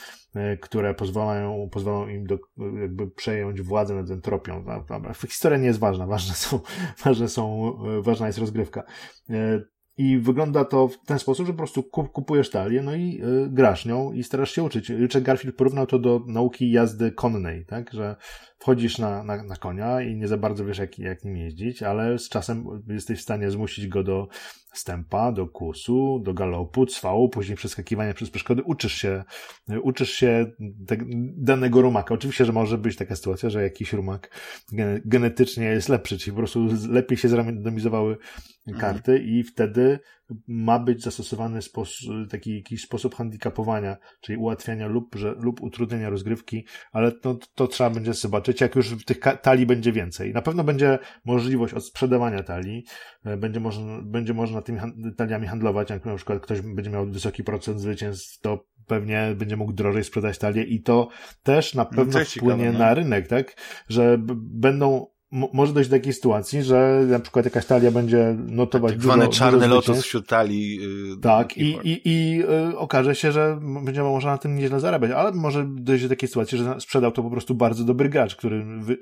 które pozwalają, pozwalają im do, jakby przejąć władzę nad entropią. Dobra, historia nie jest ważna, ważne są ważne są, e, ważna jest rozgrywka. E, I wygląda to w ten sposób, że po prostu kupujesz talię, no i grasz nią i starasz się uczyć. Richard Garfield porównał to do nauki jazdy konnej, tak? Że wchodzisz na, na, na konia i nie za bardzo wiesz, jak, jak nim jeździć, ale z czasem jesteś w stanie zmusić go do stępa, do kusu, do galopu, cwału, później przeskakiwania przez przeszkody. Uczysz się, uczysz się te, danego rumaka. Oczywiście, że może być taka sytuacja, że jakiś rumak genetycznie jest lepszy, czyli po prostu lepiej się zrandomizowały karty mhm. i wtedy ma być zastosowany taki jakiś sposób handicapowania, czyli ułatwiania lub, że, lub utrudnienia rozgrywki, ale to, to trzeba będzie zobaczyć, jak już tych talii będzie więcej. Na pewno będzie możliwość odsprzedawania talii, e, będzie można, będzie można tymi taliami handlować, jak na przykład ktoś będzie miał wysoki procent zwycięstw, to pewnie będzie mógł drożej sprzedać talię i to też na no, pewno wpłynie ciekawe, no. na rynek, tak? Że będą może dojść do takiej sytuacji, że na przykład jakaś talia będzie notować tak zwane czarny lotos wśród talii. Yy, tak, i, i, i yy, okaże się, że będzie można na tym nieźle zarabiać, ale może dojść do takiej sytuacji, że sprzedał to po prostu bardzo dobry gracz, który wy,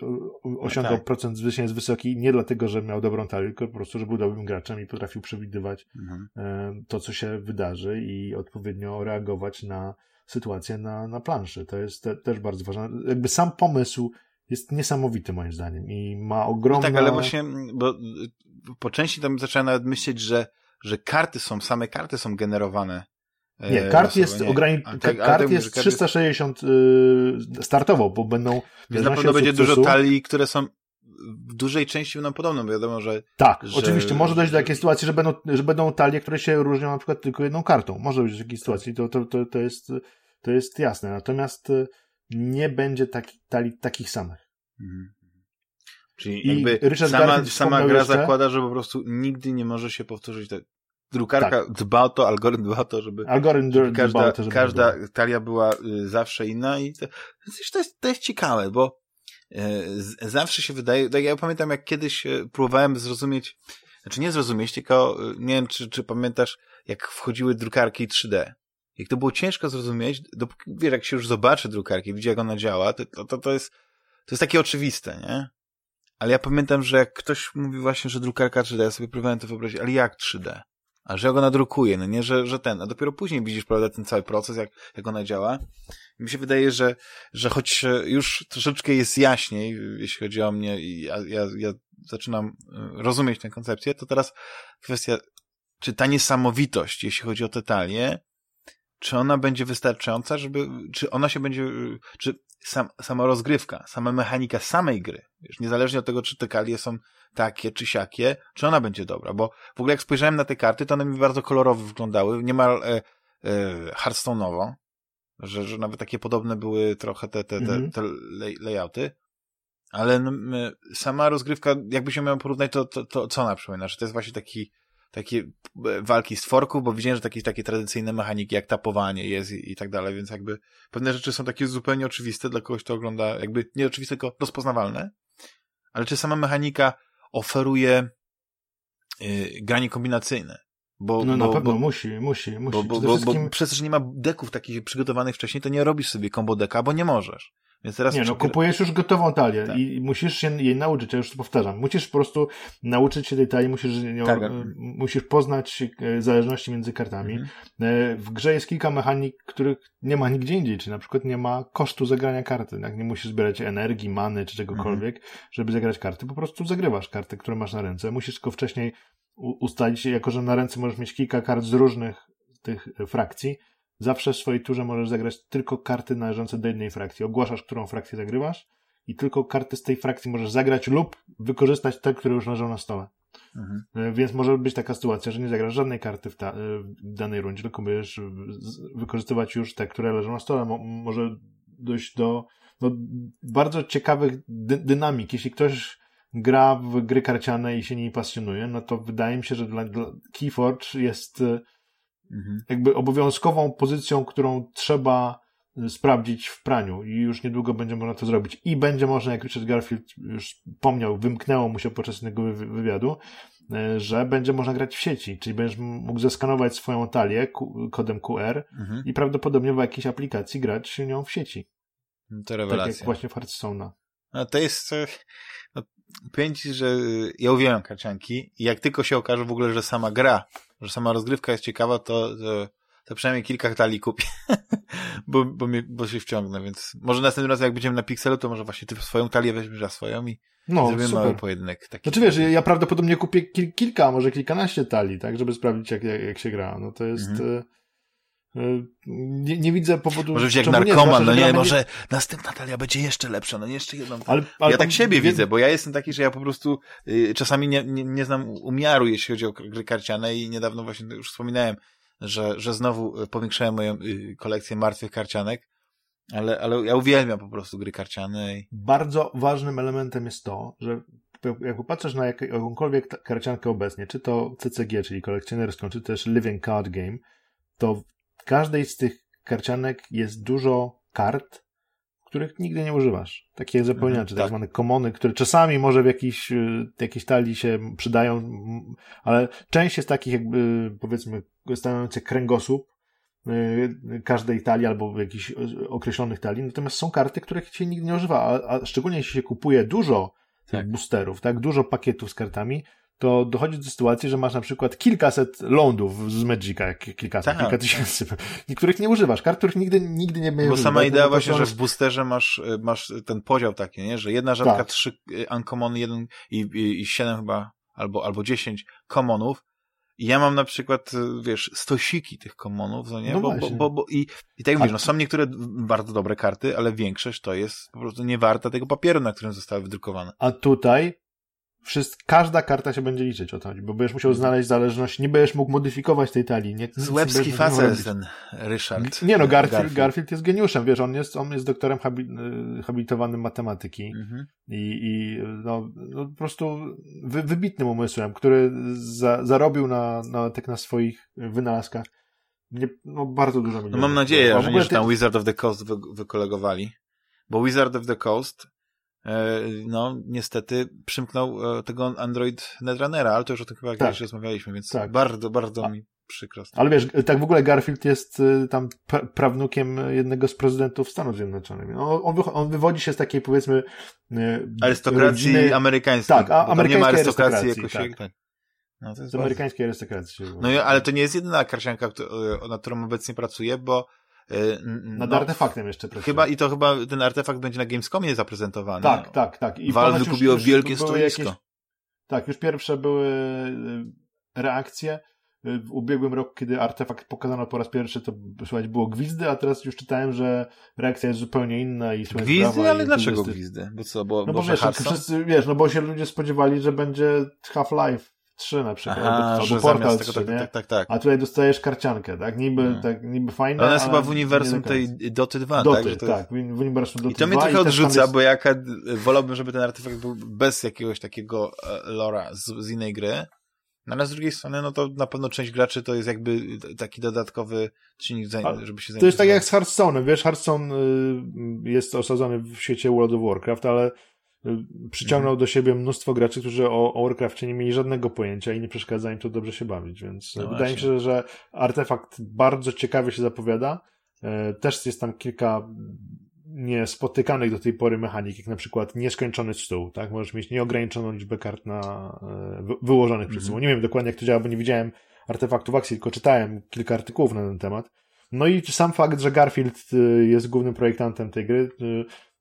osiągał tak. procent zwycięstw wysoki nie dlatego, że miał dobrą talię, tylko po prostu, że był dobrym graczem i potrafił przewidywać mhm. yy, to, co się wydarzy i odpowiednio reagować na sytuację na, na planszy. To jest te, też bardzo ważne. Jakby sam pomysł jest niesamowity moim zdaniem i ma ogromne... No tak, ale właśnie, bo po części tam zacząłem nawet myśleć, że, że karty są, same karty są generowane. E, nie, kart jest ograniczony, tak, kart jest 360 y, startowo, bo będą... Więc na pewno będzie dużo talii, które są w dużej części będą podobne, wiadomo, że... Tak, że, oczywiście, może dojść do takiej sytuacji, że będą, że będą talie, które się różnią na przykład tylko jedną kartą. Może być do takiej sytuacji, to, to, to, to, jest, to jest jasne. Natomiast y, nie będzie taki, tali, takich samych. Mhm. Czyli I jakby Richard sama, sama gra jeszcze... zakłada, że po prostu nigdy nie może się powtórzyć tak. Drukarka tak. dba o to, algorytm dba o to, żeby, algorytm żeby każda, to, żeby każda talia była y, zawsze inna i to, to, jest, to jest ciekawe, bo zawsze się wydaje, tak ja pamiętam jak kiedyś próbowałem zrozumieć, znaczy nie zrozumieć, tylko nie wiem, czy, czy pamiętasz, jak wchodziły drukarki 3D. Jak to było ciężko zrozumieć, dopóki, wiesz, jak się już zobaczy drukarkę, widzi jak ona działa, to, to, to, jest, to jest takie oczywiste, nie? Ale ja pamiętam, że jak ktoś mówi właśnie, że drukarka 3D, ja sobie próbowałem to wyobrazić, ale jak 3D? A że ja go nadrukuję, no nie, że, że ten, a dopiero później widzisz, prawda, ten cały proces, jak, jak ona działa. I mi się wydaje, że, że choć już troszeczkę jest jaśniej, jeśli chodzi o mnie i ja, ja, ja zaczynam e, rozumieć tę koncepcję, to teraz kwestia, czy ta niesamowitość, jeśli chodzi o te talie, czy ona będzie wystarczająca, żeby, czy ona się będzie, czy sam, sama rozgrywka, sama mechanika samej gry, wiesz, niezależnie od tego, czy te kalie są takie, czy siakie, czy ona będzie dobra, bo w ogóle jak spojrzałem na te karty, to one mi bardzo kolorowo wyglądały, niemal e, e, Hearthstone'owo, że, że nawet takie podobne były trochę te, te, te, mhm. te layouty, ale sama rozgrywka, jakby się miał porównać, to, to, to co ona przypomina, że to jest właśnie taki takie e, walki z forków, bo widziałem, że takie, takie tradycyjne mechaniki jak tapowanie jest i, i tak dalej, więc jakby pewne rzeczy są takie zupełnie oczywiste dla kogoś, kto ogląda, jakby nie oczywiste, tylko rozpoznawalne, ale czy sama mechanika oferuje yy, granie kombinacyjne? Bo, no bo, na pewno bo, musi, musi, musi. Bo, bo, bo, wszystkim... bo przez to, że nie ma deków takich przygotowanych wcześniej, to nie robisz sobie combo deka, bo nie możesz. Więc teraz nie, no kupujesz już gotową talię tak. i musisz się jej nauczyć, ja już to powtarzam. Musisz po prostu nauczyć się tej talii, musisz, nią, tak. musisz poznać e, zależności między kartami. Mhm. E, w grze jest kilka mechanik, których nie ma nigdzie indziej, czy na przykład nie ma kosztu zagrania karty. Tak? Nie musisz zbierać energii, many czy czegokolwiek, mhm. żeby zagrać karty. Po prostu zagrywasz karty, które masz na ręce. Musisz tylko wcześniej ustalić, jako że na ręce możesz mieć kilka kart z różnych tych frakcji, Zawsze w swojej turze możesz zagrać tylko karty należące do jednej frakcji. Ogłaszasz, którą frakcję zagrywasz i tylko karty z tej frakcji możesz zagrać lub wykorzystać te, które już leżą na stole. Mhm. E, więc może być taka sytuacja, że nie zagrasz żadnej karty w, ta, e, w danej rundzie, tylko będziesz wykorzystywać już te, które leżą na stole. Mo może dojść do, do bardzo ciekawych dy dynamik. Jeśli ktoś gra w gry karciane i się nimi pasjonuje, no to wydaje mi się, że dla, dla Keyforge jest e, Mhm. Jakby obowiązkową pozycją, którą trzeba y, sprawdzić w praniu i już niedługo będzie można to zrobić. I będzie można, jak Richard Garfield już pomniał, wymknęło mu się podczas tego wywiadu, y, że będzie można grać w sieci, czyli będziesz mógł zeskanować swoją talię kodem QR mhm. i prawdopodobnie w jakiejś aplikacji grać nią w sieci. To rewelacja. Tak jak właśnie w Hearthstone'a. No to jest, no, powiem ci, że ja uwielbiam karcianki i jak tylko się okaże w ogóle, że sama gra że sama rozgrywka jest ciekawa, to, to, to przynajmniej kilka talii kupię, bo, bo, mnie, bo się wciągnę, więc może następnym razem jak będziemy na Pixelu, to może właśnie ty swoją talię weźmiesz za swoją i no, zrobimy super. mały pojedynek. Taki. Znaczy wiesz, ja prawdopodobnie kupię kil kilka, może kilkanaście talii, tak, żeby sprawdzić jak, jak, jak się gra. No to jest... Mhm. Nie, nie, widzę powodu. Może być jak narkoman, nie, no nie, może następna talia będzie jeszcze lepsza, no nie jeszcze jedną. Ale, ale ja tak siebie wie... widzę, bo ja jestem taki, że ja po prostu y, czasami nie, nie, nie znam umiaru, jeśli chodzi o gry karciane i niedawno właśnie już wspominałem, że, że znowu y, powiększałem moją y, kolekcję martwych karcianek, ale, ale ja uwielbiam po prostu gry karciane. I... Bardzo ważnym elementem jest to, że jak popatrzysz na jak, jakąkolwiek karciankę obecnie, czy to CCG, czyli kolekcjonerską, czy też Living Card Game, to każdej z tych karcianek jest dużo kart, których nigdy nie używasz. Takie zapełniacze, mhm, tak, tak zwane komony, które czasami może w jakiejś, y, jakiejś talii się przydają, ale część jest takich jakby, powiedzmy, stanowiących kręgosłup y, każdej talii albo w jakichś określonych talii, natomiast są karty, których się nigdy nie używa, a, a szczególnie jeśli się kupuje dużo tak. boosterów, tak, dużo pakietów z kartami, to dochodzi do sytuacji, że masz na przykład kilkaset lądów z Magica, kilkaset, tak. kilka tysięcy. Niektórych nie używasz, kart, których nigdy, nigdy nie będziesz Bo sama idea właśnie, że w boosterze masz, masz ten podział taki, nie? że jedna rzadka, tak. trzy y, uncommony, jeden i, i, i siedem chyba, albo, albo dziesięć commonów, ja mam na przykład, y, wiesz, stosiki tych commonów, no nie? No bo, bo, bo, bo, i, i tak jak mówisz, no są niektóre bardzo dobre karty, ale większość to jest po prostu nie warta tego papieru, na którym zostały wydrukowane. A tutaj Wszyst każda karta się będzie liczyć o to, bo będziesz musiał mhm. znaleźć zależność, nie będziesz mógł modyfikować tej talii. Nie, Złebski facet ten Ryszard. Nie no, Garfield, Garfield. Garfield jest geniuszem, wiesz, on jest, on jest doktorem habi y, habilitowanym matematyki mhm. i, i no, no, po prostu wy, wybitnym umysłem, który za, zarobił na, na, tak na swoich wynalazkach nie, no, bardzo dużo milionów. No mam nadzieję, że nie, że tam Wizard of the Coast wy, wykolegowali, bo Wizard of the Coast no niestety przymknął e, tego Android Netrunnera, ale to już o tym chyba tak. kiedyś rozmawialiśmy, więc tak. bardzo, bardzo A. mi przykro. Ale wiesz, tak w ogóle Garfield jest y, tam prawnukiem jednego z prezydentów Stanów Zjednoczonych. No, on, on wywodzi się z takiej powiedzmy arystokracji rodziny... amerykańskiej. Tak, a amerykańskiej nie ma arystokracji, arystokracji jakoś. Tak. No, to jest z amerykańskiej arystokracji. No ale to nie jest jedyna karcianka, nad którą obecnie pracuję, bo Nad no, artefaktem jeszcze pracuję. Chyba i to chyba ten artefakt będzie na Gamescomie zaprezentowany. Tak, tak, tak. I Valve wykupiło wielkie stoisko. Jakieś, tak, już pierwsze były reakcje w ubiegłym roku, kiedy artefakt pokazano po raz pierwszy, to słuchać było gwizdy, a teraz już czytałem, że reakcja jest zupełnie inna i słuchać Gwizdy? Ale dlaczego gwizdy? Bo co, bo, no bo wiesz, wszyscy, wiesz, no bo się ludzie spodziewali, że będzie Half-Life 3 na przykład, Aha, albo, albo Portal 3, tego, tak, tak, tak, tak, A tutaj dostajesz karciankę, tak? Niby, hmm. tak, niby fajne, Ona jest chyba w uniwersum tej Doty 2, Doty, tak? Że tak, w uniwersum Doty 2. I to mnie trochę odrzuca, jest... bo ja wolałbym, żeby ten artefakt był bez jakiegoś takiego e, lora z, z innej gry, no ale z drugiej strony, no to na pewno część graczy to jest jakby taki dodatkowy czynnik, żeby się To jest tak jak z Hearthstone. Wiesz, Hearthstone y, jest osadzony w świecie World of Warcraft, ale y, przyciągnął mhm. do siebie mnóstwo graczy, którzy o, o Warcraftie nie mieli żadnego pojęcia i nie przeszkadza im to dobrze się bawić, więc no wydaje mi się, że artefakt bardzo ciekawie się zapowiada. E, też jest tam kilka niespotykanych do tej pory mechanik, jak na przykład nieskończony stół, tak? Możesz mieć nieograniczoną liczbę kart na, e, wyłożonych przed sobą. Nie wiem dokładnie, jak to działa, bo nie widziałem artefaktów akcji, tylko czytałem kilka artykułów na ten temat. No i sam fakt, że Garfield e, jest głównym projektantem tej gry,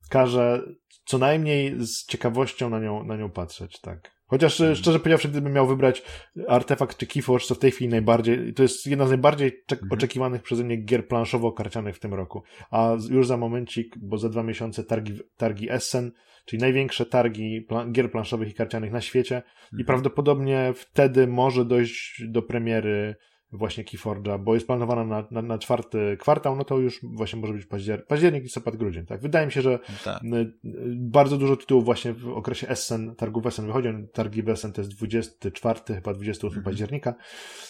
każe co najmniej z ciekawością na nią, na nią patrzeć, tak. Chociaż hmm. szczerze powiedziawszy, gdybym miał wybrać artefakt czy Keyforge, to w tej chwili najbardziej, to jest jedna z najbardziej hmm. oczekiwanych przeze mnie gier planszowo-karcianych w tym roku. A już za momencik, bo za dwa miesiące targi, targi Essen, czyli największe targi plan gier planszowych i karcianych na świecie hmm. i prawdopodobnie wtedy może dojść do premiery właśnie Keyforge'a, bo jest planowana na, na, na, czwarty kwartał, no to już właśnie może być październik, październik listopad, grudzień, tak? Wydaje mi się, że tak. bardzo dużo tytułów właśnie w okresie Essen, targów Essen wychodzi, targi w Essen to jest 24, chyba 28 mhm. października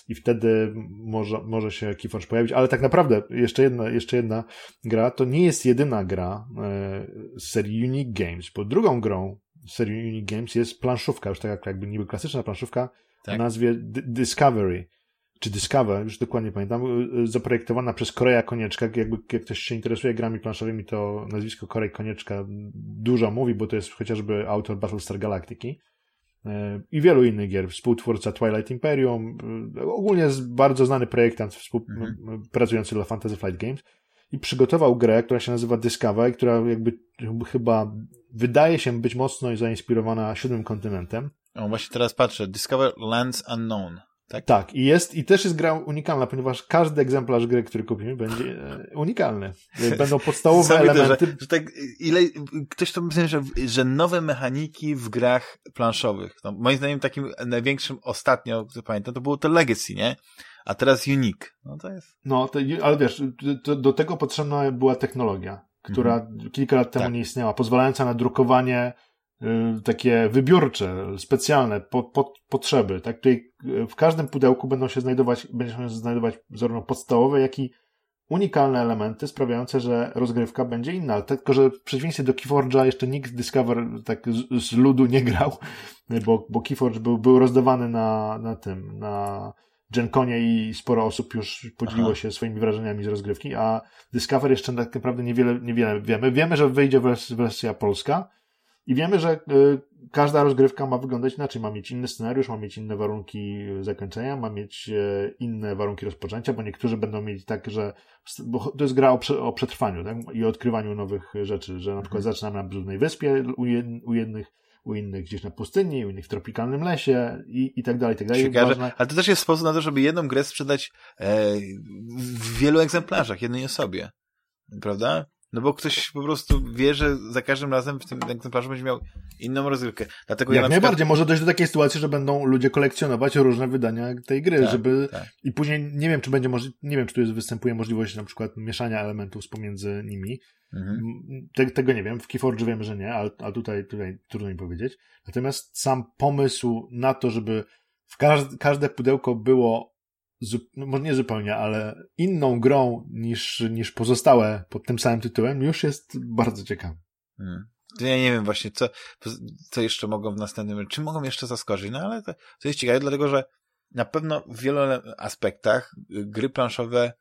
i wtedy może, może się Keyforge pojawić, ale tak naprawdę jeszcze jedna, jeszcze jedna gra, to nie jest jedyna gra e, z serii Unique Games, bo drugą grą z serii Unique Games jest planszówka, już tak jak jakby niby klasyczna planszówka tak. o nazwie D Discovery czy Discover, już dokładnie pamiętam, y, y, zaprojektowana przez Koreja Konieczka. Jakby jak ktoś się interesuje grami planszowymi, to nazwisko Korej Konieczka dużo mówi, bo to jest chociażby autor Battlestar Galactiki y, i wielu innych gier. Współtwórca Twilight Imperium, ogólnie jest bardzo znany projektant mhm. pracujący dla Fantasy Flight Games i przygotował grę, która się nazywa Discover, która jakby chyba wydaje się być mocno zainspirowana siódmym kontynentem. O, właśnie teraz patrzę. Discover Lands Unknown. Tak? tak, i jest, i też jest gra unikalna, ponieważ każdy egzemplarz gry, który kupimy, będzie e, unikalny. Będą podstawowe elementy. że, że tak, ile, ktoś to myśli, że, że nowe mechaniki w grach planszowych. No, moim zdaniem takim największym ostatnio, co pamiętam, to było to Legacy, nie? A teraz Unique. No to jest. No, to, ale wiesz, to, do tego potrzebna była technologia, która mhm. kilka lat temu tak. nie istniała, pozwalająca na drukowanie takie wybiórcze, specjalne po, po, potrzeby. Tak tutaj y, w każdym pudełku będą się znajdować, będą się znajdować zarówno podstawowe, jak i unikalne elementy sprawiające, że rozgrywka będzie inna. Tylko, że w przeciwieństwie do Keyforge'a jeszcze nikt Discover tak z, z ludu nie grał, bo, bo Keyforge był, był rozdawany na, na tym, na GenConie i sporo osób już podzieliło Aha. się swoimi wrażeniami z rozgrywki, a Discover jeszcze tak naprawdę niewiele, niewiele wiemy. Wiemy, że wyjdzie wersja polska, i wiemy, że y, każda rozgrywka ma wyglądać inaczej. Ma mieć inny scenariusz, ma mieć inne warunki zakończenia, ma mieć e, inne warunki rozpoczęcia, bo niektórzy będą mieć tak, że bo to jest gra o, przetrwaniu tak? i o odkrywaniu nowych rzeczy, że na przykład mhm. zaczynamy na brudnej wyspie u, jed, u jednych, u innych gdzieś na pustyni, u innych w tropikalnym lesie i, i tak dalej, i tak dalej. Ważne... Ale to też jest sposób na to, żeby jedną grę sprzedać e, w wielu egzemplarzach, jednej osobie. Prawda? No bo ktoś po prostu wie, że za każdym razem w tym egzemplarzu będzie miał inną rozgrywkę. Dlatego Jak ja najbardziej. Przykład... Może dojść do takiej sytuacji, że będą ludzie kolekcjonować różne wydania tej gry, tak, żeby tak. i później nie wiem, czy będzie możli... nie wiem, czy tu jest, występuje możliwość na przykład mieszania elementów pomiędzy nimi. Mhm. Te, tego nie wiem. W Keyforge wiemy, że nie, ale, a tutaj, tutaj trudno mi powiedzieć. Natomiast sam pomysł na to, żeby w każde, każde pudełko było może nie zupełnie, ale inną grą niż, niż pozostałe pod tym samym tytułem, już jest bardzo ciekawy. Hmm. ja nie wiem właśnie, co, co jeszcze mogą w następnym, czy mogą jeszcze zaskoczyć, no ale to, to jest ciekawe, dlatego że na pewno w wielu aspektach gry planszowe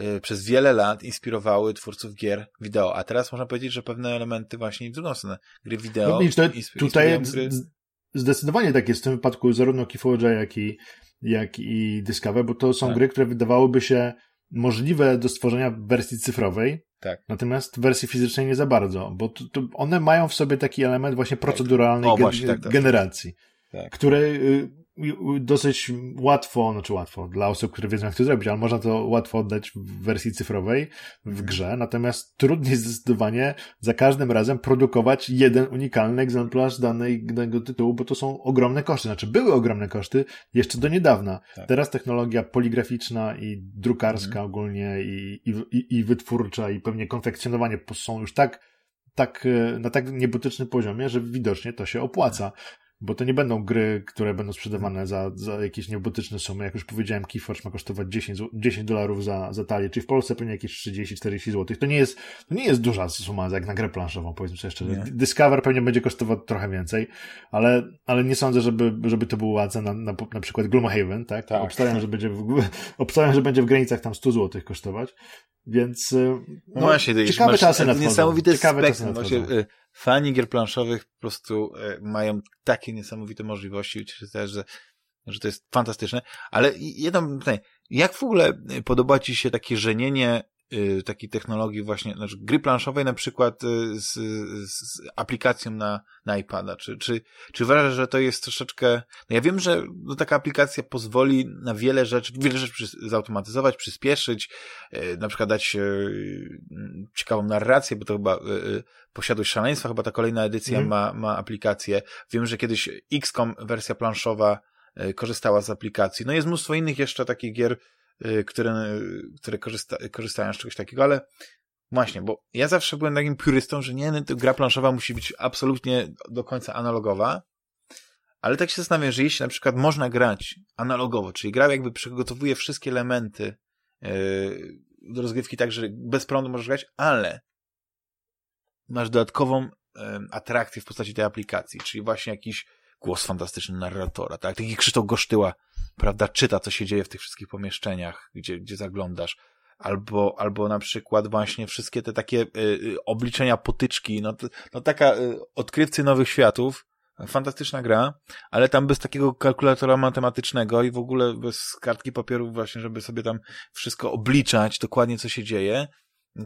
y, przez wiele lat inspirowały twórców gier wideo, a teraz można powiedzieć, że pewne elementy właśnie w drugą stronę gry wideo. No, to, tutaj gry... zdecydowanie tak jest w tym wypadku zarówno Keyforge, jak i, jak i Discover, bo to są tak. gry, które wydawałyby się możliwe do stworzenia w wersji cyfrowej, tak. Natomiast w wersji fizycznej nie za bardzo, bo to, to one mają w sobie taki element właśnie proceduralnej tak. o, właśnie, tak, tak, generacji, który dosyć łatwo, znaczy łatwo, dla osób, które wiedzą jak to zrobić, ale można to łatwo oddać w wersji cyfrowej w mhm. grze, natomiast trudniej zdecydowanie za każdym razem produkować jeden unikalny egzemplarz danego tytułu, bo to są ogromne koszty, znaczy były ogromne koszty jeszcze do niedawna. Tak. Teraz technologia poligraficzna i drukarska mhm. ogólnie i, i, i wytwórcza i pewnie konfekcjonowanie są już tak tak, e, na tak niebotycznym poziomie, że widocznie to się opłaca. Bo to nie będą gry, które będą sprzedawane za, za jakieś niebotyczne sumy. Jak już powiedziałem, Keyforge ma kosztować 10, 10 dolarów za, za talię, czyli w Polsce pewnie jakieś 30-40 zł. To nie jest, to nie jest duża suma jak na grę planszową, powiedzmy sobie szczerze. Nie. Discover pewnie będzie kosztował trochę więcej, ale, ale nie sądzę, żeby, żeby to była cena na, na przykład Gloomhaven, tak? tak. Obstawiam, że będzie w, obstawiam, że będzie w granicach tam 100 zł kosztować. Więc, y, no, no właśnie, ciekawe czasy nadchodzą. Niesamowity ciekawe czasy nadchodzą fani gier planszowych po prostu e, mają takie niesamowite możliwości, też, że, że to jest fantastyczne. Ale jedno pytanie, jak w ogóle podoba Ci się takie żenienie y, takiej technologii właśnie, znaczy gry planszowej na przykład z, z aplikacją na, na iPada? Czy, czy, czy uważasz, że to jest troszeczkę, no ja wiem, że no, taka aplikacja pozwoli na wiele rzeczy, wiele rzeczy przy, zautomatyzować, przyspieszyć, na przykład dać ciekawą narrację, bo to chyba Posiadłość Szaleństwa, chyba ta kolejna edycja mm. ma, ma aplikację. Wiem, że kiedyś XCOM wersja planszowa e, korzystała z aplikacji. No jest mnóstwo innych jeszcze takich gier, e, które, które korzysta, korzystają z czegoś takiego, ale właśnie, bo ja zawsze byłem takim purystą, że nie, no, gra planszowa musi być absolutnie do końca analogowa, ale tak się zastanawiam, że jeśli na przykład można grać analogowo, czyli gra jakby przygotowuje wszystkie elementy yy, do rozgrywki tak, że bez prądu możesz grać, ale masz dodatkową atrakcję w postaci tej aplikacji, czyli właśnie jakiś głos fantastyczny narratora, tak? Taki Krzysztof Gosztyła, prawda, czyta, co się dzieje w tych wszystkich pomieszczeniach, gdzie, gdzie zaglądasz. Albo, albo na przykład właśnie wszystkie te takie y, y, obliczenia potyczki, no, no taka y, odkrywcy nowych światów, fantastyczna gra, ale tam bez takiego kalkulatora matematycznego i w ogóle bez kartki papieru właśnie, żeby sobie tam wszystko obliczać, dokładnie co się dzieje,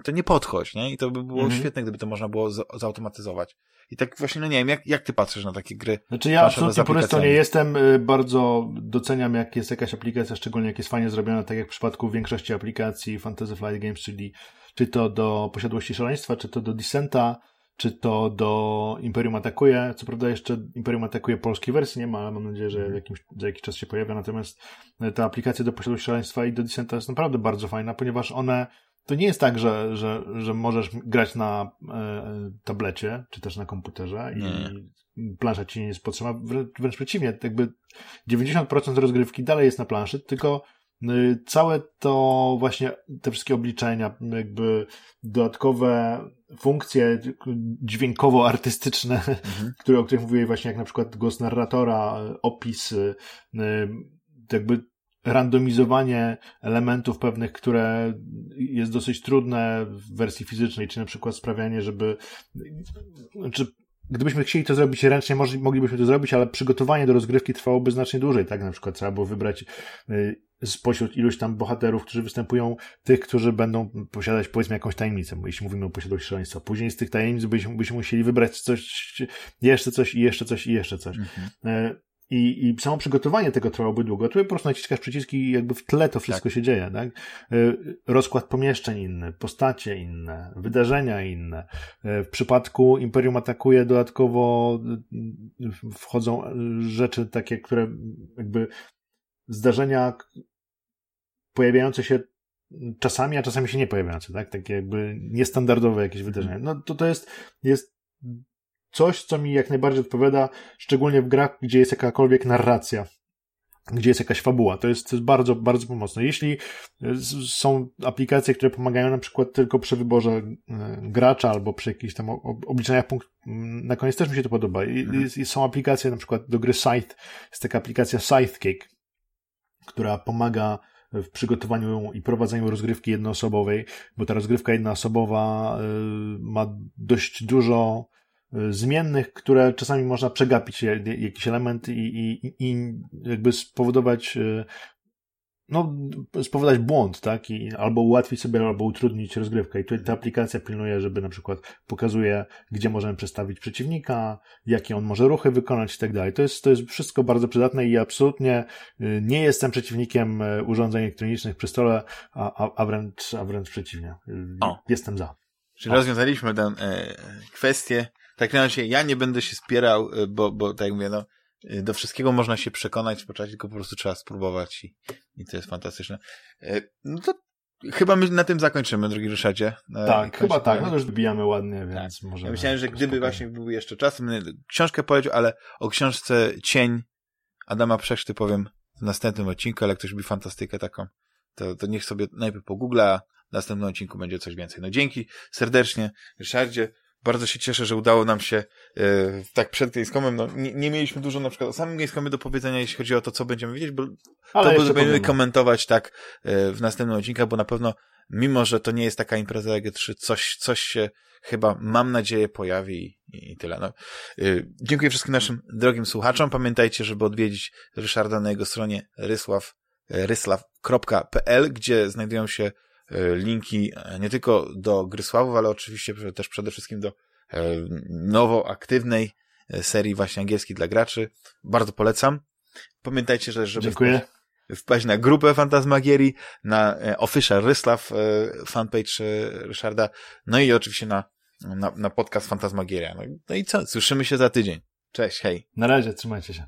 to nie podchodź, nie? I to by było mhm. świetne, gdyby to można było zautomatyzować. I tak właśnie, no nie wiem, jak, jak ty patrzysz na takie gry? Znaczy ja absolutnie po nie jestem, y, bardzo doceniam, jak jest jakaś aplikacja, szczególnie jak jest fajnie zrobiona, tak jak w przypadku większości aplikacji Fantasy Flight Games, czyli czy to do Posiadłości Szaleństwa, czy to do Dissenta, czy to do Imperium Atakuje. Co prawda jeszcze Imperium Atakuje polskiej wersji nie ma, ale mam nadzieję, że jakimś, za jakiś czas się pojawia. Natomiast y, ta aplikacja do Posiadłości Szaleństwa i do Dissenta jest naprawdę bardzo fajna, ponieważ one to nie jest tak, że, że, że możesz grać na e, tablecie, czy też na komputerze nie. i plansza ci nie jest potrzebna. Wręcz, wręcz przeciwnie, jakby 90% rozgrywki dalej jest na planszy, tylko y, całe to właśnie te wszystkie obliczenia, jakby dodatkowe funkcje dźwiękowo-artystyczne, mhm. które, o których mówiłeś właśnie, jak na przykład głos narratora, opisy, y, jakby randomizowanie elementów pewnych, które jest dosyć trudne w wersji fizycznej, czy na przykład sprawianie, żeby, czy gdybyśmy chcieli to zrobić ręcznie, moglibyśmy to zrobić, ale przygotowanie do rozgrywki trwałoby znacznie dłużej, tak? Na przykład trzeba było wybrać y, spośród iluś tam bohaterów, którzy występują, tych, którzy będą posiadać powiedzmy jakąś tajemnicę, jeśli mówimy o posiadłości szaleństwa. Później z tych tajemnic byśmy, byśmy musieli wybrać coś, jeszcze coś i jeszcze coś i jeszcze coś. Mhm. I, I samo przygotowanie tego trwałoby długo. Tu po prostu naciskasz przyciski i jakby w tle to wszystko tak. się dzieje, tak? Y, rozkład pomieszczeń inny, postacie inne, wydarzenia inne. Y, w przypadku Imperium atakuje dodatkowo y, wchodzą rzeczy takie, które jakby zdarzenia pojawiające się czasami, a czasami się nie pojawiające, tak? Takie jakby niestandardowe jakieś wydarzenia. No to to jest, jest coś, co mi jak najbardziej odpowiada, szczególnie w grach, gdzie jest jakakolwiek narracja. gdzie jest jakaś fabuła. To jest, to jest bardzo, bardzo pomocne. Jeśli są aplikacje, które pomagają na przykład tylko przy wyborze e, gracza albo przy jakichś tam obliczeniach punktów, na koniec też mi się to podoba. I, mhm. i są aplikacje na przykład do gry Scythe, jest taka aplikacja Scythekick, która pomaga w przygotowaniu i prowadzeniu rozgrywki jednoosobowej, bo ta rozgrywka jednoosobowa e, ma dość dużo zmiennych, które czasami można przegapić jakiś element i, i, i jakby spowodować y, no, spowodować błąd, tak? I albo ułatwić sobie, albo utrudnić rozgrywkę. I tutaj ta aplikacja pilnuje, żeby na przykład pokazuje, gdzie możemy przestawić przeciwnika, jakie on może ruchy wykonać i tak dalej. To jest, to jest wszystko bardzo przydatne i absolutnie y, nie jestem przeciwnikiem urządzeń elektronicznych przy stole, a, a, a, wręcz, a wręcz przeciwnie. O. Jestem za. Czyli o. rozwiązaliśmy tę e, kwestię tak razie ja nie będę się spierał, y, bo, bo tak jak mówię, no, y, do wszystkiego można się przekonać w czasie, tylko po prostu trzeba spróbować i, i to jest fantastyczne. Y, no to chyba my na tym zakończymy, drogi Ryszardzie. Tak, chyba tak, no już wybijamy ładnie, więc tak. może. Ja myślałem, że gdyby właśnie był jeszcze czas, książkę powiedział, ale o książce Cień Adama Przeszty powiem w następnym odcinku, ale ktoś lubi fantastykę taką, to, to niech sobie najpierw pogoogla, w następnym odcinku będzie coś więcej. No dzięki serdecznie, Ryszardzie. Bardzo się cieszę, że udało nam się e, tak przed Gamescomem, no nie, nie, mieliśmy dużo na przykład o samym Gamescomie do powiedzenia, jeśli chodzi o to, co będziemy wiedzieć, bo Ale to będziemy komentować tak e, w następnym odcinku, bo na pewno, mimo że to nie jest taka impreza jak 3 coś, coś się chyba, mam nadzieję, pojawi i, i tyle. No, y, dziękuję wszystkim naszym drogim słuchaczom. Pamiętajcie, żeby odwiedzić Ryszarda na jego stronie rysław, ryslaw.pl, gdzie znajdują się E, linki e, nie tylko do gry Sławów, ale oczywiście też przede wszystkim do e, nowo aktywnej serii właśnie angielskiej dla graczy. Bardzo polecam. Pamiętajcie, że żeby Dziękuję. Wpaść na grupę Fantasmagierii, na official Ryslaw fanpage Ryszarda, no i oczywiście na, na, na podcast Fantasmagieria. No, no i co? Słyszymy się za tydzień. Cześć, hej. Na razie, trzymajcie się.